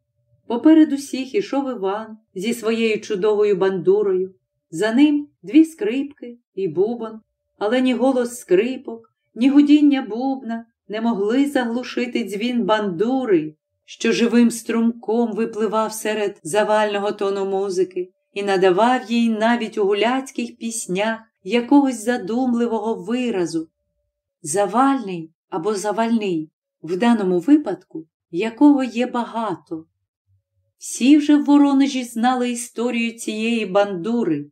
Speaker 1: Поперед усіх ішов Іван зі своєю чудовою бандурою, за ним дві скрипки і бубон, але ні голос скрипок, ні гудіння бубна не могли заглушити дзвін бандури, що живим струмком випливав серед завального тону музики і надавав їй навіть у гуляцьких піснях якогось задумливого виразу. Завальний або завальний, в даному випадку, якого є багато. Всі вже в Воронежі знали історію цієї бандури.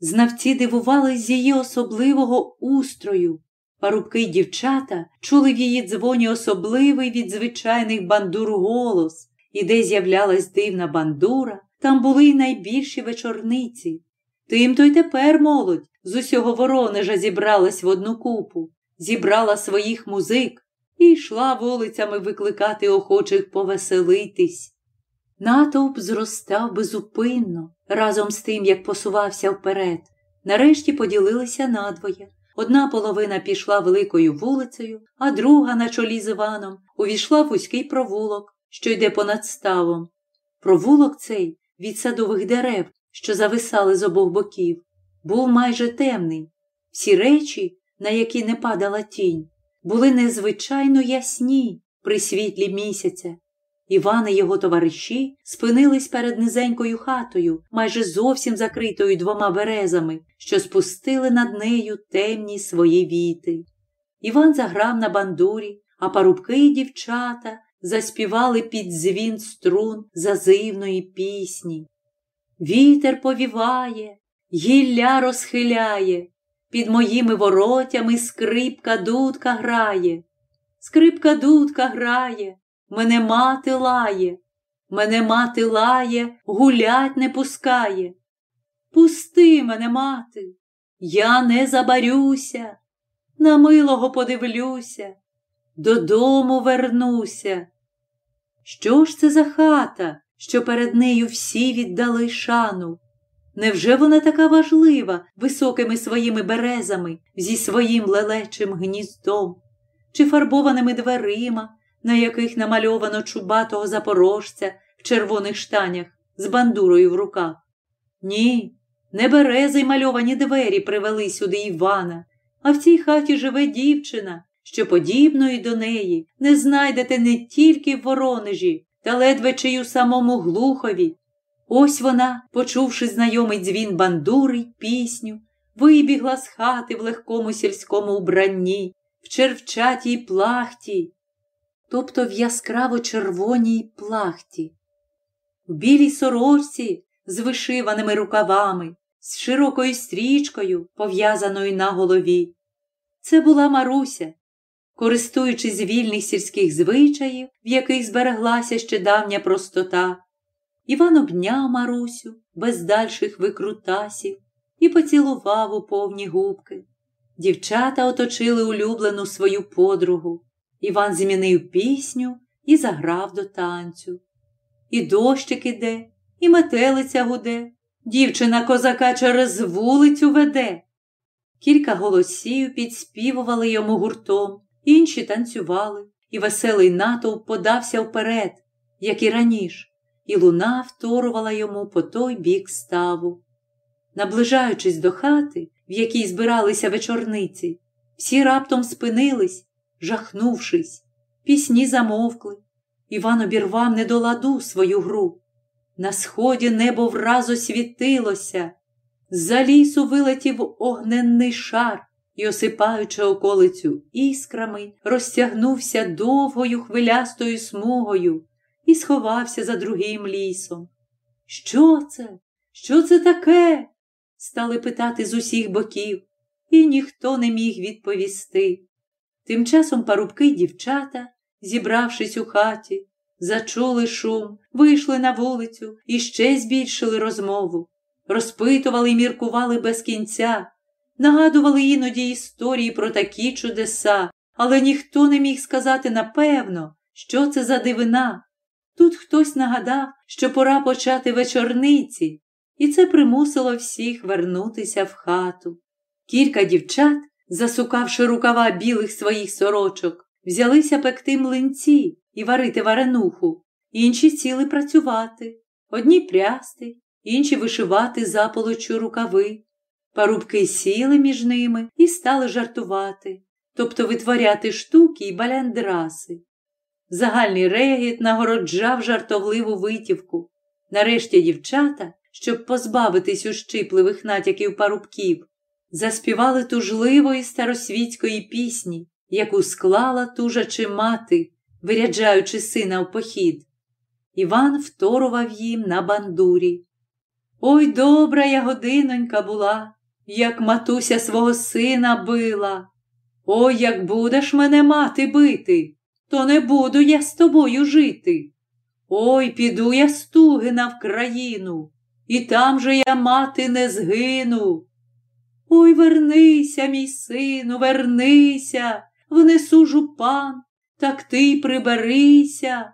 Speaker 1: Знавці дивувались з її особливого устрою. Парубки й дівчата чули в її дзвоні особливий від звичайних бандур голос, і де з'являлась дивна бандура, там були й найбільші вечорниці. Тим то й тепер молодь з усього Воронежа зібралась в одну купу, зібрала своїх музик і йшла вулицями викликати охочих повеселитись. Натовп зростав безупинно, разом з тим, як посувався вперед. Нарешті поділилися надвоє. Одна половина пішла великою вулицею, а друга, на чолі з Іваном, увійшла в вузький провулок, що йде понад ставом. Провулок цей від садових дерев, що зависали з обох боків, був майже темний. Всі речі, на які не падала тінь, були незвичайно ясні при світлі місяця. Іван і його товариші спинились перед низенькою хатою, майже зовсім закритою двома березами, що спустили над нею темні свої віти. Іван заграв на бандурі, а парубки й дівчата заспівали під дзвін струн зазивної пісні. Вітер повіває, гілля розхиляє, під моїми воротями скрипка дудка грає. Скрипка дудка грає, мене мати лає, мене мати лає, гулять не пускає. Пусти мене, мати, я не забарюся, на милого подивлюся, додому вернуся. Що ж це за хата, що перед нею всі віддали шану? Невже вона така важлива високими своїми березами зі своїм лелечим гніздом, чи фарбованими дверима, на яких намальовано чубатого запорожця в червоних штанях з бандурою в руках? Ні, не берези й мальовані двері привели сюди Івана, а в цій хаті живе дівчина, що подібної до неї не знайдете не тільки в Воронежі, та ледве чи й у самому Глухові. Ось вона, почувши знайомий дзвін бандури й пісню, вибігла з хати в легкому сільському убранні, в червчатій плахті, тобто в яскраво червоній плахті, в білій сорочці з вишиваними рукавами, з широкою стрічкою, пов'язаною на голові. Це була Маруся, користуючись вільних сільських звичаїв, в яких збереглася ще давня простота. Іван обняв Марусю без дальших викрутасів і поцілував у повні губки. Дівчата оточили улюблену свою подругу. Іван змінив пісню і заграв до танцю. І дощик іде, і метелиця гуде, дівчина козака через вулицю веде. Кілька голосів підспівували йому гуртом, інші танцювали, і веселий натовп подався вперед, як і раніше і луна вторувала йому по той бік ставу. Наближаючись до хати, в якій збиралися вечорниці, всі раптом спинились, жахнувшись, пісні замовкли. Іван обірвав не до ладу свою гру. На сході небо враз освітилося, за лісу вилетів огненний шар і, осипаючи околицю іскрами, розтягнувся довгою хвилястою смугою і сховався за другим лісом. Що це? Що це таке? стали питати з усіх боків, і ніхто не міг відповісти. Тим часом парубки й дівчата, зібравшись у хаті, зачули шум, вийшли на вулицю і ще збільшили розмову, розпитували і міркували без кінця, нагадували іноді історії про такі чудеса, але ніхто не міг сказати напевно, що це за дивина. Тут хтось нагадав, що пора почати вечорниці, і це примусило всіх вернутися в хату. Кілька дівчат, засукавши рукава білих своїх сорочок, взялися пекти млинці і варити варенуху, інші ціли працювати, одні прясти, інші вишивати заполочу рукави. Парубки сіли між ними і стали жартувати, тобто витворяти штуки й баляндраси. Загальний регіт нагороджав жартовливу витівку. Нарешті дівчата, щоб позбавитись ущипливих натяків парубків, заспівали тужливої старосвітської пісні, яку склала тужачи мати, виряджаючи сина в похід. Іван вторував їм на бандурі. Ой, добра я годинонька була, як матуся свого сина била. Ой, як будеш мене мати бити, то не буду я з тобою жити. Ой, піду я стугина в країну, і там же я мати не згину. Ой, вернися, мій сину, вернися, внесу жупан, так ти приберися.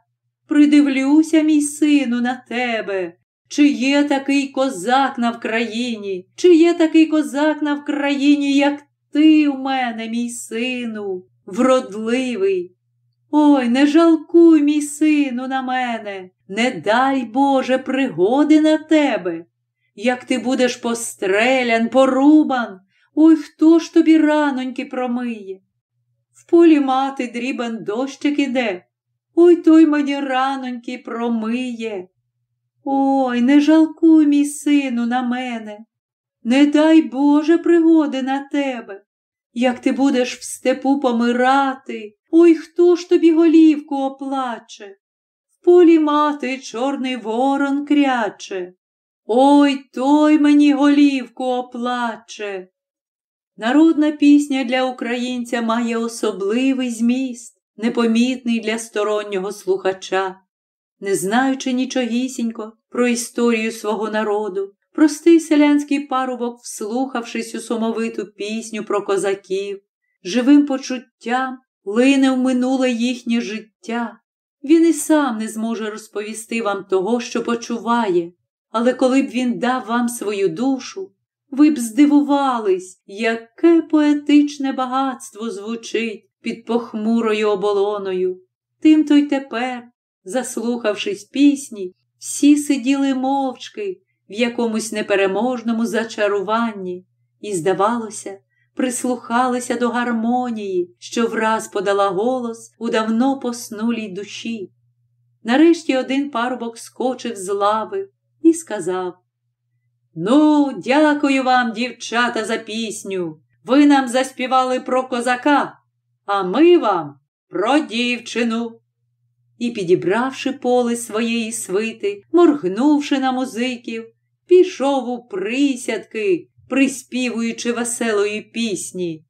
Speaker 1: Придивлюся, мій сину, на тебе. Чи є такий козак на Вкраїні, чи є такий козак на Вкраїні, як ти у мене, мій сину, вродливий. Ой, не жалкуй, мій сину, на мене, не дай Боже пригоди на тебе. Як ти будеш пострелян, порубан, ой хто ж тобі раноньки промиє? В полі мати дрібен дощик іде, ой той мені раноньки промиє. Ой, не жалкуй, мій сину, на мене, не дай Боже пригоди на тебе. Як ти будеш в степу помирати, ой хто ж тобі голівку оплаче? В полі мати чорний ворон кряче. Ой той мені голівку оплаче. Народна пісня для українця має особливий зміст, непомітний для стороннього слухача. Не знаючи нічогісінько про історію свого народу, простий селянський парубок, вслухавшись у сумовиту пісню про козаків, живим почуттям лине в минуле їхнє життя. Він і сам не зможе розповісти вам того, що почуває, але коли б він дав вам свою душу, ви б здивувались, яке поетичне багатство звучить під похмурою оболоною. Тим то й тепер, заслухавшись пісні, всі сиділи мовчки в якомусь непереможному зачаруванні, і, здавалося, прислухалися до гармонії, що враз подала голос у давно поснулій душі. Нарешті один парубок скочив з лави і сказав Ну, дякую вам, дівчата, за пісню. Ви нам заспівали про козака, а ми вам про дівчину. І, підібравши поле своєї свити, моргнувши на музиків, пішов у присядки, приспівуючи веселої пісні.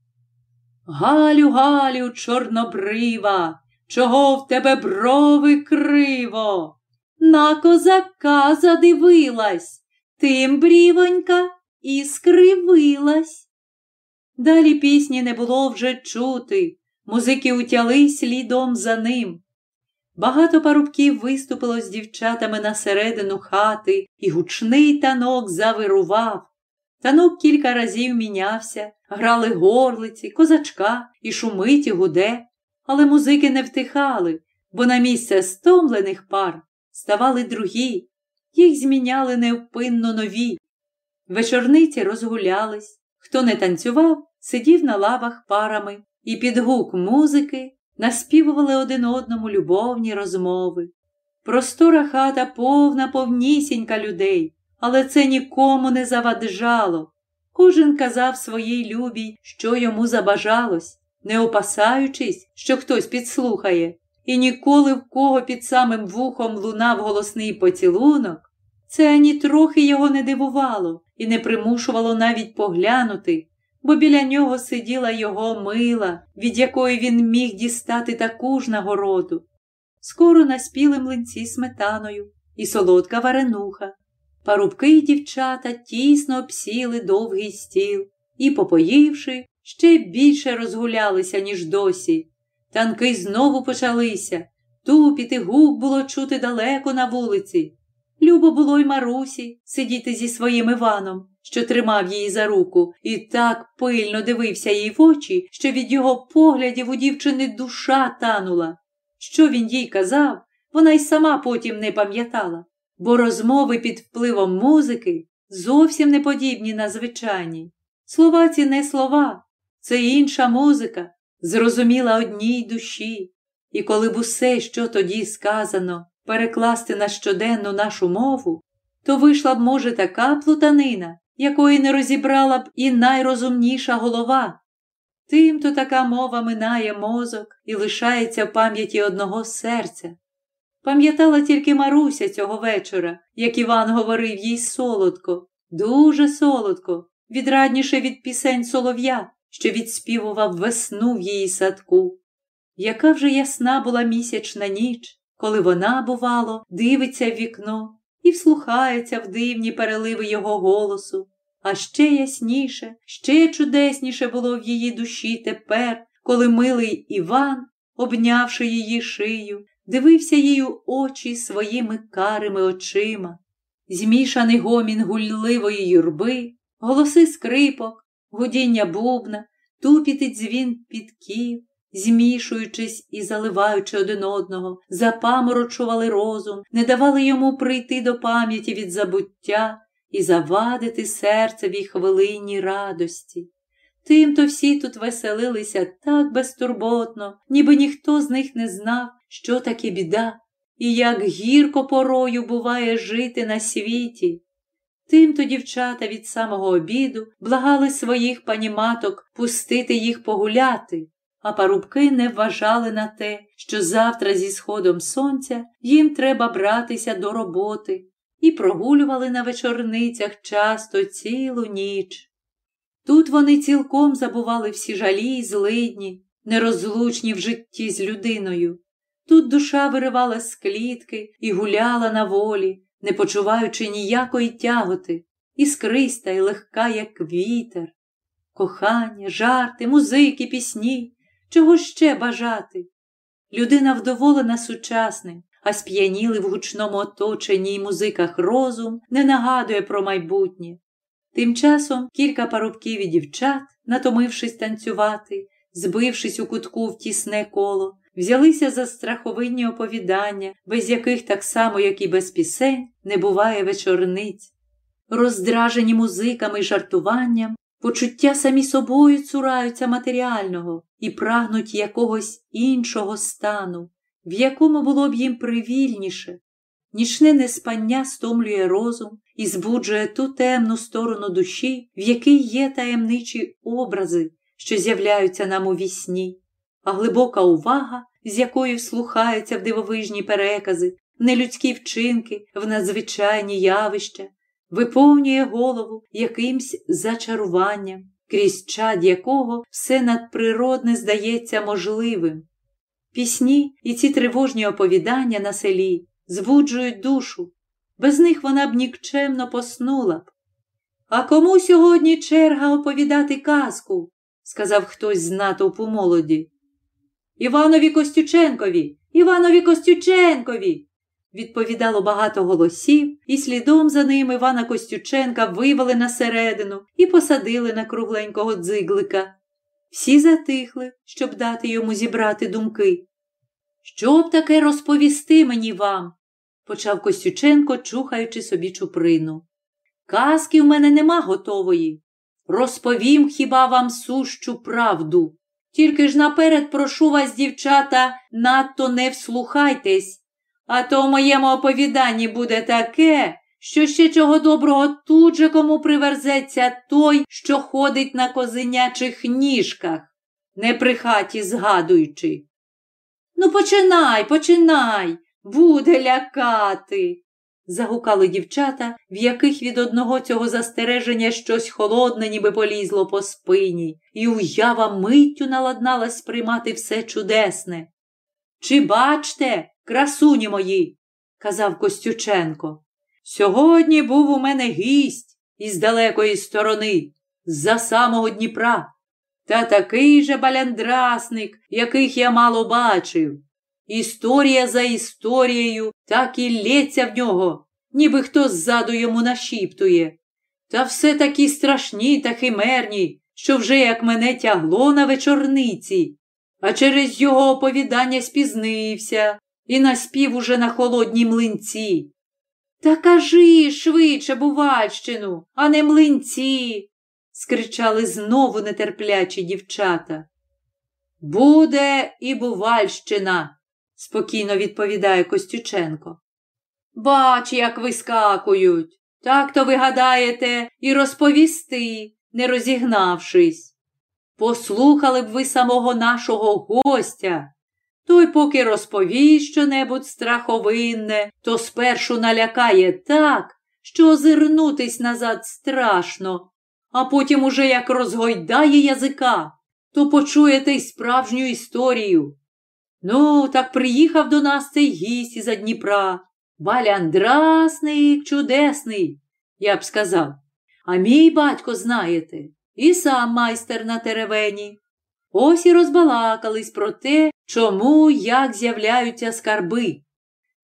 Speaker 1: Галю, Галю, чорнобрива, чого в тебе брови криво? На козака задивилась тим брівонька і скривилась. Далі пісні не було вже чути, музики утяли слідом за ним. Багато парубків виступило з дівчатами на середину хати, і гучний танок завирував. Танок кілька разів мінявся, грали горлиці, козачка і шумиті гуде, але музики не втихали, бо на місце стомлених пар ставали другі, їх зміняли невпинно нові. Вечорниці розгулялись, хто не танцював, сидів на лавах парами і під гук музики наспівували один одному любовні розмови. Простора хата повна, повнісінька людей, але це нікому не заваджало. Кожен казав своїй любій, що йому забажалось, не опасаючись, що хтось підслухає, і ніколи в кого під самим вухом лунав голосний поцілунок, це ані трохи його не дивувало і не примушувало навіть поглянути, бо біля нього сиділа його мила, від якої він міг дістати таку ж нагороду. Скоро наспіли млинці сметаною і солодка варенуха. Парубки й дівчата тісно обсіли довгий стіл і, попоївши, ще більше розгулялися, ніж досі. Танки знову почалися. Тупіти губ було чути далеко на вулиці. Любо було й Марусі сидіти зі своїм Іваном, що тримав її за руку, і так пильно дивився їй в очі, що від його поглядів у дівчини душа танула. Що він їй казав, вона й сама потім не пам'ятала, бо розмови під впливом музики зовсім не подібні на звичайні. Слова ці не слова, це інша музика, зрозуміла одній душі. І коли б усе, що тоді сказано, перекласти на щоденну нашу мову, то вийшла б, може, така плутанина, якої не розібрала б і найрозумніша голова. Тим-то така мова минає мозок і лишається в пам'яті одного серця. Пам'ятала тільки Маруся цього вечора, як Іван говорив їй солодко, дуже солодко, відрадніше від пісень солов'я, що відспівував весну в її садку. Яка вже ясна була місячна ніч, коли вона, бувало, дивиться в вікно і вслухається в дивні переливи його голосу, а ще ясніше, ще чудесніше було в її душі тепер, коли милий Іван, обнявши її шию, дивився їй у очі своїми карими очима. Змішаний гомін гульливої юрби, голоси скрипок, гудіння бубна, тупіти дзвін підків, змішуючись і заливаючи один одного, запаморочували розум, не давали йому прийти до пам'яті від забуття і завадити серцевій хвилинній радості. Тимто всі тут веселилися так безтурботно, ніби ніхто з них не знав, що таке біда, і як гірко порою буває жити на світі. Тимто дівчата від самого обіду благали своїх паніматок пустити їх погуляти, а парубки не вважали на те, що завтра зі сходом сонця їм треба братися до роботи, і прогулювали на вечорницях часто цілу ніч. Тут вони цілком забували всі жалі й злидні, нерозлучні в житті з людиною. Тут душа виривала з клітки і гуляла на волі, не почуваючи ніякої тяготи, іскриста і легка, як вітер. Кохання, жарти, музики, пісні, чого ще бажати? Людина вдоволена сучасним, а сп'яніли в гучному оточенні й музиках розум не нагадує про майбутнє. Тим часом кілька парубків і дівчат, натомившись танцювати, збившись у кутку в тісне коло, взялися за страховинні оповідання, без яких так само, як і без пісень, не буває вечорниць. Роздражені музиками й жартуванням, почуття самі собою цураються матеріального і прагнуть якогось іншого стану, в якому було б їм привільніше. Нічне неспання стомлює розум і збуджує ту темну сторону душі, в якій є таємничі образи, що з'являються нам у вісні а глибока увага, з якою вслухаються в дивовижні перекази, нелюдські вчинки, в надзвичайні явища, виповнює голову якимсь зачаруванням, крізь чад якого все надприродне здається можливим. Пісні і ці тривожні оповідання на селі збуджують душу, без них вона б нікчемно поснула б. А кому сьогодні черга оповідати казку? сказав хтось з натовпу молоді. Іванові Костюченкові, Іванові Костюченкові. Відповідало багато голосів, і слідом за ним Івана Костюченка вивели на середину і посадили на кругленького дзиглика. Всі затихли, щоб дати йому зібрати думки. Що б таке розповісти мені вам? почав Костюченко, чухаючи собі чуприну. Казки в мене нема готової. Розповім хіба вам сущу правду. Тільки ж наперед прошу вас, дівчата, надто не вслухайтесь, а то в моєму оповіданні буде таке, що ще чого доброго тут же кому приверзеться той, що ходить на козенячих ніжках, не при хаті згадуючи. Ну, починай, починай, буде лякати. Загукали дівчата, в яких від одного цього застереження щось холодне, ніби полізло по спині, і уява миттю наладналась сприймати все чудесне. Чи бачте, красуні мої, казав Костюченко. Сьогодні був у мене гість із далекої сторони, з-за самого Дніпра, та такий же баляндрасник, яких я мало бачив. Історія за історією так і лється в нього, ніби хто ззаду йому нашіптує. Та все такі страшні та химерні, що вже як мене тягло на вечорниці, а через його оповідання спізнився і наспів уже на холодній млинці. Та кажи швидше, Бувальщину, а не млинці, скричали знову нетерплячі дівчата. Буде і Бувальщина, спокійно відповідає Костюченко. Бач, як вискакують. Так то ви гадаєте і розповісти, не розігнавшись. Послухали б ви самого нашого гостя, той, поки розповість щонебудь страховинне, то спершу налякає так, що озирнутись назад страшно, а потім уже як розгойдає язика, то почуєте й справжню історію. Ну, так приїхав до нас цей гість із Дніпра. Баляндрасний, чудесний, я б сказав. А мій батько, знаєте, і сам майстер на теревені. Ось і розбалакались про те, чому як з'являються скарби.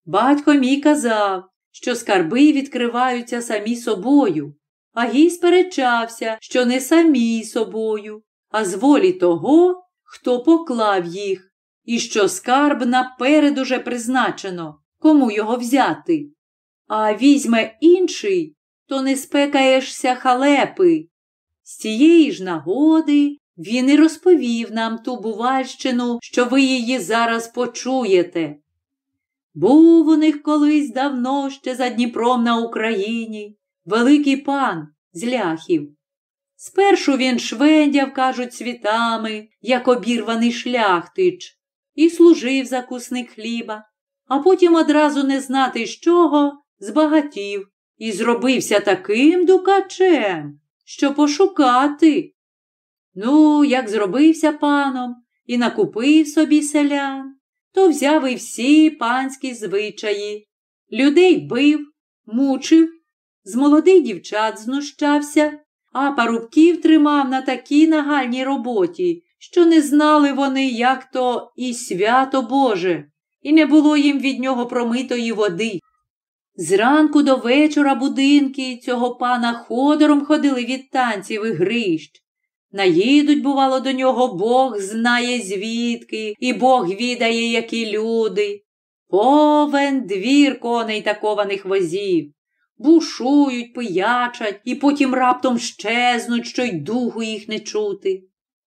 Speaker 1: Батько мій казав, що скарби відкриваються самі собою, а гій сперечався, що не самі собою, а з волі того, хто поклав їх, і що скарб наперед уже призначено, кому його взяти. А візьме інший, то не спекаєшся халепи. З цієї ж нагоди він і розповів нам ту Бувальщину, що ви її зараз почуєте. Був у них колись давно ще за Дніпром на Україні великий пан з ляхів. Спершу він швендяв, кажуть, світами, як обірваний шляхтич, і служив закусник хліба, а потім одразу не знати з чого збагатів і зробився таким дукачем, що пошукати. Ну, як зробився паном і накупив собі селян, то взяв і всі панські звичаї. Людей бив, мучив, з молодих дівчат знущався, а парубків тримав на такій нагальній роботі, що не знали вони, як то і свято Боже, і не було їм від нього промитої води. Зранку до вечора будинки цього пана ходором ходили від танців і грищ. Наїдуть, бувало, до нього Бог знає звідки, і Бог відає, які люди. Повен двір коней такованих возів. Бушують, пиячать і потім раптом щезнуть, що й духу їх не чути.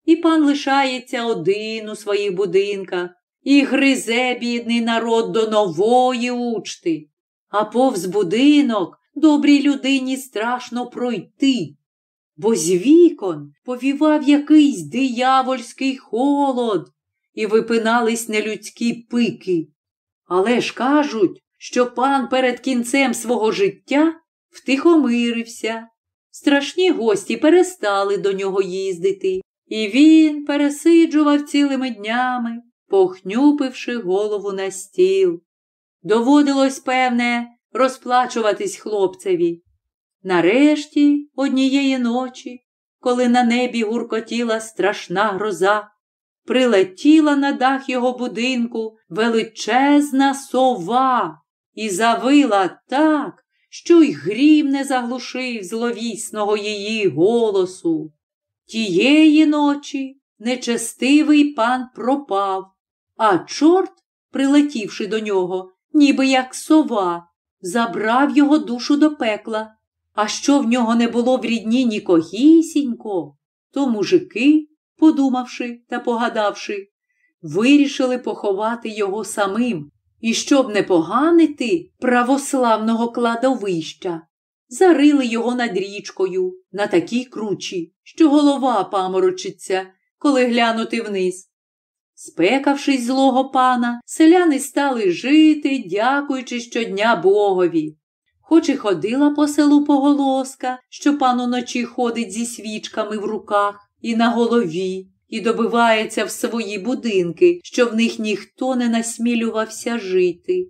Speaker 1: І пан лишається один у своїх будинках і гризе бідний народ до нової учти. А повз будинок добрій людині страшно пройти бо з вікон повівав якийсь диявольський холод і випинались нелюдські пики. Але ж кажуть, що пан перед кінцем свого життя втихомирився. Страшні гості перестали до нього їздити, і він пересиджував цілими днями, похнюпивши голову на стіл. Доводилось, певне, розплачуватись хлопцеві. Нарешті однієї ночі, коли на небі гуркотіла страшна гроза, прилетіла на дах його будинку величезна сова і завила так, що й грім не заглушив зловісного її голосу. Тієї ночі нечестивий пан пропав, а чорт, прилетівши до нього, ніби як сова, забрав його душу до пекла. А що в нього не було в рідні нікогісінько, то мужики подумавши та погадавши, вирішили поховати його самим. І, щоб не поганити православного кладовища, зарили його над річкою на такій кручі, що голова паморочиться, коли глянути вниз. Спекавшись злого пана, селяни стали жити, дякуючи щодня Богові. Хоч і ходила по селу поголоска, що пан уночі ходить зі свічками в руках і на голові, і добивається в свої будинки, що в них ніхто не насмілювався жити.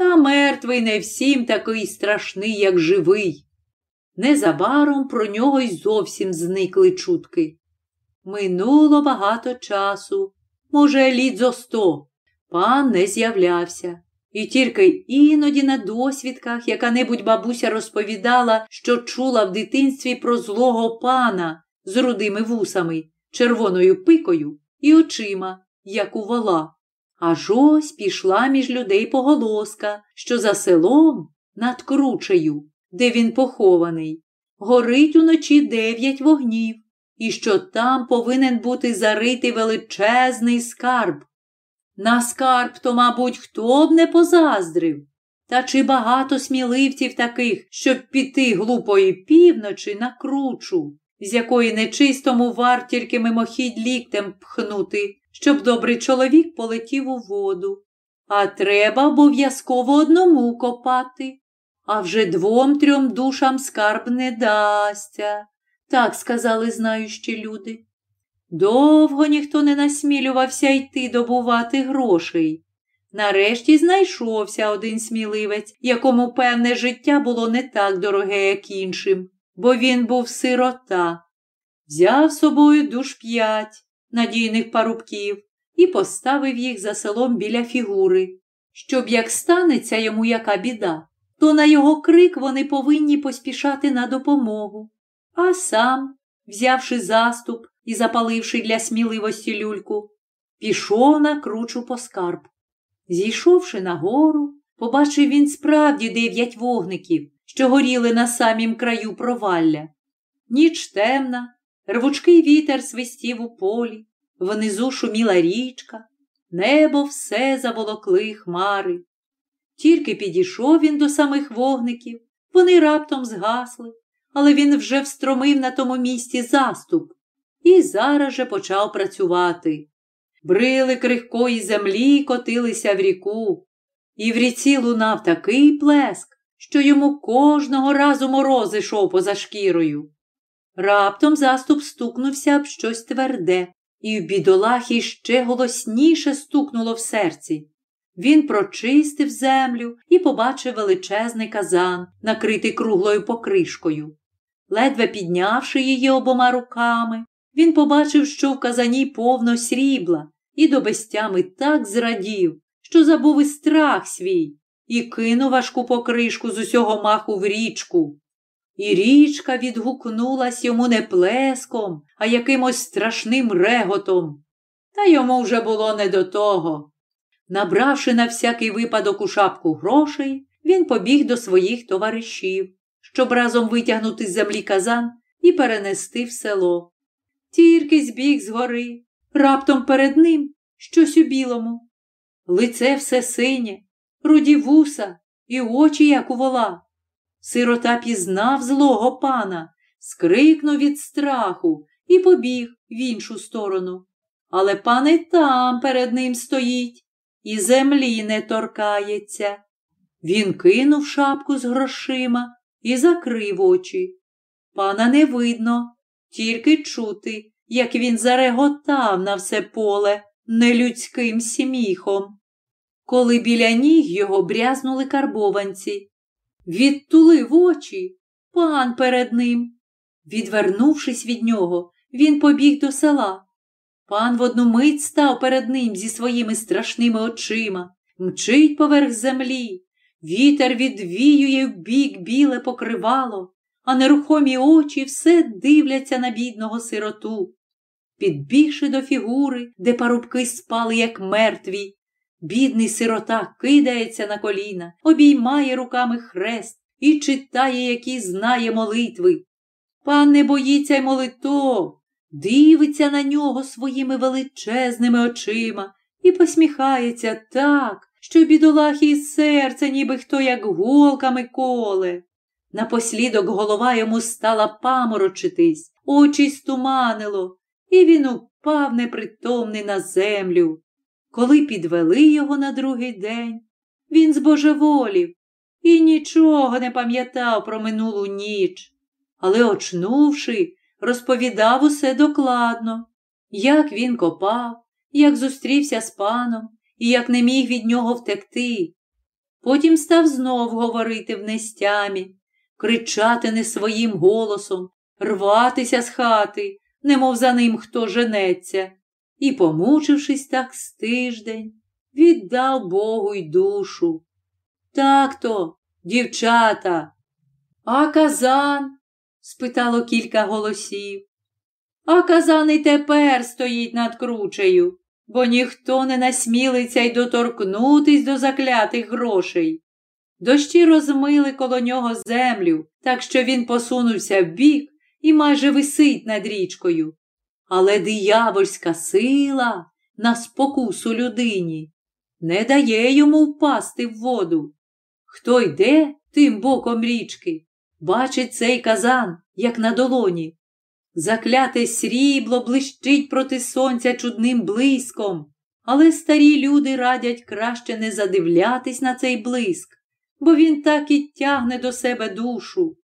Speaker 1: Та мертвий не всім такий страшний, як живий. Незабаром про нього й зовсім зникли чутки. Минуло багато часу, може, літ зо сто. Пан не з'являвся. І тільки іноді на досвідках яка-небудь бабуся розповідала, що чула в дитинстві про злого пана з рудими вусами, червоною пикою і очима, як у вола. Аж ось пішла між людей поголоска, що за селом над кручею, де він похований, горить уночі дев'ять вогнів, і що там повинен бути заритий величезний скарб. На скарб то, мабуть, хто б не позаздрив. Та чи багато сміливців таких, щоб піти глупої півночі на кручу, з якої нечистому вар тільки мимохідь ліктем пхнути, щоб добрий чоловік полетів у воду. А треба обов'язково одному копати, а вже двом трьом душам скарб не дасться, так сказали знаючі люди. Довго ніхто не насмілювався йти добувати грошей. Нарешті знайшовся один сміливець, якому певне життя було не так дороге, як іншим, бо він був сирота. Взяв собою душ п'ять надійних парубків і поставив їх за селом біля фігури, щоб як станеться йому яка біда, то на його крик вони повинні поспішати на допомогу. А сам, взявши заступ і запаливши для сміливості люльку, пішов на кручу по скарб. Зійшовши на гору, побачив він справді дев'ять вогників, що горіли на самім краю провалля. Ніч темна, рвучкий вітер свистів у полі, внизу шуміла річка, небо все заволокли хмари. Тільки підійшов він до самих вогників, вони раптом згасли, але він вже встромив на тому місці заступ і зараз же почав працювати. Брили крихкої землі котилися в ріку, і в ріці лунав такий плеск, що йому кожного разу мороз ішов поза шкірою. Раптом заступ стукнувся об щось тверде, і в бідолахі ще голосніше стукнуло в серці. Він прочистив землю і побачив величезний казан, накритий круглою покришкою. Ледве піднявши її обома руками, він побачив, що в казані повно срібла, і до безтями так зрадів, що забув і страх свій, і кинув важку покришку з усього маху в річку. І річка відгукнулась йому не плеском, а якимось страшним реготом. Та йому вже було не до того. Набравши на всякий випадок у шапку грошей, він побіг до своїх товаришів, щоб разом витягнути з землі казан і перенести в село. Тільки збіг згори, раптом перед ним щось у білому. Лице все синє, руді вуса і очі, як у вола. Сирота пізнав злого пана, скрикнув від страху і побіг в іншу сторону. Але пан і там перед ним стоїть і землі не торкається. Він кинув шапку з грошима і закрив очі. Пана не видно, тільки чути, як він зареготав на все поле нелюдським сміхом. Коли біля ніг його брязнули карбованці, відтулив очі пан перед ним. Відвернувшись від нього, він побіг до села. Пан в одну мить став перед ним зі своїми страшними очима, мчить поверх землі, вітер відвіює в бік біле покривало, а нерухомі очі все дивляться на бідного сироту. Підбігши до фігури, де парубки спали, як мертві, бідний сирота кидається на коліна, обіймає руками хрест і читає, які знає молитви. Пан не боїться й молитов, дивиться на нього своїми величезними очима і посміхається так, що бідолахі із серця, ніби хто як голками коле. Напослідок голова йому стала паморочитись, очі стуманило, і він упав непритомний на землю. Коли підвели його на другий день, він збожеволів і нічого не пам'ятав про минулу ніч. Але, очнувши, розповідав усе докладно, як він копав, як зустрівся з паном і як не міг від нього втекти. Потім став знов говорити в нестямі, кричати не своїм голосом, рватися з хати, немов за ним хто женеться, і, помучившись так з тиждень, віддав Богу й душу. Так то, дівчата, а казан? спитало кілька голосів. А казан і тепер стоїть над кручею, бо ніхто не насмілиться й доторкнутись до заклятих грошей. Дощі розмили коло нього землю, так що він посунувся вбік і майже висить над річкою. Але диявольська сила на спокусу людині не дає йому впасти в воду. Хто йде тим боком річки, бачить цей казан, як на долоні. Закляте срібло блищить проти сонця чудним блиском, але старі люди радять краще не задивлятись на цей блиск, бо він так і тягне до себе душу.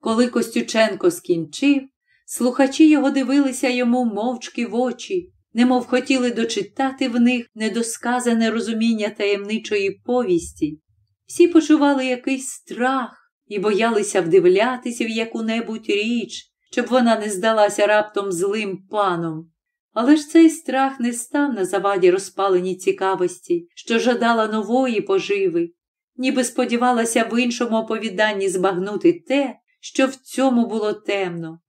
Speaker 1: Коли Костюченко скінчив, слухачі його дивилися йому мовчки в очі, немов хотіли дочитати в них недосказане розуміння таємничої повісті. Всі почували якийсь страх і боялися вдивлятися в яку-небудь річ, щоб вона не здалася раптом злим паном. Але ж цей страх не став на заваді розпаленій цікавості, що жадала нової поживи, ніби сподівалася в іншому оповіданні збагнути те, що в цьому було темно.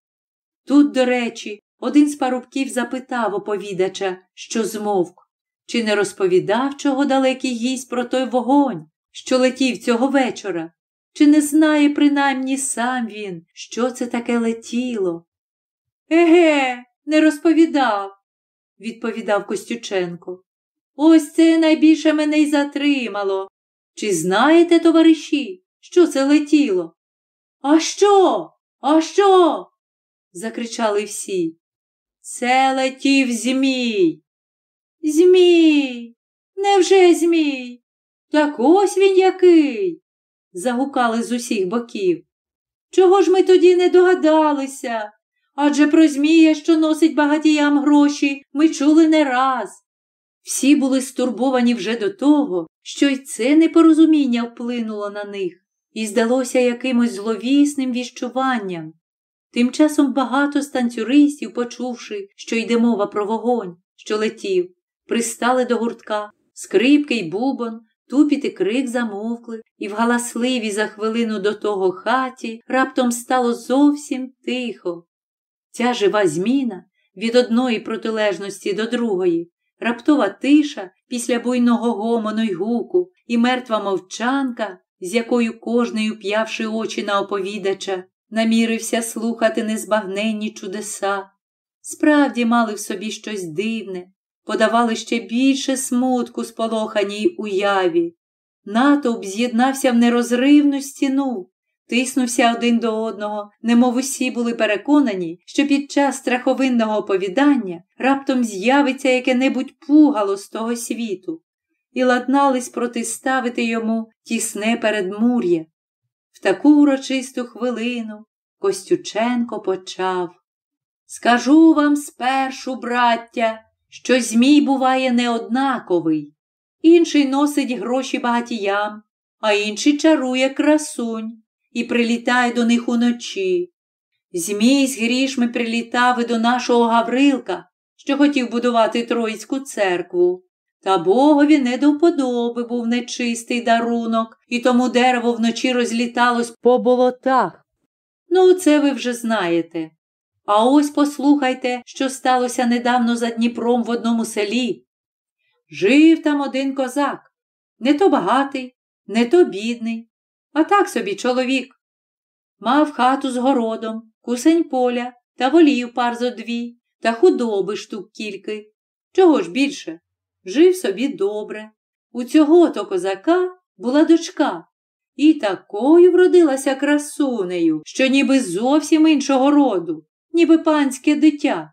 Speaker 1: Тут, до речі, один з парубків запитав оповідача, що змовк, чи не розповідав чого далекий гість про той вогонь, що летів цього вечора, чи не знає принаймні сам він, що це таке летіло? Еге, не розповідав, відповідав Костюченко. Ось це найбільше мене й затримало. Чи знаєте, товариші, що це летіло? А що? А що? Закричали всі. Це летів Змій. Змій. Невже Змій? Так ось він який. загукали з усіх боків. Чого ж ми тоді не догадалися? Адже про Змія, що носить багатіям гроші, ми чули не раз. Всі були стурбовані вже до того, що й це непорозуміння вплинуло на них і здалося якимось зловісним віщуванням. Тим часом багато станцюристів, почувши, що йде мова про вогонь, що летів, пристали до гуртка, скрипки й бубон, тупіт і крик замовкли, і в галасливій за хвилину до того хаті раптом стало зовсім тихо. Ця жива зміна від одної протилежності до другої, раптова тиша після буйного гомону й гуку і мертва мовчанка з якою кожний, уп'явши очі на оповідача, намірився слухати незбагненні чудеса, справді мали в собі щось дивне, подавали ще більше смутку сполоханій уяві. Натовп з'єднався в нерозривну стіну, тиснувся один до одного, немов усі були переконані, що під час страховинного оповідання раптом з'явиться яке-небудь пугало з того світу і ладнались протиставити йому тісне передмур'я. В таку урочисту хвилину Костюченко почав. Скажу вам спершу, браття, що Змій буває неоднаковий. Інший носить гроші багатіям, а інший чарує красунь і прилітає до них уночі. Змій з грішми прилітав і до нашого Гаврилка, що хотів будувати Троїцьку церкву. Та богові не до вподоби був нечистий дарунок, і тому дерево вночі розліталось по болотах. Ну, це ви вже знаєте. А ось послухайте, що сталося недавно за Дніпром в одному селі. Жив там один козак, не то багатий, не то бідний, а так собі чоловік. Мав хату з городом, кусень поля та волів пар зо дві, та худоби штук кільки. Чого ж більше? Жив собі добре. У цього то козака була дочка, і такою вродилася красунею, що ніби зовсім іншого роду, ніби панське дитя.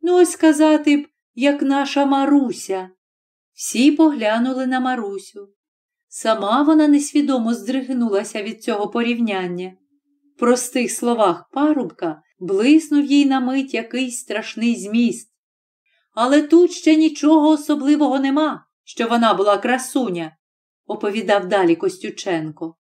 Speaker 1: Ну, ось сказати б, як наша Маруся. Всі поглянули на Марусю. Сама вона несвідомо здригнулася від цього порівняння. В простих словах парубка блиснув їй на мить якийсь страшний зміст. Але тут ще нічого особливого нема, що вона була красуня, оповідав далі Костюченко.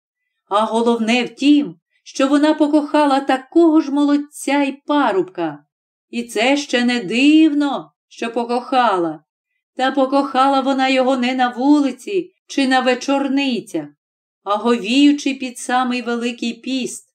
Speaker 1: А головне в тім, що вона покохала такого ж молодця й парубка. І це ще не дивно, що покохала. Та покохала вона його не на вулиці чи на вечорницях, а говіючи під самий Великий піст.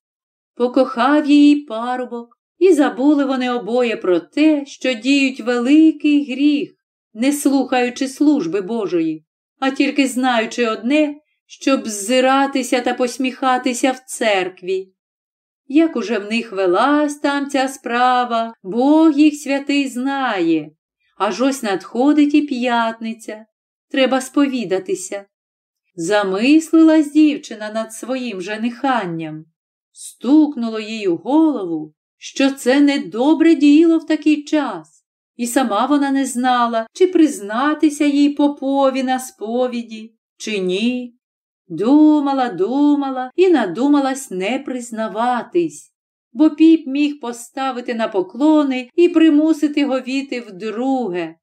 Speaker 1: Покохав її парубок, і забули вони обоє про те, що діють великий гріх, не слухаючи служби Божої, а тільки знаючи одне, щоб ззиратися та посміхатися в церкві. Як уже в них велась там ця справа, Бог їх святий знає. Аж ось надходить і п'ятниця. Треба сповідатися. Замислилась дівчина над своїм жениханням. Стукнуло їй у голову, що це недобре діло в такий час, і сама вона не знала, чи признатися їй попові на сповіді, чи ні. Думала, думала і надумалась не признаватись, бо піп міг поставити на поклони і примусити говіти вдруге.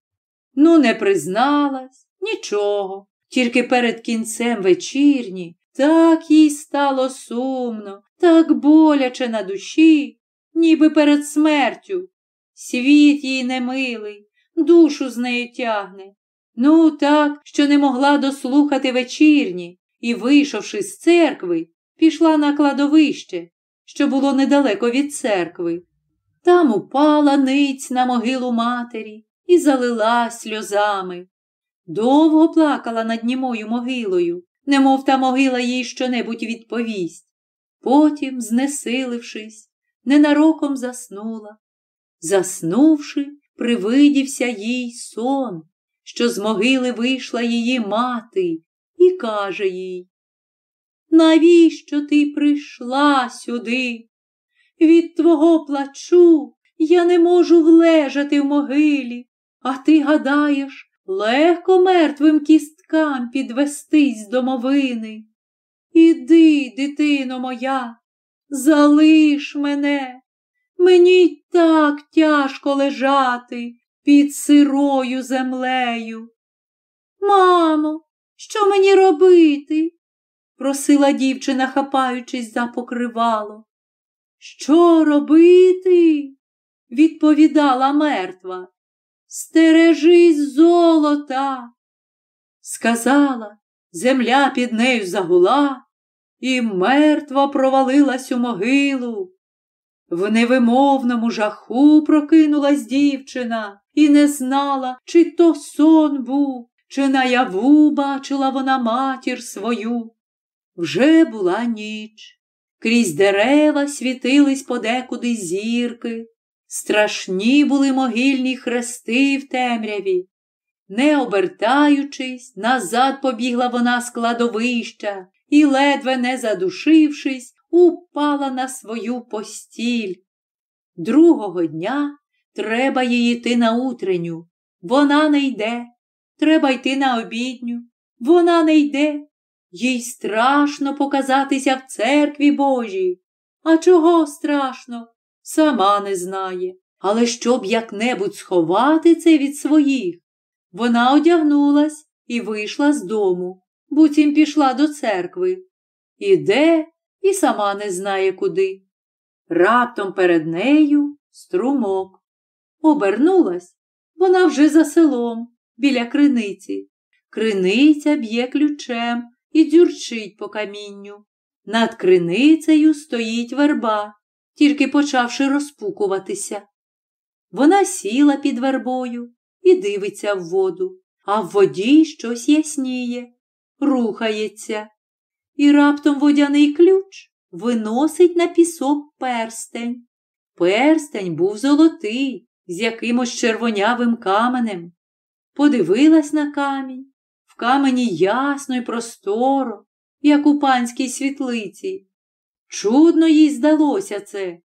Speaker 1: Ну, не призналась нічого, тільки перед кінцем вечірні так їй стало сумно, так боляче на душі, ніби перед смертю. Світ їй немилий, душу з нею тягне. Ну, так, що не могла дослухати вечірні і, вийшовши з церкви, пішла на кладовище, що було недалеко від церкви. Там упала ниць на могилу матері і залила сльозами. Довго плакала над німою могилою, немов та могила їй щонебудь відповість. Потім, знесилившись, ненароком заснула. Заснувши, привидівся їй сон, що з могили вийшла її мати і каже їй, навіщо ти прийшла сюди? Від твого плачу я не можу влежати в могилі, а ти гадаєш, легко мертвим кісткам підвестись з домовини. Іди, дитино моя, залиш мене, мені й так тяжко лежати під сирою землею. Мамо, що мені робити? просила дівчина, хапаючись за покривало. Що робити? відповідала мертва. Стережись золота. Сказала, земля під нею загула, і мертва провалилась у могилу. В невимовному жаху прокинулась дівчина і не знала, чи то сон був, чи наяву бачила вона матір свою. Вже була ніч. Крізь дерева світились подекуди зірки, страшні були могильні хрести в темряві. Не обертаючись, назад побігла вона з кладовища і, ледве не задушившись, упала на свою постіль. Другого дня треба їй йти на утренню. Вона не йде. Треба йти на обідню. Вона не йде. Їй страшно показатися в церкві Божій. А чого страшно? Сама не знає. Але щоб як-небудь сховати це від своїх, вона одягнулась і вийшла з дому, буцім пішла до церкви. Іде і сама не знає куди. Раптом перед нею струмок. Обернулась вона вже за селом, біля криниці. Криниця б'є ключем і дзюрчить по камінню. Над криницею стоїть верба, тільки почавши розпукуватися. Вона сіла під вербою і дивиться в воду, а в воді щось ясніє, рухається. І раптом водяний ключ виносить на пісок перстень. Перстень був золотий, з якимось червонявим каменем. Подивилась на камінь, в камені ясно й просторо, як у панській світлиці. Чудно їй здалося це.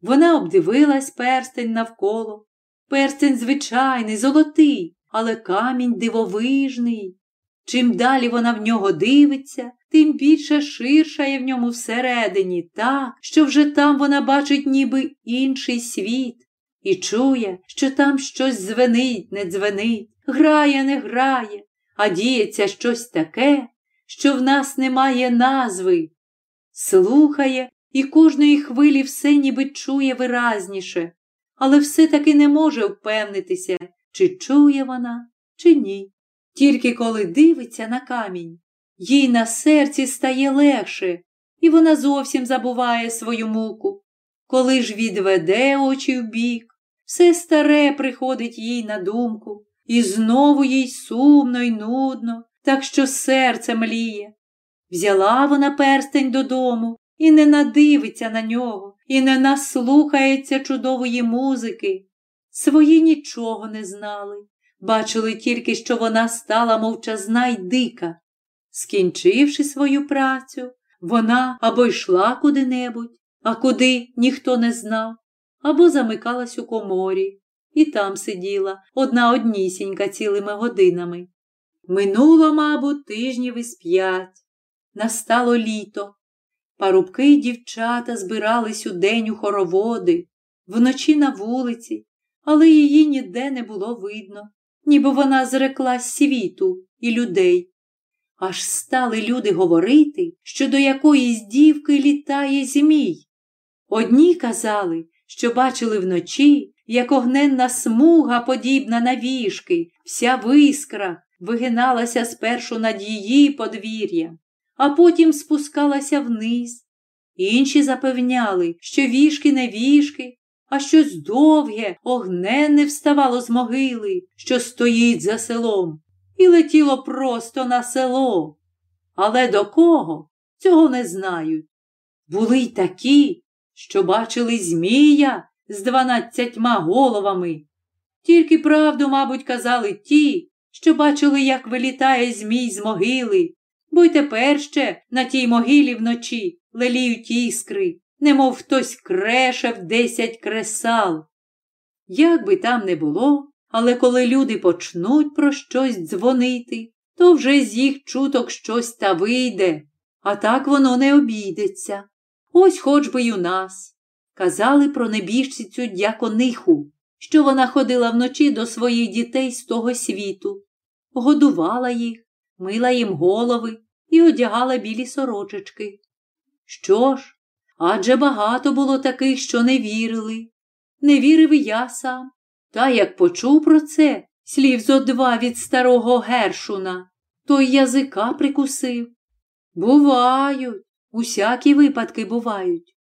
Speaker 1: Вона обдивилась перстень навколо. Перстень звичайний, золотий, але камінь дивовижний. Чим далі вона в нього дивиться, тим більше ширшає в ньому всередині, так, що вже там вона бачить ніби інший світ і чує, що там щось звенить, не дзвенить, грає, не грає, а діється щось таке, що в нас немає назви. Слухає і кожної хвилі все ніби чує виразніше, але все-таки не може впевнитися, чи чує вона, чи ні. Тільки коли дивиться на камінь, їй на серці стає легше, і вона зовсім забуває свою муку. Коли ж відведе очі вбік, все старе приходить їй на думку, і знову їй сумно й нудно, так що серце мліє. Взяла вона перстень додому і не надивиться на нього, і не наслухається чудової музики. Свої нічого не знали, бачили тільки, що вона стала мовчазна й дика. Скінчивши свою працю, вона або йшла куди-небудь, а куди ніхто не знав, або замикалась у коморі і там сиділа одна однісінька цілими годинами. Минуло, мабуть, тижнів із п'ять. Настало літо. Парубки й дівчата збирались у день у хороводи, вночі на вулиці, але її ніде не було видно, ніби вона зреклась світу і людей. Аж стали люди говорити, що до якоїсь дівки літає змій. Одні казали, що бачили вночі, як огненна смуга, подібна на вішки, вся в іскрах, вигиналася спершу над її подвір'ям, а потім спускалася вниз. Інші запевняли, що вішки не вішки, а щось довге, огненне вставало з могили, що стоїть за селом, і летіло просто на село. Але до кого цього не знають. Були й такі, що бачили Змія з дванадцятьма головами. Тільки правду, мабуть, казали ті, що бачили, як вилітає Змій з могили, бо й тепер ще на тій могилі вночі леліють іскри, немов хтось креше в десять кресал. Як би там не було, але коли люди почнуть про щось дзвонити, то вже з їх чуток щось та вийде, а так воно не обійдеться. Ось хоч би й у нас. Казали про небіжчицю дякониху, що вона ходила вночі до своїх дітей з того світу, годувала їх, мила їм голови і одягала білі сорочечки. Що ж, адже багато було таких, що не вірили. Не вірив і я сам. Та як почув про це слів зо два від старого гершуна, то й язика прикусив. Бувають, усякі випадки бувають.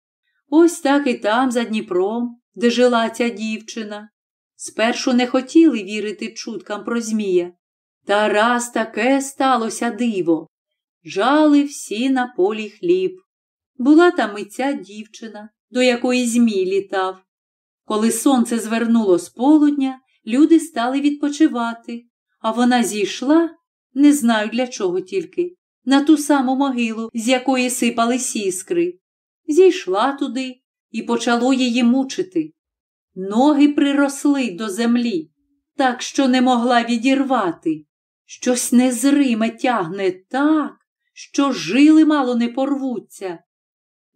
Speaker 1: Ось так і там, за Дніпром, де жила ця дівчина. Спершу не хотіли вірити чуткам про Змія. Та раз таке сталося диво. Жали всі на полі хліб. Була там і ця дівчина, до якої Змій літав. Коли сонце звернуло з полудня, люди стали відпочивати, а вона зійшла, не знаю для чого тільки, на ту саму могилу, з якої сипали сіскри зійшла туди і почало її мучити. Ноги приросли до землі, так що не могла відірвати. Щось незриме тягне так, що жили мало не порвуться.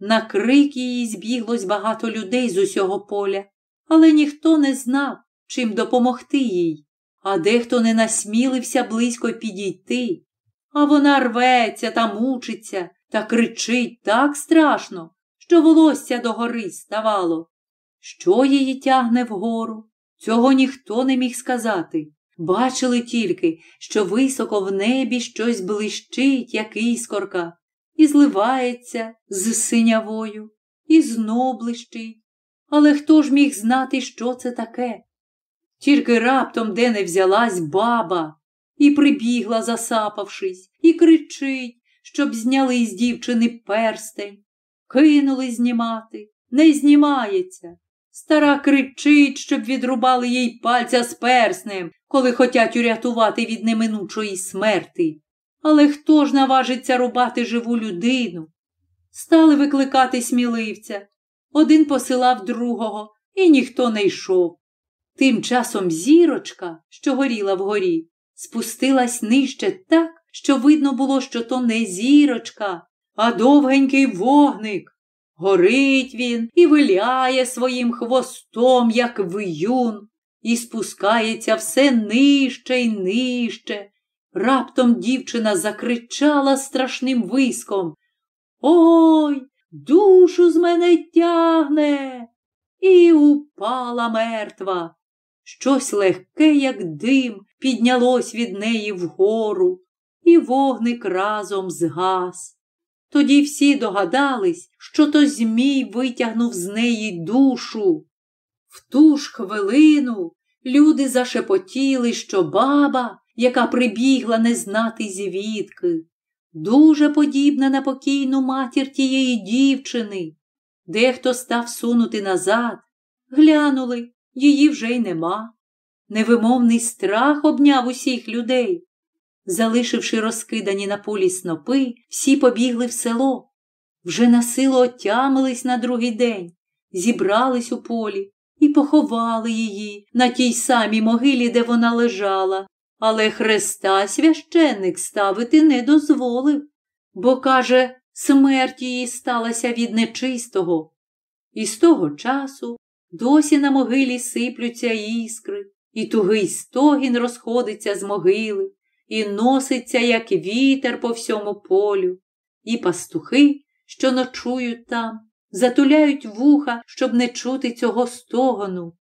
Speaker 1: На крик її збіглось багато людей з усього поля, але ніхто не знав, чим допомогти їй, а дехто не насмілився близько підійти. А вона рветься та мучиться та кричить так страшно, що волосся догори ставало. Що її тягне вгору? Цього ніхто не міг сказати. Бачили тільки, що високо в небі щось блищить, як іскорка, і зливається з синявою, і знов блищить. Але хто ж міг знати, що це таке? Тільки раптом де не взялась баба і прибігла, засапавшись, і кричить, щоб зняли з дівчини перстень. Кинули знімати, не знімається. Стара кричить, щоб відрубали їй пальця з перснем, коли хотять урятувати від неминучої смерти. Але хто ж наважиться рубати живу людину? Стали викликати сміливця. Один посилав другого, і ніхто не йшов. Тим часом зірочка, що горіла вгорі, спустилась нижче так, що видно було, що то не зірочка, а довгенький вогник. Горить він і виляє своїм хвостом, як виюн, і спускається все нижче й нижче. Раптом дівчина закричала страшним виском. Ой, душу з мене тягне. І упала мертва. Щось легке, як дим, піднялось від неї вгору, і вогник разом згас. Тоді всі догадались, що то Змій витягнув з неї душу. В ту ж хвилину люди зашепотіли, що баба, яка прибігла не знати звідки, дуже подібна на покійну матір тієї дівчини. Дехто став сунути назад, глянули, її вже й нема. Невимовний страх обняв усіх людей. Залишивши розкидані на полі снопи, всі побігли в село. Вже на силу отямились на другий день, зібрались у полі і поховали її на тій самій могилі, де вона лежала. Але хреста священник ставити не дозволив, бо, каже, смерть її сталася від нечистого. І з того часу досі на могилі сиплються іскри, і тугий стогін розходиться з могили і носиться, як вітер по всьому полю, і пастухи, що ночують там, затуляють вуха, щоб не чути цього стогону.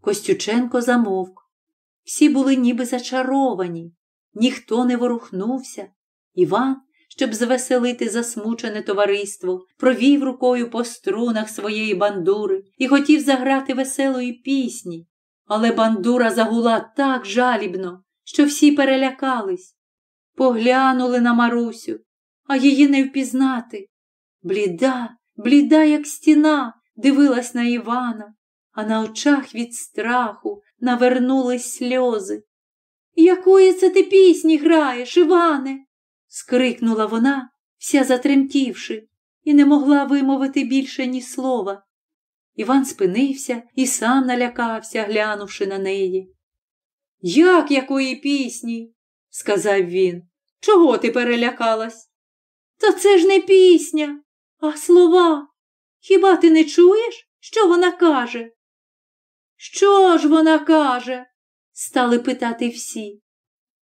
Speaker 1: Костюченко замовк. Всі були ніби зачаровані, ніхто не ворухнувся. Іван, щоб звеселити засмучене товариство, провів рукою по струнах своєї бандури і хотів заграти веселої пісні. Але бандура загула так жалібно, що всі перелякались, поглянули на Марусю, а її не впізнати. Бліда, бліда, як стіна, дивилась на Івана, а на очах від страху навернулись сльози. Якої це ти пісні граєш, Іване? скрикнула вона, вся затремтівши, і не могла вимовити більше ні слова. Іван спинився і сам налякався, глянувши на неї. Як якої пісні? сказав він. Чого ти перелякалась? Та це ж не пісня, а слова. Хіба ти не чуєш, що вона каже? Що ж вона каже? стали питати всі.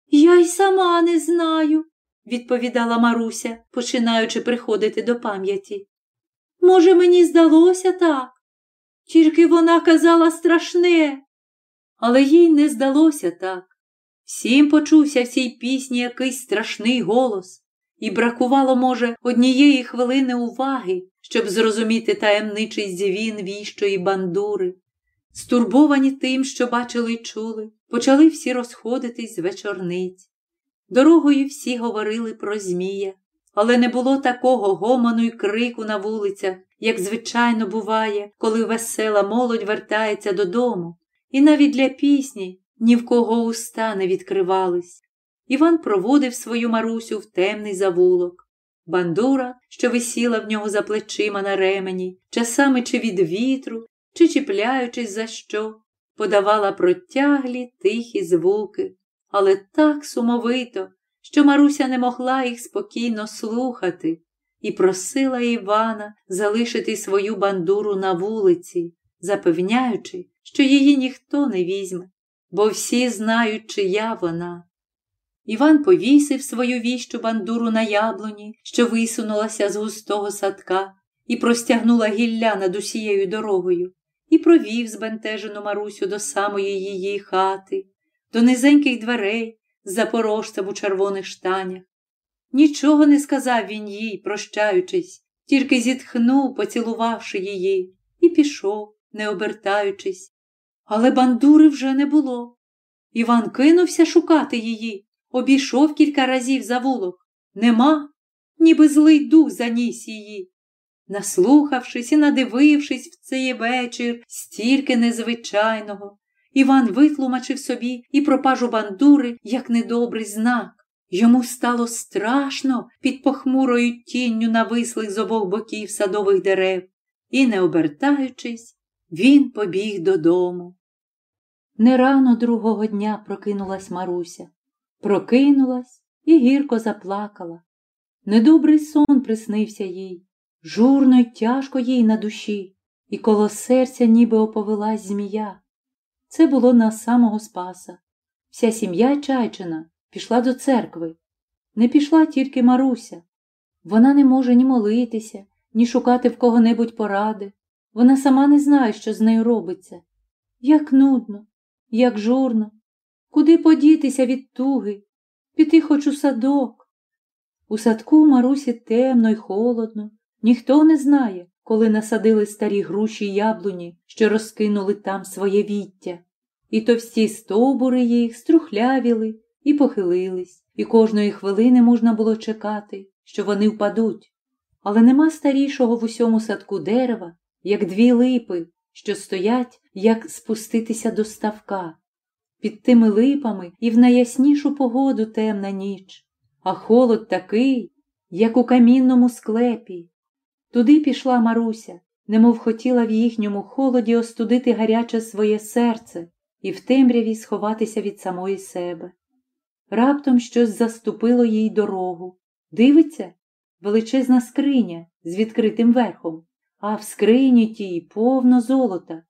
Speaker 1: Я й сама не знаю, відповідала Маруся, починаючи приходити до пам'яті. Може, мені здалося так, тільки вона казала страшне. Але їй не здалося так. Всім почувся в цій пісні якийсь страшний голос, і бракувало, може, однієї хвилини уваги, щоб зрозуміти таємничий дзвін віщої бандури. Стурбовані тим, що бачили й чули, почали всі розходитись з вечорниць. Дорогою всі говорили про Змія, але не було такого гомону й крику на вулицях, як звичайно буває, коли весела молодь вертається додому і навіть для пісні ні в кого уста не відкривались. Іван проводив свою Марусю в темний завулок. Бандура, що висіла в нього за плечима на ремені, часами чи від вітру, чи чіпляючись за що, подавала протяглі тихі звуки, але так сумовито, що Маруся не могла їх спокійно слухати, і просила Івана залишити свою бандуру на вулиці, запевняючи, що її ніхто не візьме, бо всі знають, чия вона. Іван повісив свою віщу бандуру на яблуні, що висунулася з густого садка, і простягнула гілля над усією дорогою, і провів збентежену Марусю до самої її хати, до низеньких дверей з запорожцем у червоних штанях. Нічого не сказав він їй, прощаючись, тільки зітхнув, поцілувавши її, і пішов, не обертаючись, але бандури вже не було. Іван кинувся шукати її, обійшов кілька разів завулок. Нема, ніби злий дух заніс її. Наслухавшись і надивившись в цей вечір стільки незвичайного, Іван витлумачив собі і пропажу бандури як недобрий знак. Йому стало страшно під похмурою тінню навислих з обох боків садових дерев, і, не обертаючись, він побіг додому. Не рано другого дня прокинулась Маруся. Прокинулась і гірко заплакала. Недобрий сон приснився їй, журно й тяжко їй на душі, і коло серця ніби оповелась змія. Це було на самого Спаса. Вся сім'я Чайчина пішла до церкви. Не пішла тільки Маруся. Вона не може ні молитися, ні шукати в кого-небудь поради. Вона сама не знає, що з нею робиться. Як нудно, як журно, куди подітися від туги, піти хоч у садок. У садку Марусі темно й холодно, ніхто не знає, коли насадили старі груші яблуні, що розкинули там своє віття. І товсті стовбури їх струхлявіли і похилились, і кожної хвилини можна було чекати, що вони впадуть. Але нема старішого в усьому садку дерева, як дві липи, що стоять, як спуститися до ставка. Під тими липами і в найяснішу погоду темна ніч, а холод такий, як у камінному склепі. Туди пішла Маруся, немов хотіла в їхньому холоді остудити гаряче своє серце і в темряві сховатися від самої себе. Раптом щось заступило їй дорогу. Дивиться, величезна скриня з відкритим верхом, а в скрині тій повно золота.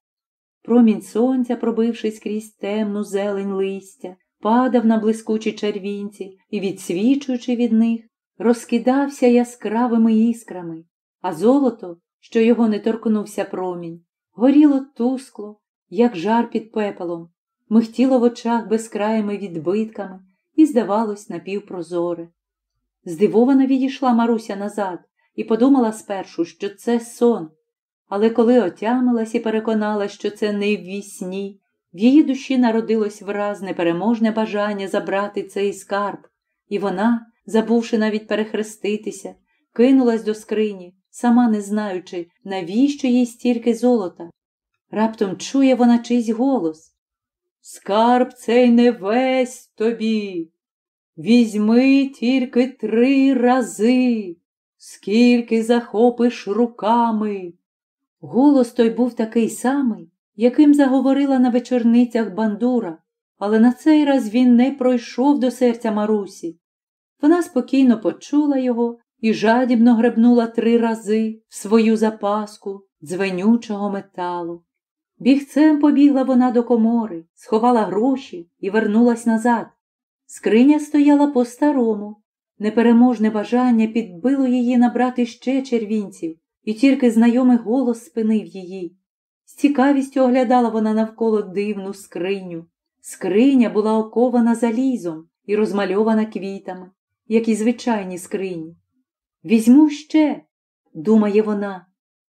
Speaker 1: Промінь сонця, пробившись крізь темну зелень листя, падав на блискучі червінці і, відсвічуючи від них, розкидався яскравими іскрами, а золото, що його не торкнувся промінь, горіло тускло, як жар під пепелом, михтіло в очах безкраїми відбитками і, здавалось, напівпрозоре. Здивовано відійшла Маруся назад і подумала спершу, що це сон, але коли отямилась і переконалась, що це не в вісні, в її душі народилось враз непереможне бажання забрати цей скарб, і вона, забувши навіть перехреститися, кинулась до скрині, сама не знаючи, навіщо їй стільки золота. Раптом чує вона чийсь голос. Скарб цей не весь тобі. Візьми тільки три рази, скільки захопиш руками. Голос той був такий самий, яким заговорила на вечорницях бандура, але на цей раз він не пройшов до серця Марусі. Вона спокійно почула його і жадібно гребнула три рази в свою запаску дзвенючого металу. Бігцем побігла вона до комори, сховала гроші і вернулась назад. Скриня стояла по-старому. Непереможне бажання підбило її набрати ще червінців, і тільки знайомий голос спинив її. З цікавістю оглядала вона навколо дивну скриню. Скриня була окована залізом і розмальована квітами, як і звичайні скрині. Візьму ще, думає вона,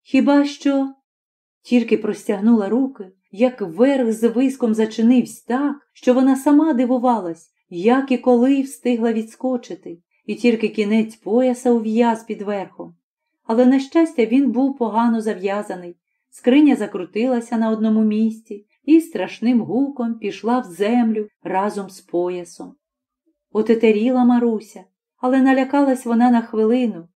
Speaker 1: хіба що тільки простягнула руки, як верх з виском зачинився так, що вона сама дивувалась, як і коли встигла відскочити, і тільки кінець пояса ув'яз під верхом. Але, на щастя, він був погано зав'язаний. Скриня закрутилася на одному місці і страшним гуком пішла в землю разом з поясом. Отетеріла Маруся, але налякалась вона на хвилину.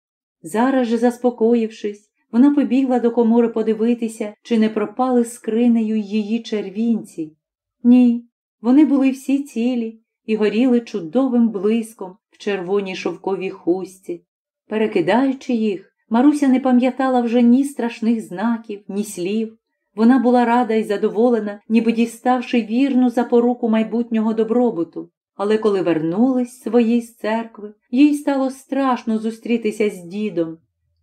Speaker 1: Зараз же, заспокоївшись, вона побігла до комори подивитися, чи не пропали скринею її червінці. Ні, вони були всі цілі і горіли чудовим блиском в червоній шовковій хустці. Перекидаючи їх, Маруся не пам'ятала вже ні страшних знаків, ні слів. Вона була рада і задоволена, ніби діставши вірну запоруку майбутнього добробуту. Але коли вернулись свої з церкви, їй стало страшно зустрітися з дідом.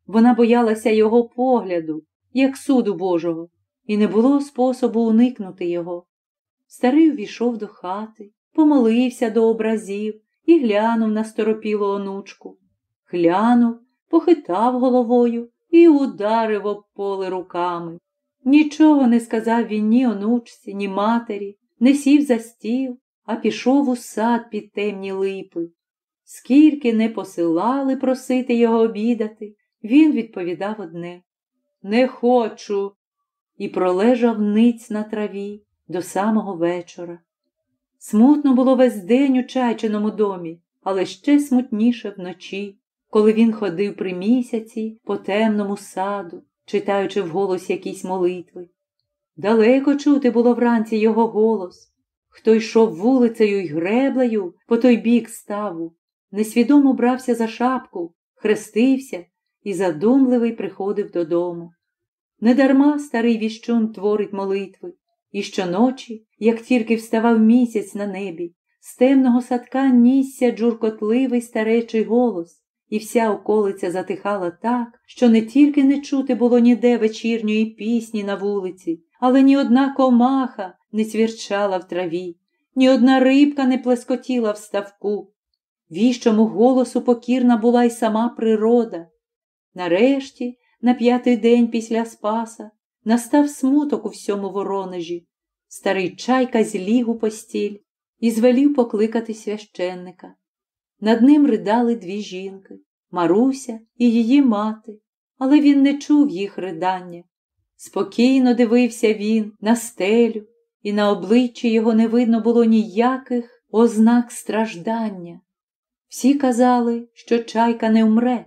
Speaker 1: Вона боялася його погляду, як суду Божого, і не було способу уникнути його. Старий увійшов до хати, помолився до образів і глянув на сторопілу онучку. Глянув, похитав головою і ударив об поле руками. Нічого не сказав він ні онучці, ні матері, не сів за стіл, а пішов у сад під темні липи. Скільки не посилали просити його обідати, Він відповідав одне Не хочу. І пролежав ниць на траві до самого вечора. Смутно було весь день у чайчиному домі, але ще смутніше вночі, коли він ходив при місяці по темному саду, читаючи вголос якісь молитви. Далеко чути було вранці його голос. Хто йшов вулицею й греблею по той бік ставу, несвідомо брався за шапку, хрестився і задумливий приходив додому. Недарма старий віщун творить молитви, і щоночі, як тільки вставав місяць на небі, з темного садка нісся джуркотливий старечий голос, і вся околиця затихала так, що не тільки не чути було ніде вечірньої пісні на вулиці, але ні одна комаха не цвірчала в траві, ні одна рибка не плескотіла в ставку. Віщому голосу покірна була й сама природа. Нарешті, на п'ятий день після Спаса, настав смуток у всьому воронежі. Старий чайка зліг у постіль і звелів покликати священника. Над ним ридали дві жінки Маруся і її мати, але він не чув їх ридання. Спокійно дивився він на стелю, і на обличчі його не видно було ніяких ознак страждання. Всі казали, що чайка не вмре.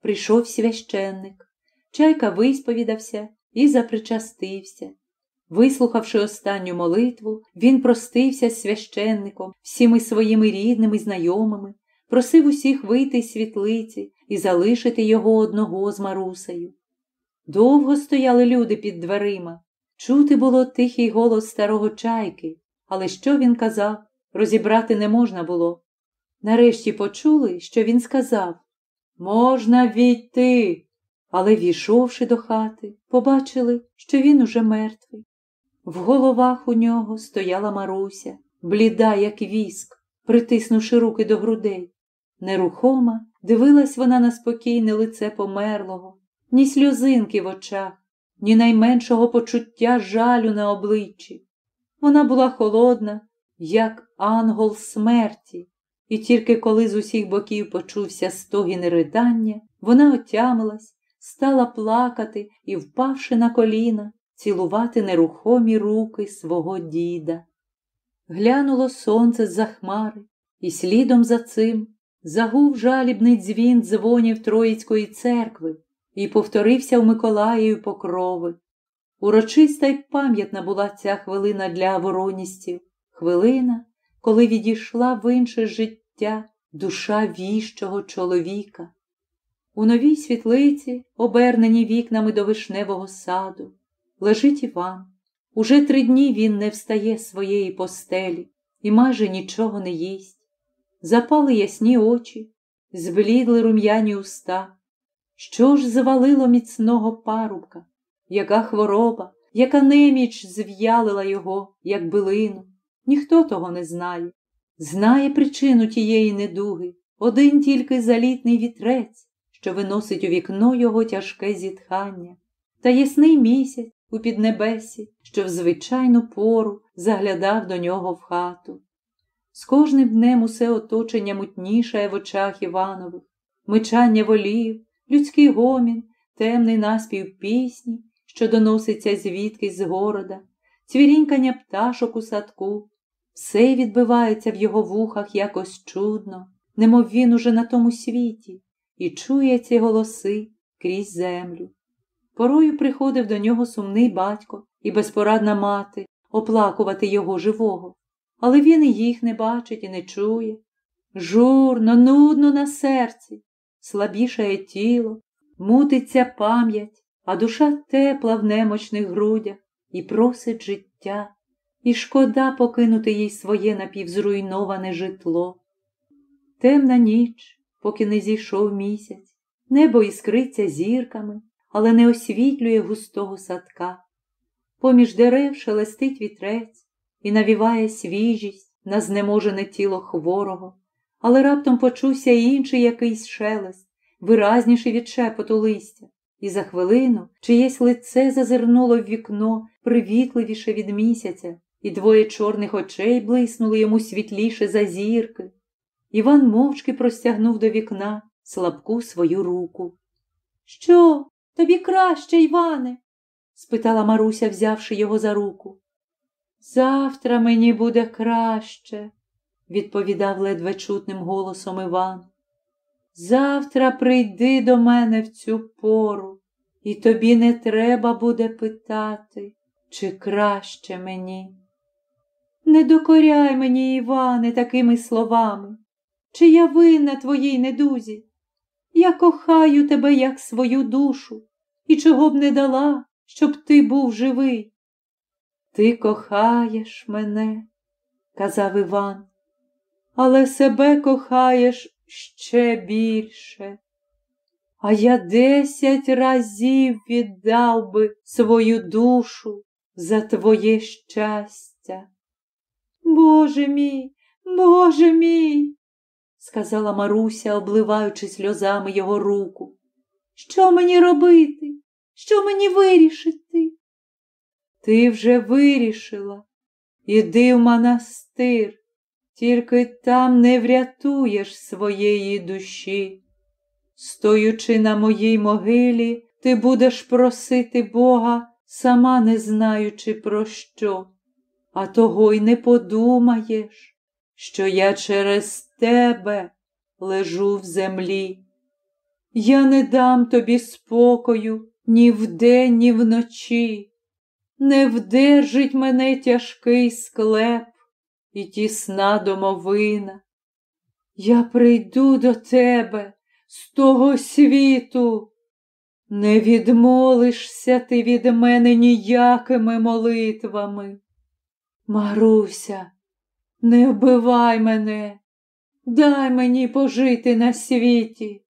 Speaker 1: Прийшов священник. Чайка висповідався і запричастився. Вислухавши останню молитву, він простився з священником, всіми своїми рідними знайомими, просив усіх вийти з світлиці і залишити його одного з Марусею. Довго стояли люди під дверима. Чути було тихий голос старого чайки, але що він казав, розібрати не можна було. Нарешті почули, що він сказав Можна війти. Але, війшовши до хати, побачили, що він уже мертвий. В головах у нього стояла Маруся, бліда, як віск, притиснувши руки до грудей. Нерухома дивилась вона на спокійне лице померлого, ні сльозинки в очах, ні найменшого почуття жалю на обличчі. Вона була холодна, як ангел смерті, і тільки коли з усіх боків почувся стогін ридання, вона отямилась, стала плакати і, впавши на коліна, цілувати нерухомі руки свого діда. Глянуло сонце з за хмари, і слідом за цим загув жалібний дзвін дзвонів Троїцької церкви і повторився в Миколаєві покрови. Урочиста й пам'ятна була ця хвилина для вороністів, хвилина, коли відійшла в інше життя душа віщого чоловіка. У новій світлиці, оберненій вікнами до вишневого саду, лежить Іван. Уже три дні він не встає з своєї постелі і майже нічого не їсть. Запали ясні очі, зблідли рум'яні уста. Що ж завалило міцного парубка? Яка хвороба, яка неміч зв'ялила його, як билину? Ніхто того не знає. Знає причину тієї недуги один тільки залітний вітрець, що виносить у вікно його тяжке зітхання, та ясний місяць у піднебесі, що в звичайну пору заглядав до нього в хату. З кожним днем усе оточення мутнішає в очах Іванових, мичання волів, людський гомін, темний наспів пісні, що доноситься звідки з города, цвірінькання пташок у садку. Все відбивається в його вухах якось чудно, немов він уже на тому світі, і чує ці голоси крізь землю. Порою приходив до нього сумний батько і безпорадна мати оплакувати його живого, але він і їх не бачить і не чує. Журно, нудно на серці, слабішає тіло, мутиться пам'ять, а душа тепла в немочних грудях і просить життя, і шкода покинути їй своє напівзруйноване житло. Темна ніч, поки не зійшов місяць, небо іскриться зірками, але не освітлює густого садка. Поміж дерев шелестить вітрець і навіває свіжість на знеможене тіло хворого, але раптом почувся інший якийсь шелест, виразніший від шепоту листя, і за хвилину чиєсь лице зазирнуло в вікно привітливіше від місяця, і двоє чорних очей блиснули йому світліше за зірки. Іван мовчки простягнув до вікна слабку свою руку. Що, тобі краще, Іване? спитала Маруся, взявши його за руку. Завтра мені буде краще, відповідав ледве чутним голосом Іван. Завтра прийди до мене в цю пору, і тобі не треба буде питати, чи краще мені. Не докоряй мені, Іване, такими словами, чи я винна твоїй недузі. Я кохаю тебе, як свою душу, і чого б не дала, щоб ти був живий. Ти кохаєш мене, казав Іван, але себе кохаєш ще більше. А я десять разів віддав би свою душу за твоє щастя. Боже мій, Боже мій, сказала Маруся, обливаючи сльозами його руку. Що мені робити? Що мені вирішити? Ти вже вирішила. Іди в монастир, тільки там не врятуєш своєї душі. Стоючи на моїй могилі, ти будеш просити Бога, сама не знаючи, про що, а того й не подумаєш, що я через тебе лежу в землі. Я не дам тобі спокою ні вдень, ні вночі. Не вдержить мене тяжкий склеп і тісна домовина. Я прийду до тебе з того світу. Не відмолишся ти від мене ніякими молитвами. Маруся, не вбивай мене, дай мені пожити на світі.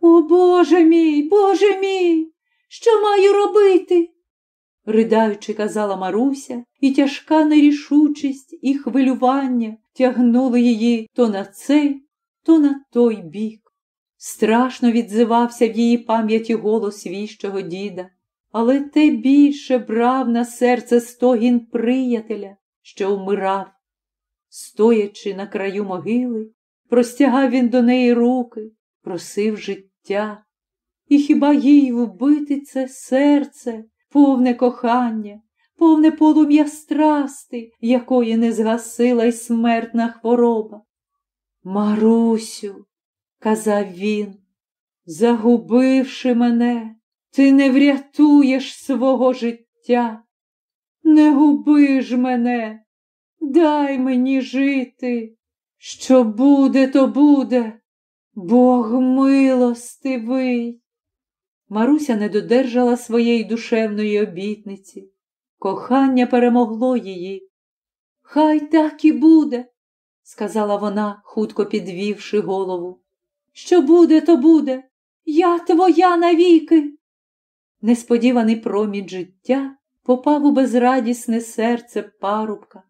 Speaker 1: О Боже мій, Боже мій, що маю робити? Ридаючи, казала Маруся, і тяжка нерішучість і хвилювання тягнули її то на цей, то на той бік. Страшно відзивався в її пам'яті голос віщого діда, але те більше брав на серце стогін приятеля, що вмирав. Стоячи на краю могили, простягав він до неї руки, просив життя. І хіба їй вбити це серце, повне кохання, повне полум'я страсти, якої не згасила й смертна хвороба? Марусю, казав він, загубивши мене, ти не врятуєш свого життя. Не губи ж мене, дай мені жити. Що буде, то буде. Бог милостивий. Маруся не додержала своєї душевної обітниці. Кохання перемогло її. Хай так і буде, сказала вона, хутко підвівши голову. Що буде, то буде. Я твоя навіки. Несподіваний промінь життя попав у безрадісне серце парубка.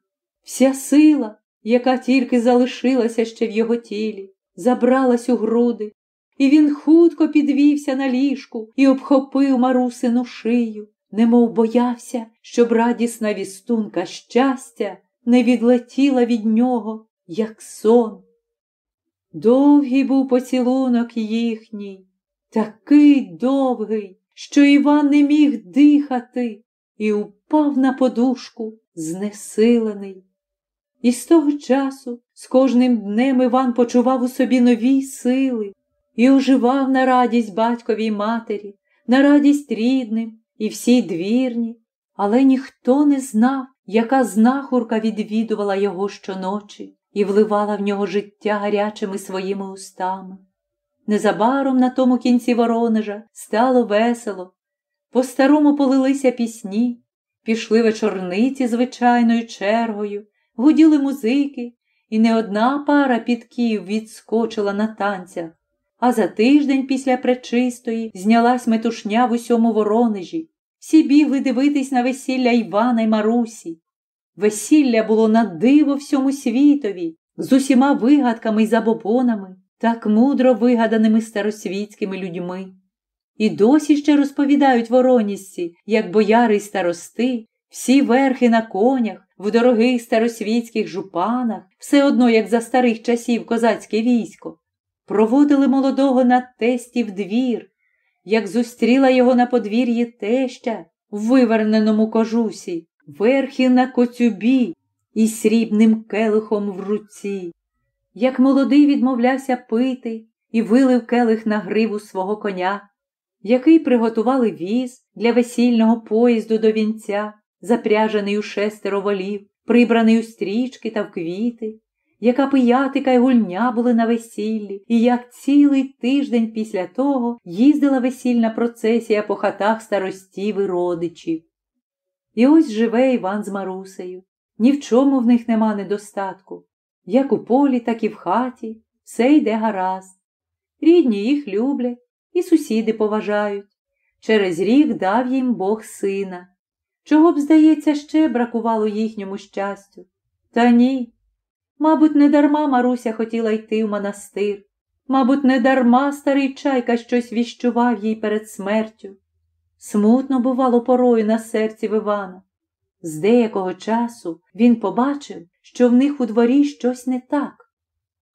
Speaker 1: Вся сила, яка тільки залишилася ще в його тілі, забралась у груди, і він хутко підвівся на ліжку і обхопив марусину шию, немов боявся, щоб радісна вістунка щастя не відлетіла від нього, як сон. Довгий був поцілунок їхній, такий довгий, що Іван не міг дихати і упав на подушку знесилений. І з того часу з кожним днем Іван почував у собі нові сили і оживав на радість батьковій матері, на радість рідним і всій двірні, але ніхто не знав, яка знахурка відвідувала його щоночі і вливала в нього життя гарячими своїми устами. Незабаром на тому кінці Воронежа стало весело, по старому полилися пісні, пішли вечорниці звичайною чергою, гуділи музики, і не одна пара підків відскочила на танцях, а за тиждень після пречистої знялась метушня в усьому Воронежі. Всі бігли дивитись на весілля Івана й Марусі. Весілля було на диво всьому світові, з усіма вигадками й забобонами, так мудро вигаданими старосвітськими людьми. І досі ще розповідають воронісці, як бояри й старости, всі верхи на конях, в дорогих старосвітських жупанах, все одно, як за старих часів козацьке військо, проводили молодого на тесті в двір, як зустріла його на подвір'ї теща в виверненому кожусі, верхи на коцюбі і срібним келихом в руці, як молодий відмовлявся пити і вилив келих на гриву свого коня, який приготували віз для весільного поїзду до вінця, запряжений у шестеро волів, прибраний у стрічки та в квіти, яка пиятика й гульня були на весіллі, і як цілий тиждень після того їздила весільна процесія по хатах старостів і родичів. І ось живе Іван з Марусею. Ні в чому в них нема недостатку. Як у полі, так і в хаті, все йде гаразд. Рідні їх люблять і сусіди поважають. Через рік дав їм Бог сина. Чого б, здається, ще бракувало їхньому щастю? Та ні. Мабуть, не дарма Маруся хотіла йти в монастир. Мабуть, не дарма старий чайка щось віщував їй перед смертю. Смутно бувало порою на серці в Івана. З деякого часу він побачив, що в них у дворі щось не так.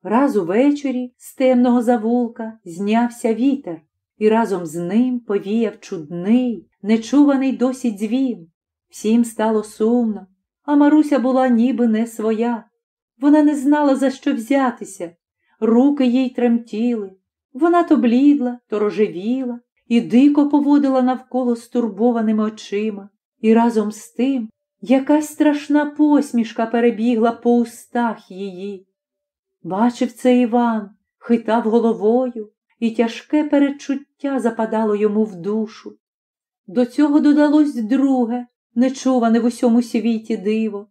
Speaker 1: Раз увечері з темного завулка знявся вітер, і разом з ним повіяв чудний, нечуваний досі дзвін. Всім стало сумно, а Маруся була ніби не своя. Вона не знала, за що взятися. Руки їй тремтіли. Вона то блідла, то рожевіла і дико поводила навколо стурбованими очима. І разом з тим якась страшна посмішка перебігла по устах її. Бачив це Іван, хитав головою, і тяжке перечуття западало йому в душу. До цього додалось друге, нечуване в усьому світі диво.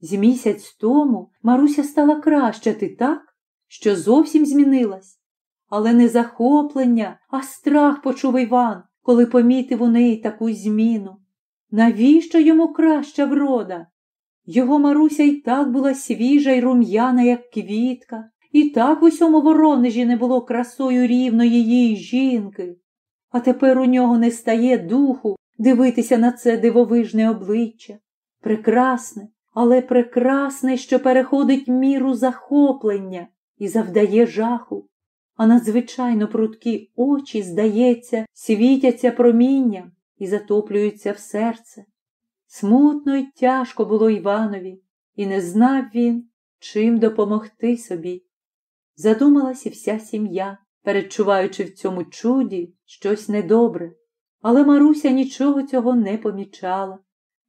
Speaker 1: З місяць тому Маруся стала кращати так, що зовсім змінилась. Але не захоплення, а страх почув Іван, коли помітив у неї таку зміну. Навіщо йому краща врода? Його Маруся й так була свіжа й рум'яна, як квітка, і так в усьому воронежі не було красою рівно її жінки. А тепер у нього не стає духу дивитися на це дивовижне обличчя. Прекрасне, але прекрасне, що переходить міру захоплення і завдає жаху, а надзвичайно прудкі очі, здається, світяться промінням і затоплюються в серце. Смутно й тяжко було Іванові, і не знав він, чим допомогти собі. Задумалась і вся сім'я, передчуваючи в цьому чуді щось недобре, але Маруся нічого цього не помічала.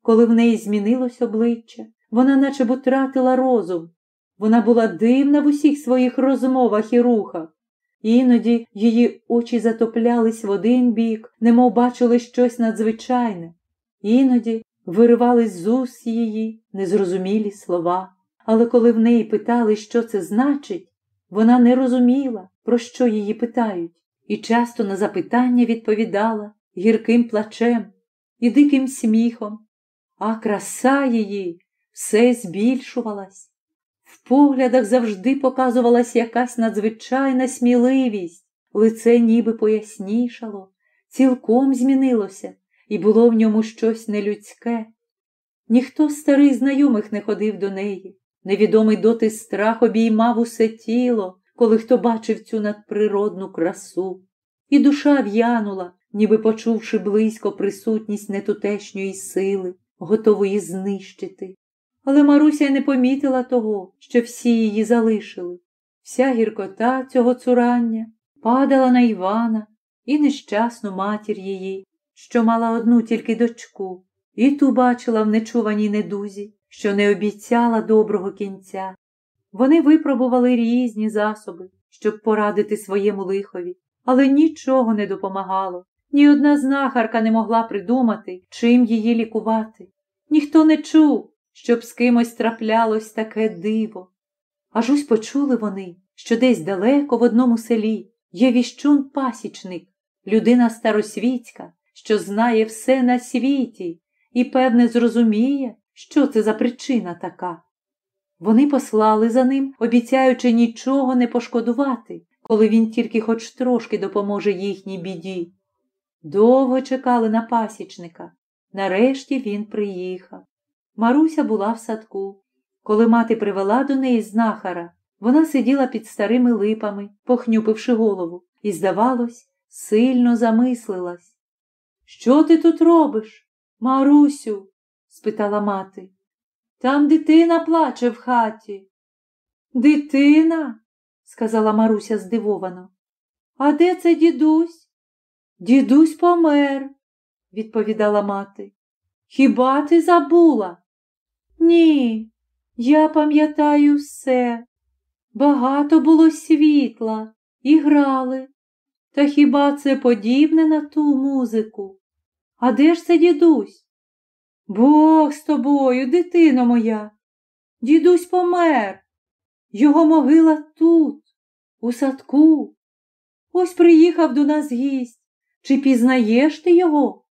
Speaker 1: Коли в неї змінилось обличчя, вона наче б утратила розум. Вона була дивна в усіх своїх розмовах і рухах. Іноді її очі затоплялись в один бік, немов бачили щось надзвичайне, іноді виривались з уст її незрозумілі слова. Але коли в неї питали, що це значить, вона не розуміла, про що її питають, і часто на запитання відповідала гірким плачем і диким сміхом, а краса її все збільшувалась. В поглядах завжди показувалась якась надзвичайна сміливість, лице ніби пояснішало, цілком змінилося, і було в ньому щось нелюдське. Ніхто з старих знайомих не ходив до неї. Невідомий доти страх обіймав усе тіло, коли хто бачив цю надприродну красу. І душа в'янула, ніби почувши близько присутність нетутешньої сили, готової знищити. Але Маруся не помітила того, що всі її залишили. Вся гіркота цього цурання падала на Івана і нещасну матір її, що мала одну тільки дочку, і ту бачила в нечуваній недузі, що не обіцяла доброго кінця. Вони випробували різні засоби, щоб порадити своєму лихові, але нічого не допомагало. Ні одна знахарка не могла придумати, чим її лікувати. Ніхто не чув, щоб з кимось траплялось таке диво. Аж ось почули вони, що десь далеко в одному селі є віщун пасічник, людина старосвітська, що знає все на світі і, певне, зрозуміє, що це за причина така. Вони послали за ним, обіцяючи нічого не пошкодувати, коли він тільки хоч трошки допоможе їхній біді. Довго чекали на пасічника. Нарешті він приїхав. Маруся була в садку. Коли мати привела до неї знахара, вона сиділа під старими липами, похнюпивши голову, і, здавалось, сильно замислилась. Що ти тут робиш, Марусю? спитала мати. Там дитина плаче в хаті. Дитина? сказала Маруся здивовано. А де це дідусь? Дідусь помер, відповідала мати. Хіба ти забула? Ні, я пам'ятаю все. Багато було світла і грали. Та хіба це подібне на ту музику? А де ж це дідусь? Бог з тобою, дитино моя. Дідусь помер. Його могила тут, у садку. Ось приїхав до нас гість. Чи пізнаєш ти його?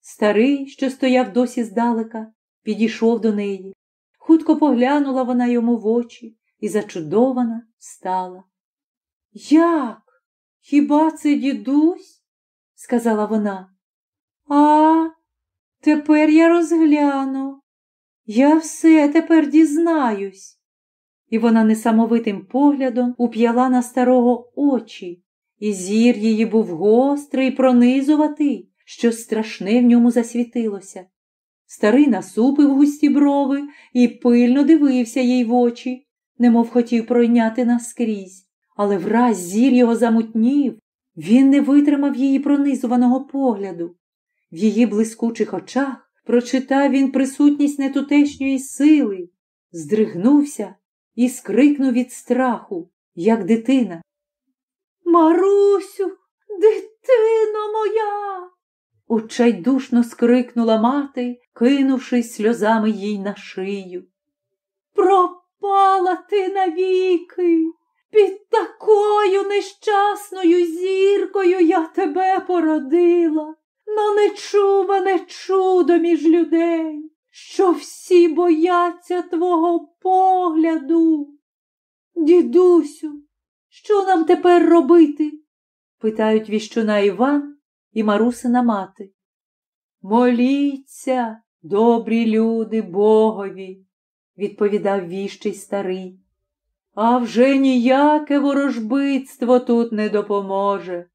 Speaker 1: Старий, що стояв досі здалека, підійшов до неї. Хутко поглянула вона йому в очі і зачудована стала. Як? Хіба це дідусь? сказала вона. А, тепер я розгляну. Я все тепер дізнаюсь. І вона несамовитим поглядом уп'яла на старого очі, і зір її був гострий, пронизуватий, що страшне в ньому засвітилося. Старий насупив густі брови і пильно дивився їй в очі, немов хотів пройняти наскрізь, але враз зір його замутнів, він не витримав її пронизуваного погляду. В її блискучих очах прочитав він присутність нетутешньої сили, здригнувся і скрикнув від страху, як дитина. Марусю, дитино моя. Очайдушно скрикнула мати, кинувшись сльозами їй на шию. Пропала ти навіки. Під такою нещасною зіркою я тебе породила, на нечуване чудо між людей, що всі бояться твого погляду. Дідусю, що нам тепер робити? питають віщуна Іван і Марусина мати. Моліться, добрі люди Богові, відповідав віщий старий. А вже ніяке ворожбитство тут не допоможе.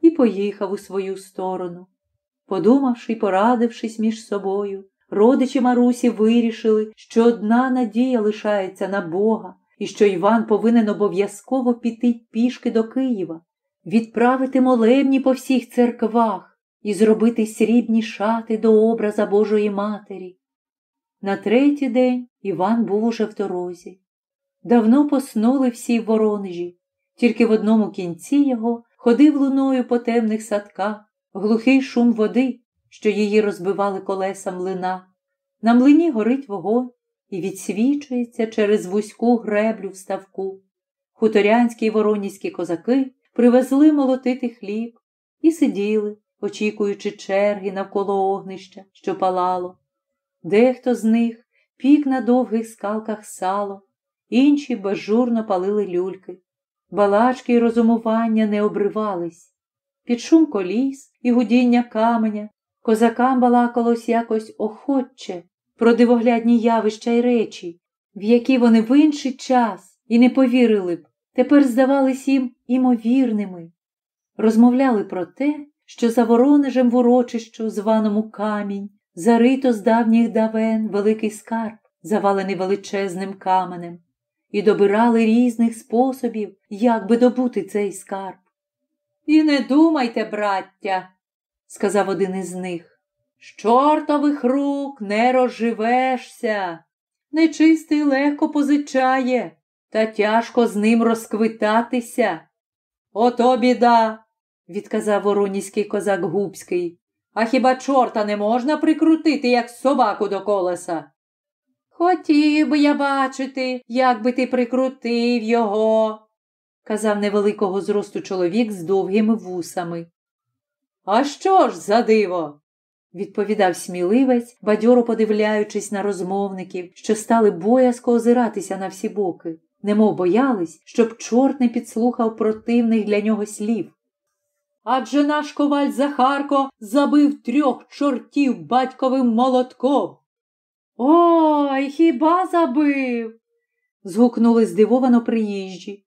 Speaker 1: І поїхав у свою сторону. Подумавши й порадившись між собою, родичі Марусі вирішили, що одна надія лишається на Бога і що Іван повинен обов'язково піти пішки до Києва, відправити молебні по всіх церквах і зробити срібні шати до образа Божої Матері. На третій день Іван був уже в дорозі. Давно поснули всі Воронежі, тільки в одному кінці його ходив луною по темних садках, глухий шум води, що її розбивали колеса млина. На млині горить вогонь і відсвічується через вузьку греблю в ставку. Хуторянські й воронівські козаки привезли молотити хліб і сиділи, очікуючи черги навколо огнища, що палало. Дехто з них пік на довгих скалках сало, інші безжурно палили люльки. Балачки й розумування не обривались. Під шум коліс і гудіння каменя козакам балакалось якось охоче про дивоглядні явища й речі, в які вони в інший час і не повірили б, тепер здавались їм імовірними. Розмовляли про те, що за Воронежем в урочищу, званому камінь, зарито з давніх давен великий скарб, завалений величезним каменем, і добирали різних способів, як би добути цей скарб. І не думайте, браття, сказав один із них. З чортових рук не розживешся. Нечистий легко позичає, та тяжко з ним розквитатися. Ото біда, відказав вороніський козак Губський. А хіба чорта не можна прикрутити, як собаку до колеса? Хотів би я бачити, як би ти прикрутив його, казав невеликого зросту чоловік з довгими вусами. А що ж за диво? Відповідав сміливець, бадьоро подивляючись на розмовників, що стали боязко озиратися на всі боки, немов боялись, щоб чорт не підслухав противних для нього слів. Адже наш коваль Захарко забив трьох чортів батьковим молотком. Ой, хіба забив? згукнули здивовано приїжджі.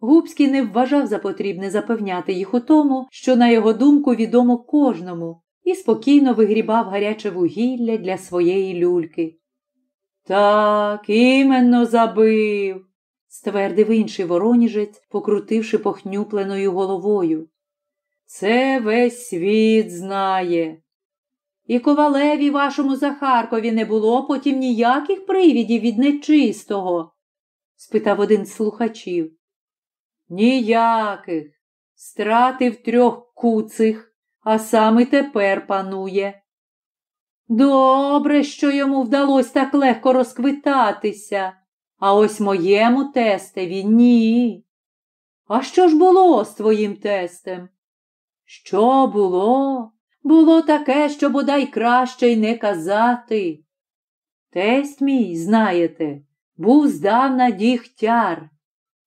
Speaker 1: Губський не вважав за потрібне запевняти їх у тому, що, на його думку, відомо кожному, і спокійно вигрібав гаряче вугілля для своєї люльки. Так, іменно забив, ствердив інший вороніжець, покрутивши похнюпленою головою. Це весь світ знає. І ковалеві вашому Захаркові не було потім ніяких привідів від нечистого? спитав один з слухачів. Ніяких. Стратив трьох куцих, а саме тепер панує. Добре, що йому вдалося так легко розквитатися, а ось моєму тестеві ні. А що ж було з твоїм тестем? Що було? Було таке, що бодай краще й не казати. Тесть мій, знаєте, був здавна дігтяр.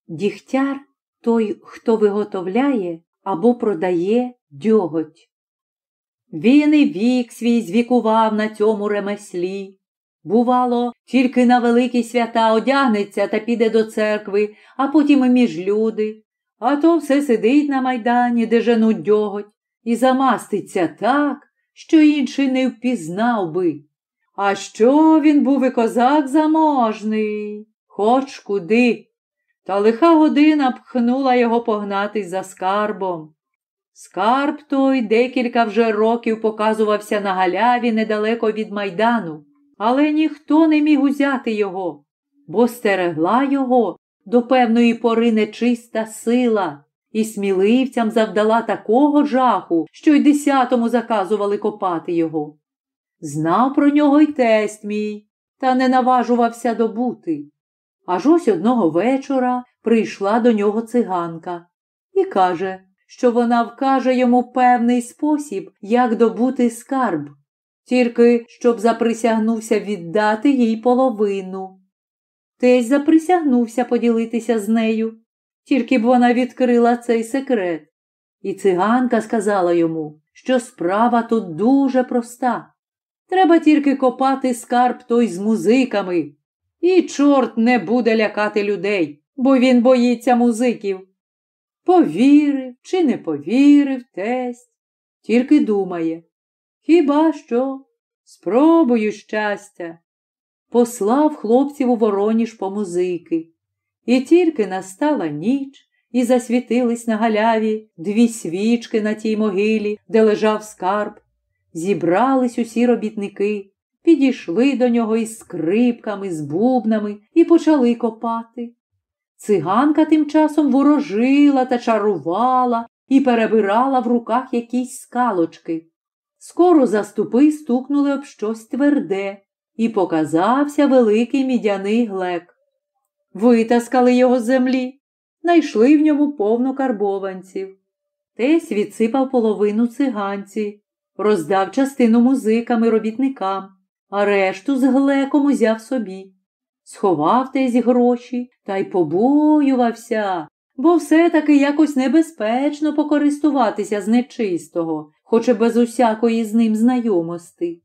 Speaker 1: Дігтяр той, хто виготовляє або продає дьоготь. Він і вік свій звікував на цьому ремеслі. Бувало, тільки на великі свята одягнеться та піде до церкви, а потім і між люди, а то все сидить на майдані, де женуть дьоготь, і замаститься так, що інший не впізнав би. А що він був і козак заможний, хоч куди. Та лиха година пхнула його погнатись за скарбом. Скарб той декілька вже років показувався на галяві недалеко від майдану, але ніхто не міг узяти його, бо стерегла його до певної пори нечиста сила, і сміливцям завдала такого жаху, що й десятому заказували копати його. Знав про нього й тесть мій, та не наважувався добути. Аж ось одного вечора прийшла до нього циганка і каже, що вона вкаже йому певний спосіб, як добути скарб, тільки щоб заприсягнувся віддати їй половину. Тесь заприсягнувся поділитися з нею, тільки б вона відкрила цей секрет. І циганка сказала йому, що справа тут дуже проста. Треба тільки копати скарб той з музиками. І чорт не буде лякати людей, бо він боїться музиків. Повірив чи не повірив тесть, тільки думає. Хіба що? Спробую щастя. Послав хлопців у Вороніж по музики. І тільки настала ніч, і засвітились на галяві дві свічки на тій могилі, де лежав скарб. Зібрались усі робітники, підійшли до нього із скрипками, з бубнами і почали копати. Циганка тим часом ворожила та чарувала і перебирала в руках якісь скалочки. Скоро заступи стукнули об щось тверде, і показався великий мідяний глек. Витаскали його з землі, найшли в ньому повно карбованців. Тесь відсипав половину циганці, роздав частину музикам і робітникам, а решту з глеком узяв собі. Сховав тесь гроші та й побоювався, бо все-таки якось небезпечно покористуватися з нечистого, хоч і без усякої з ним знайомості.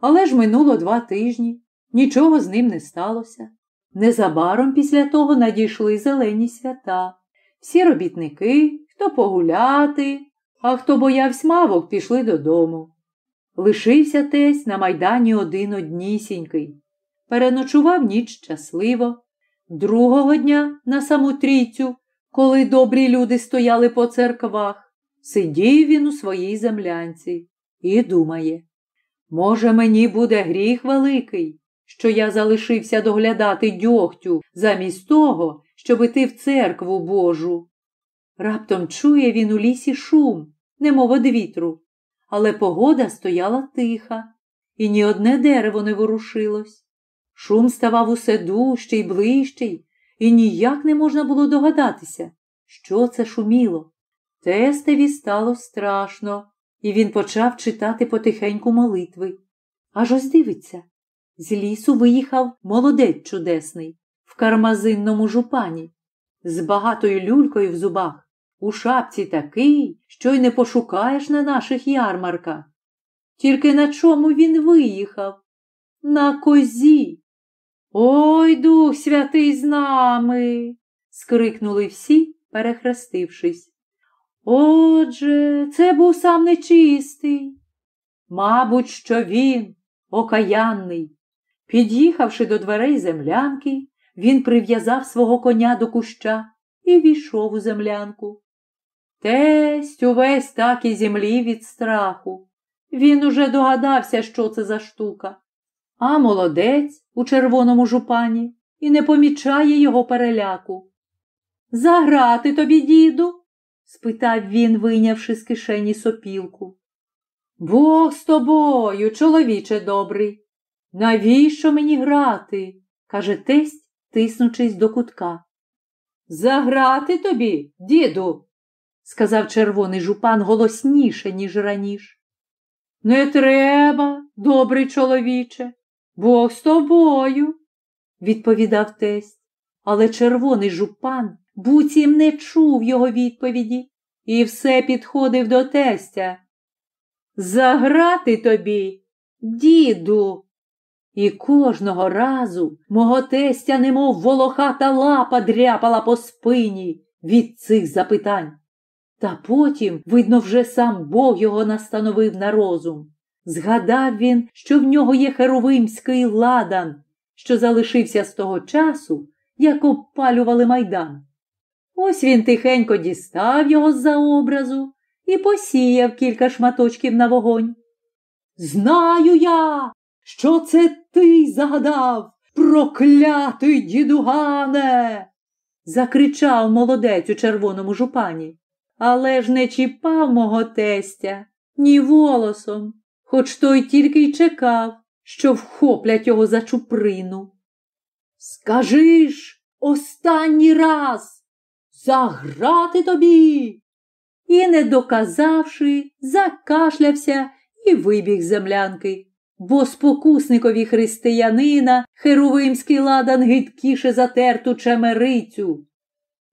Speaker 1: Але ж минуло два тижні, нічого з ним не сталося. Незабаром після того надійшли зелені свята. Всі робітники, хто погуляти, а хто боявся мавок, пішли додому. Лишився тесь на майдані один однісінький. Переночував ніч щасливо. Другого дня на саму трійцю, коли добрі люди стояли по церквах, сидів він у своїй землянці і думає, може, мені буде гріх великий, що я залишився доглядати дьогтю замість того, щоб іти в церкву Божу. Раптом чує він у лісі шум, немов од вітру, але погода стояла тиха, і ні одне дерево не ворушилось. Шум ставав усе дужчий, ближчий, і ніяк не можна було догадатися, що це шуміло. Тестеві стало страшно, і він почав читати потихеньку молитви. Аж ось дивиться. З лісу виїхав молодець чудесний в кармазинному жупані, з багатою люлькою в зубах, у шапці такий, що й не пошукаєш на наших ярмарках. Тільки на чому він виїхав? На козі. Ой, Дух Святий з нами. скрикнули всі перехрестившись. Отже, це був сам нечистий. Мабуть, що він, окаянний. Під'їхавши до дверей землянки, він прив'язав свого коня до куща і війшов у землянку. Тесть увесь так і землі від страху. Він уже догадався, що це за штука. А молодець у червоному жупані і не помічає його переляку. Заграти тобі, діду? спитав він, вийнявши з кишені сопілку. Бог з тобою, чоловіче добрий. Навіщо мені грати? каже тесть, тиснучись до кутка. Заграти тобі, діду, сказав червоний жупан голосніше, ніж раніше. Не треба, добрий чоловіче, Бог з тобою, відповідав тесть, але червоний жупан буцім не чув його відповіді і все підходив до тестя. Заграти тобі, діду. І кожного разу мого тестя, немов волохата лапа дряпала по спині від цих запитань. Та потім, видно, вже сам Бог його настановив на розум. Згадав він, що в нього є херовимський ладан, що залишився з того часу, як обпалювали майдан. Ось він тихенько дістав його з за образу і посіяв кілька шматочків на вогонь. Знаю я, що це ти загадав, проклятий дідугане. закричав молодець у червоному жупані. Але ж не чіпав мого тестя ні волосом, хоч той тільки й чекав, що вхоплять його за чуприну. Скажи ж останній раз заграти тобі. І, не доказавши, закашлявся і вибіг землянки, бо спокусникові християнина херувимський ладан гидкіше затерту чемерицю.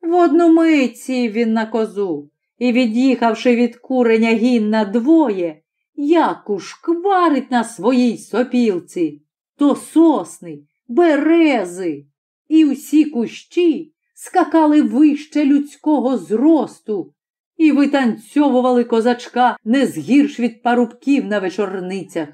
Speaker 1: В одну мить він на козу і, від'їхавши від куреня гін на двоє, як ушкварить на своїй сопілці, то сосни, берези і усі кущі скакали вище людського зросту і витанцьовували козачка не згірш від парубків на вечорницях.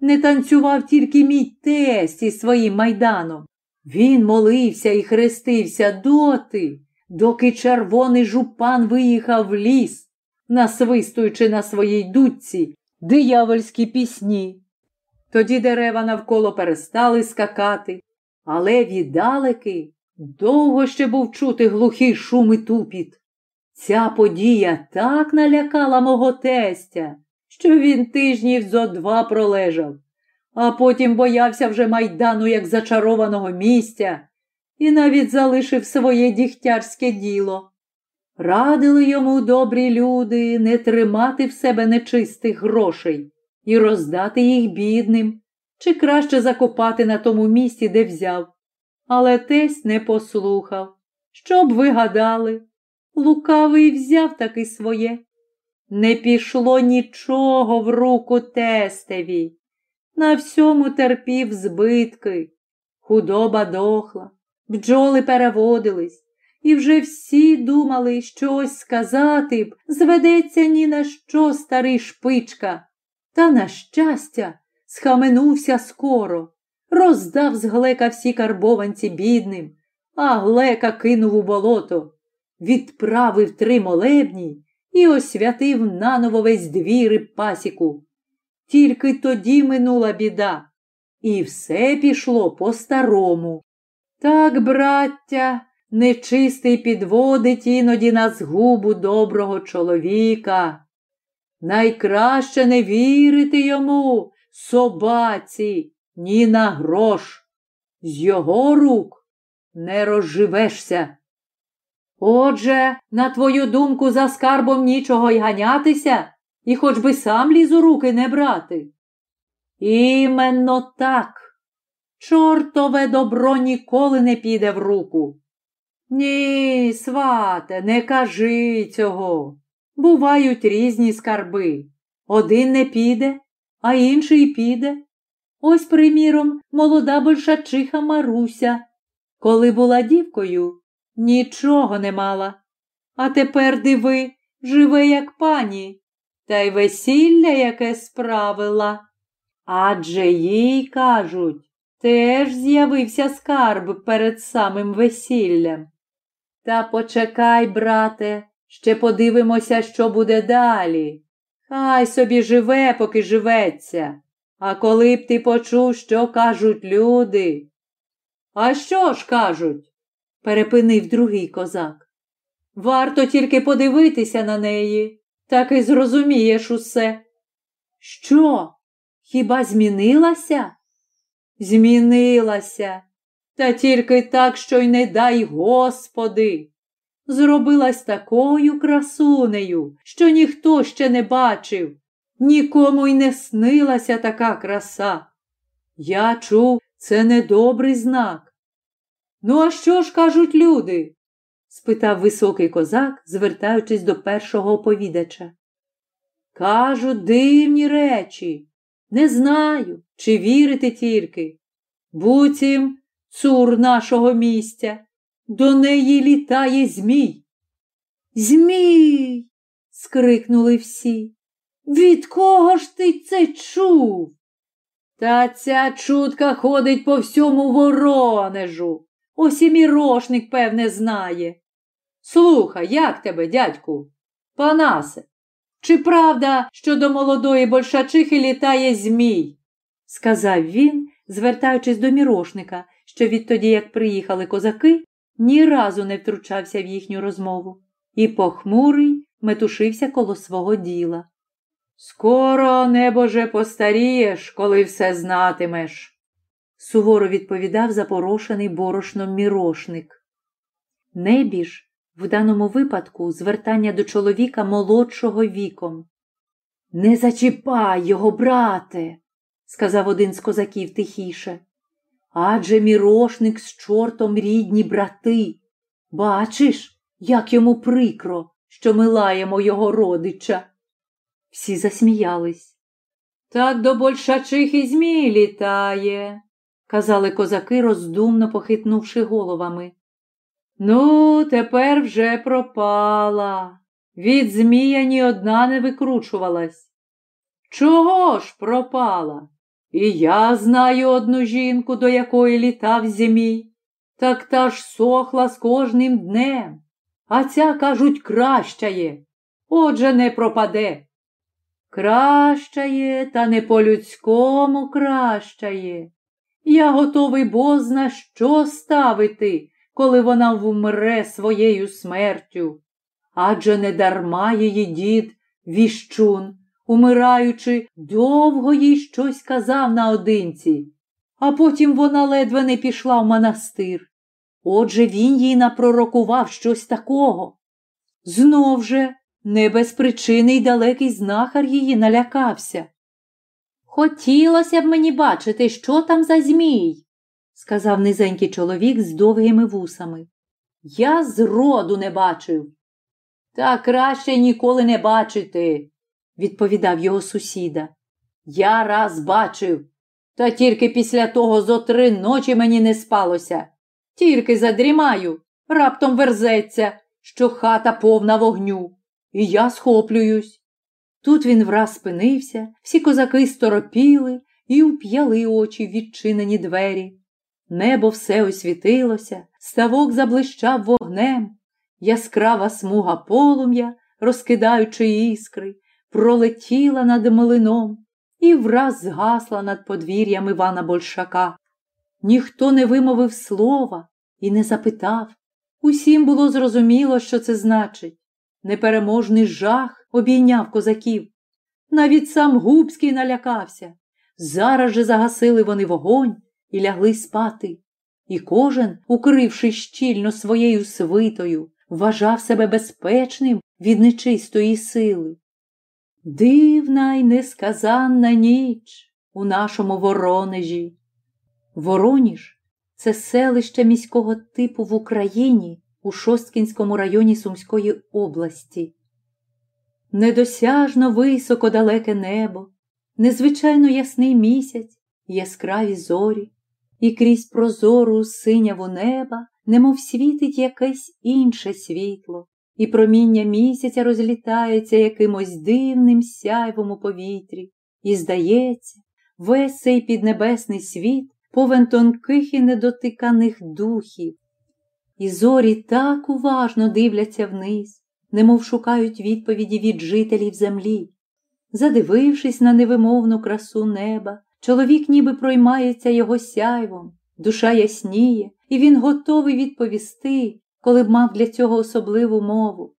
Speaker 1: Не танцював тільки мій тесть із своїм майданом. Він молився і хрестився доти, доки червоний жупан виїхав в ліс, насвистуючи на своїй дудці диявольські пісні. Тоді дерева навколо перестали скакати, але віддалеки довго ще був чути глухий шум і тупіт. Ця подія так налякала мого тестя, що він тижнів зо два пролежав, а потім боявся вже майдану як зачарованого місця і навіть залишив своє дігтярське діло. Радили йому добрі люди не тримати в себе нечистих грошей і роздати їх бідним, чи краще закопати на тому місці, де взяв. Але тесть не послухав. Що б ви гадали? Лукавий взяв таки своє. Не пішло нічого в руку тестеві. На всьому терпів збитки. Худоба дохла, бджоли переводились, і вже всі думали щось сказати б, зведеться ні на що старий шпичка. Та, на щастя, схаменувся скоро, роздав з глека всі карбованці бідним, а глека кинув у болото, відправив три молебні і освятив наново весь двір і пасіку. Тільки тоді минула біда, і все пішло по-старому. Так, браття, нечистий підводить іноді на згубу доброго чоловіка. Найкраще не вірити йому, собаці, ні на грош. З його рук не розживешся. Отже, на твою думку, за скарбом нічого й ганятися, і хоч би сам ліз у руки не брати. Іменно так. Чортове добро ніколи не піде в руку. Ні, свате, не кажи цього. Бувають різні скарби. Один не піде, а інший піде. Ось, приміром, молода большачиха Маруся. Коли була дівкою, нічого не мала, а тепер диви, живе, як пані, та й весілля яке справила. Адже їй, кажуть, теж з'явився скарб перед самим весіллям. Та почекай, брате, ще подивимося, що буде далі. Хай собі живе, поки живеться. А коли б ти почув, що кажуть люди. А що ж кажуть? перепинив другий козак. Варто тільки подивитися на неї, так і зрозумієш усе. Що? Хіба змінилася? Змінилася, та тільки так, що й не дай Господи. Зробилась такою красунею, що ніхто ще не бачив, нікому й не снилася така краса. Я чув, це недобрий знак. Ну, а що ж кажуть люди? спитав високий козак, звертаючись до першого оповідача. Кажуть, дивні речі. Не знаю, чи вірити тільки. Буцім цур нашого місця, до неї літає Змій. Змій. скрикнули всі. Від кого ж ти це чув? Та ця чутка ходить по всьому воронежу. Ось і мірошник, певне, знає. Слухай, як тебе, дядьку? Панасе, чи правда, що до молодої большачихи літає Змій? сказав він, звертаючись до мірошника, що відтоді, як приїхали козаки, ні разу не втручався в їхню розмову, і похмурий метушився коло свого діла. Скоро, небоже, постарієш, коли все знатимеш, суворо відповідав запорошений борошном мірошник. Небіж в даному випадку звертання до чоловіка молодшого віком. Не зачіпай його, брате, сказав один з козаків тихіше. Адже мірошник з чортом рідні брати. Бачиш, як йому прикро, що ми лаємо його родича. Всі засміялись. Так до большачихи змій літає, казали козаки, роздумно похитнувши головами. Ну, тепер вже пропала. Від змія ні одна не викручувалась. Чого ж пропала? І я знаю одну жінку, до якої літав змій. Так та ж сохла з кожним днем, а ця, кажуть, кращає. Отже, не пропаде. Кращає, та не по-людському кращає. Я готовий бозна що ставити, коли вона вмре своєю смертю. Адже не дарма її дід віщун, умираючи, довго їй щось казав наодинці, а потім вона ледве не пішла в монастир. Отже він їй напророкував щось такого. Знов же, не без причини й далекий знахар її налякався. Хотілося б мені бачити, що там за Змій, сказав низенький чоловік з довгими вусами. Я зроду не бачив. Та краще ніколи не бачити, відповідав його сусіда. Я раз бачив, та тільки після того зо три ночі мені не спалося. Тільки задрімаю, раптом верзеться, що хата повна вогню, і я схоплююсь. Тут він враз спинився, всі козаки сторопіли і уп'яли очі в відчинені двері. Небо все освітилося, ставок заблищав вогнем, яскрава смуга полум'я, розкидаючи іскри, пролетіла над млином і враз згасла над подвір'ям Івана Большака. Ніхто не вимовив слова і не запитав. Усім було зрозуміло, що це значить. Непереможний жах обійняв козаків. Навіть сам Губський налякався. Зараз же загасили вони вогонь і лягли спати. І кожен, укрившись щільно своєю свитою, вважав себе безпечним від нечистої сили. Дивна й несказанна ніч у нашому Воронежі. Вороніж це селище міського типу в Україні у Шосткінському районі Сумської області. Недосяжно високо далеке небо, незвичайно ясний місяць, яскраві зорі, і крізь прозору синяву неба, немов світить якесь інше світло, і проміння місяця розлітається якимось дивним сяйвом у повітрі, і, здається, весь цей піднебесний світ повен тонких і недотиканих духів. І зорі так уважно дивляться вниз, немов шукають відповіді від жителів землі. Задивившись на невимовну красу неба, чоловік ніби проймається його сяйвом, душа ясніє, і він готовий відповісти, коли б мав для цього особливу мову.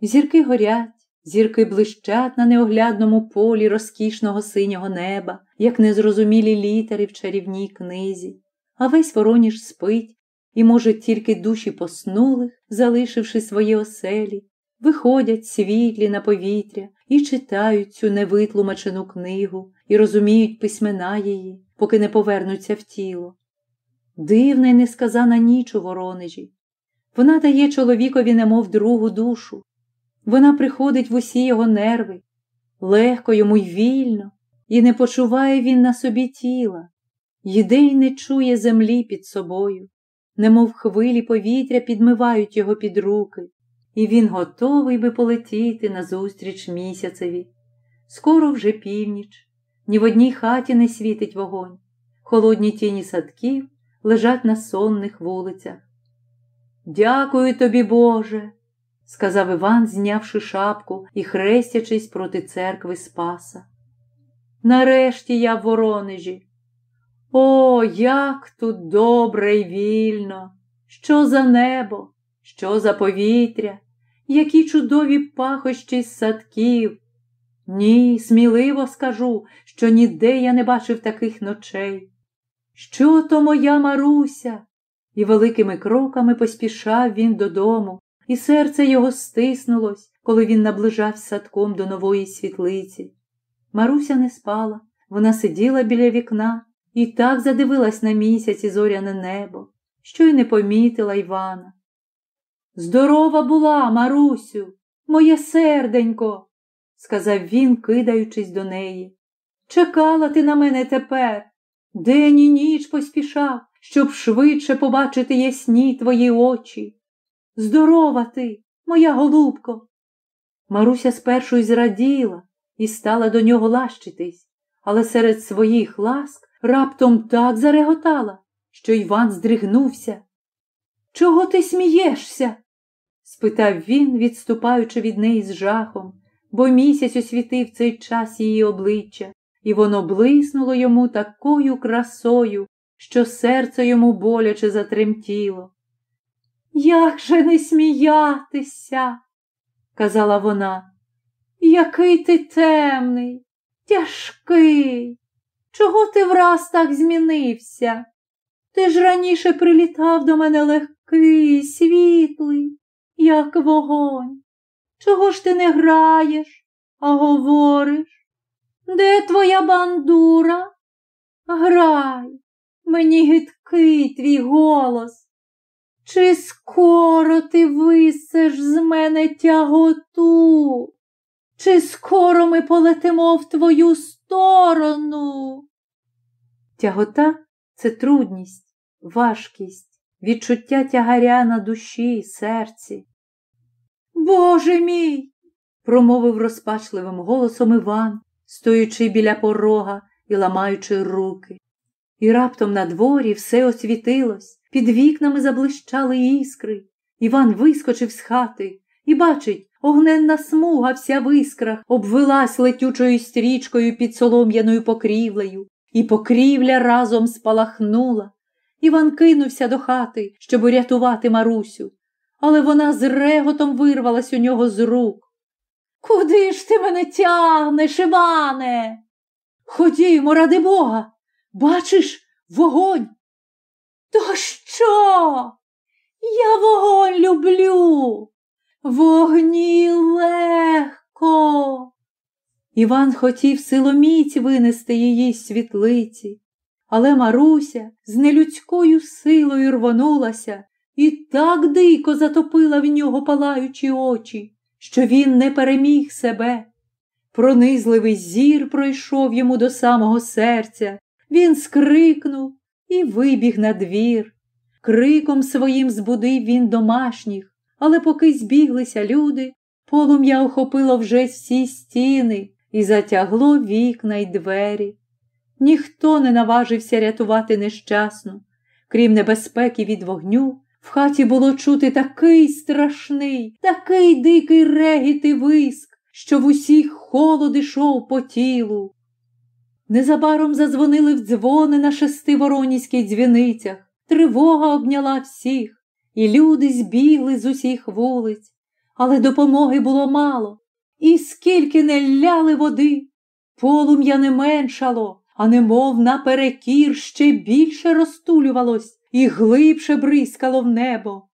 Speaker 1: Зірки горять, зірки блищать на неоглядному полі розкішного синього неба, як незрозумілі літери в чарівній книзі, а весь вороніж спить, і, може, тільки душі поснулих, залишивши свої оселі, виходять світлі на повітря і читають цю невитлумачену книгу і розуміють письмена її, поки не повернуться в тіло. Дивна й несказана ніч у воронежі. Вона дає чоловікові, немов другу душу. Вона приходить в усі його нерви, легко йому й вільно, і не почуває він на собі тіла, їде й не чує землі під собою, немов хвилі повітря підмивають його під руки, і він готовий би полетіти назустріч місяцеві. Скоро вже північ, ні в одній хаті не світить вогонь, холодні тіні садків лежать на сонних вулицях. Дякую тобі, Боже, сказав Іван, знявши шапку і хрестячись проти церкви Спаса. Нарешті я в Воронежі. О, як тут добре й вільно! Що за небо, що за повітря, які чудові пахощі з садків. Ні, сміливо скажу, що ніде я не бачив таких ночей. Що то моя Маруся? І великими кроками поспішав він додому, і серце його стиснулось, коли він наближався садком до нової світлиці. Маруся не спала, вона сиділа біля вікна і так задивилась на місяць і зоряне небо, що й не помітила Івана. Здорова була, Марусю, моє серденько, сказав він, кидаючись до неї. Чекала ти на мене тепер. День і ніч поспішав, щоб швидше побачити ясні твої очі. Здорова ти, моя голубко. Маруся спершу й зраділа і стала до нього лащитись, але серед своїх ласк раптом так зареготала, що Іван здригнувся. Чого ти смієшся? спитав він, відступаючи від неї з жахом, бо місяць освітив цей час її обличчя, і воно блиснуло йому такою красою, що серце йому боляче затремтіло. Як же не сміятися, казала вона, який ти темний, тяжкий. Чого ти враз так змінився? Ти ж раніше прилітав до мене легкий, світлий, як вогонь. Чого ж ти не граєш, а говориш? Де твоя бандура? Грай, мені гидкий твій голос. Чи скоро ти висеш з мене тяготу? Чи скоро ми полетимо в твою сторону? Тягота це трудність, важкість, відчуття тягаря на душі, серці. Боже мій, промовив розпачливим голосом Іван, стоючи біля порога і ламаючи руки. І раптом на дворі все освітилось, під вікнами заблищали іскри. Іван вискочив з хати і бачить, огненна смуга вся в іскрах обвилась летючою стрічкою під солом'яною покрівлею, і покрівля разом спалахнула. Іван кинувся до хати, щоб урятувати Марусю, але вона з реготом вирвалась у нього з рук. Куди ж ти мене тягнеш, Іване? Ходімо, ради Бога, бачиш вогонь. То що? Я вогонь люблю. Вогні легко. Іван хотів силоміць винести її з світлиці, але Маруся з нелюдською силою рвонулася і так дико затопила в нього палаючі очі, що він не переміг себе. Пронизливий зір пройшов йому до самого серця. Він скрикнув і вибіг на двір. Криком своїм збудив він домашніх, але поки збіглися люди, полум'я охопило вже всі стіни і затягло вікна й двері. Ніхто не наважився рятувати нещасну. Крім небезпеки від вогню, в хаті було чути такий страшний, такий дикий регіт і виск, що в усіх холод ішов по тілу. Незабаром зазвонили в дзвони на шести воронівських дзвіницях, тривога обняла всіх, і люди збігли з усіх вулиць, але допомоги було мало. І скільки не ляли води, полум'я не меншало, а немов наперекір ще більше розтулювалось і глибше бризкало в небо.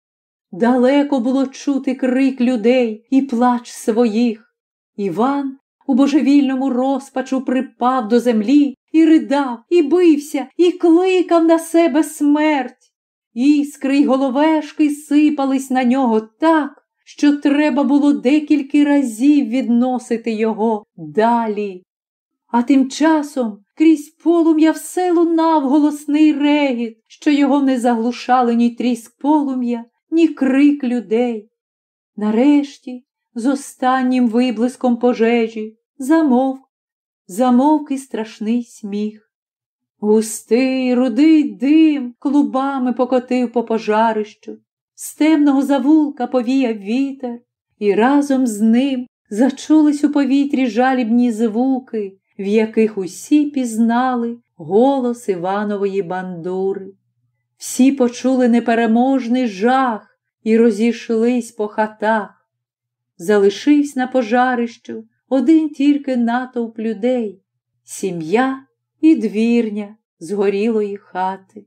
Speaker 1: Далеко було чути крик людей і плач своїх. Іван у божевільному розпачу припав до землі і ридав, і бився, і кликав на себе смерть. Іскри й головешки сипались на нього так, що треба було декілька разів відносити його далі. А тим часом крізь полум'я все лунав голосний регіт, що його не заглушали ні тріск полум'я, ні крик людей. Нарешті, з останнім виблиском пожежі, замовк, замовк і страшний сміх. Густий, рудий дим клубами покотив по пожарищу, з темного завулка повіяв вітер, і разом з ним зачулись у повітрі жалібні звуки, в яких усі пізнали голос Іванової бандури. Всі почули непереможний жах і розійшлись по хатах. Залишився на пожарищу один тільки натовп людей, сім'я і двірня згорілої хати,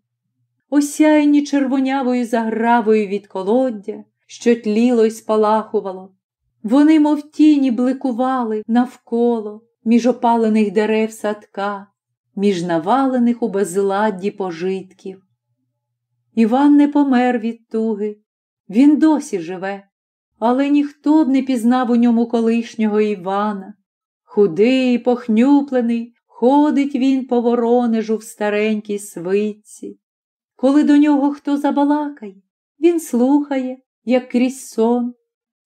Speaker 1: осяйні червонявою загравою від колоддя, що тліло й спалахувало. Вони, мов тіні, бликували навколо, між опалених дерев садка, між навалених у безладді пожитків. Іван не помер від туги, він досі живе, але ніхто б не пізнав у ньому колишнього Івана. Худий, похнюплений, ходить він по воронежу в старенькій свитці. Коли до нього хто забалакає, він слухає, як крізь сон,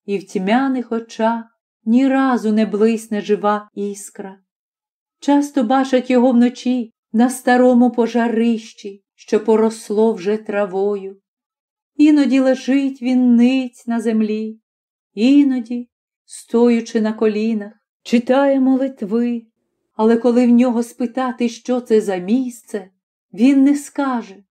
Speaker 1: і в тьмяних очах ні разу не блисне жива іскра. Часто бачать його вночі на старому пожарищі, що поросло вже травою. Іноді лежить він ниць на землі, іноді, стоючи на колінах, читає молитви, але коли в нього спитати, що це за місце, він не скаже.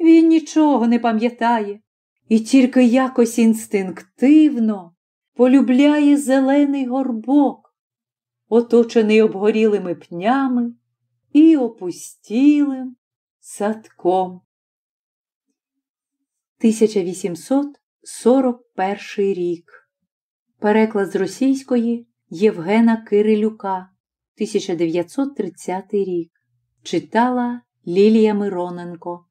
Speaker 1: Він нічого не пам'ятає і тільки якось інстинктивно полюбляє зелений горбок, оточений обгорілими пнями і опустілим садком. 1841 рік. Переклад з російської Євгена Кирилюка 1930 рік. Читала Лілія Мироненко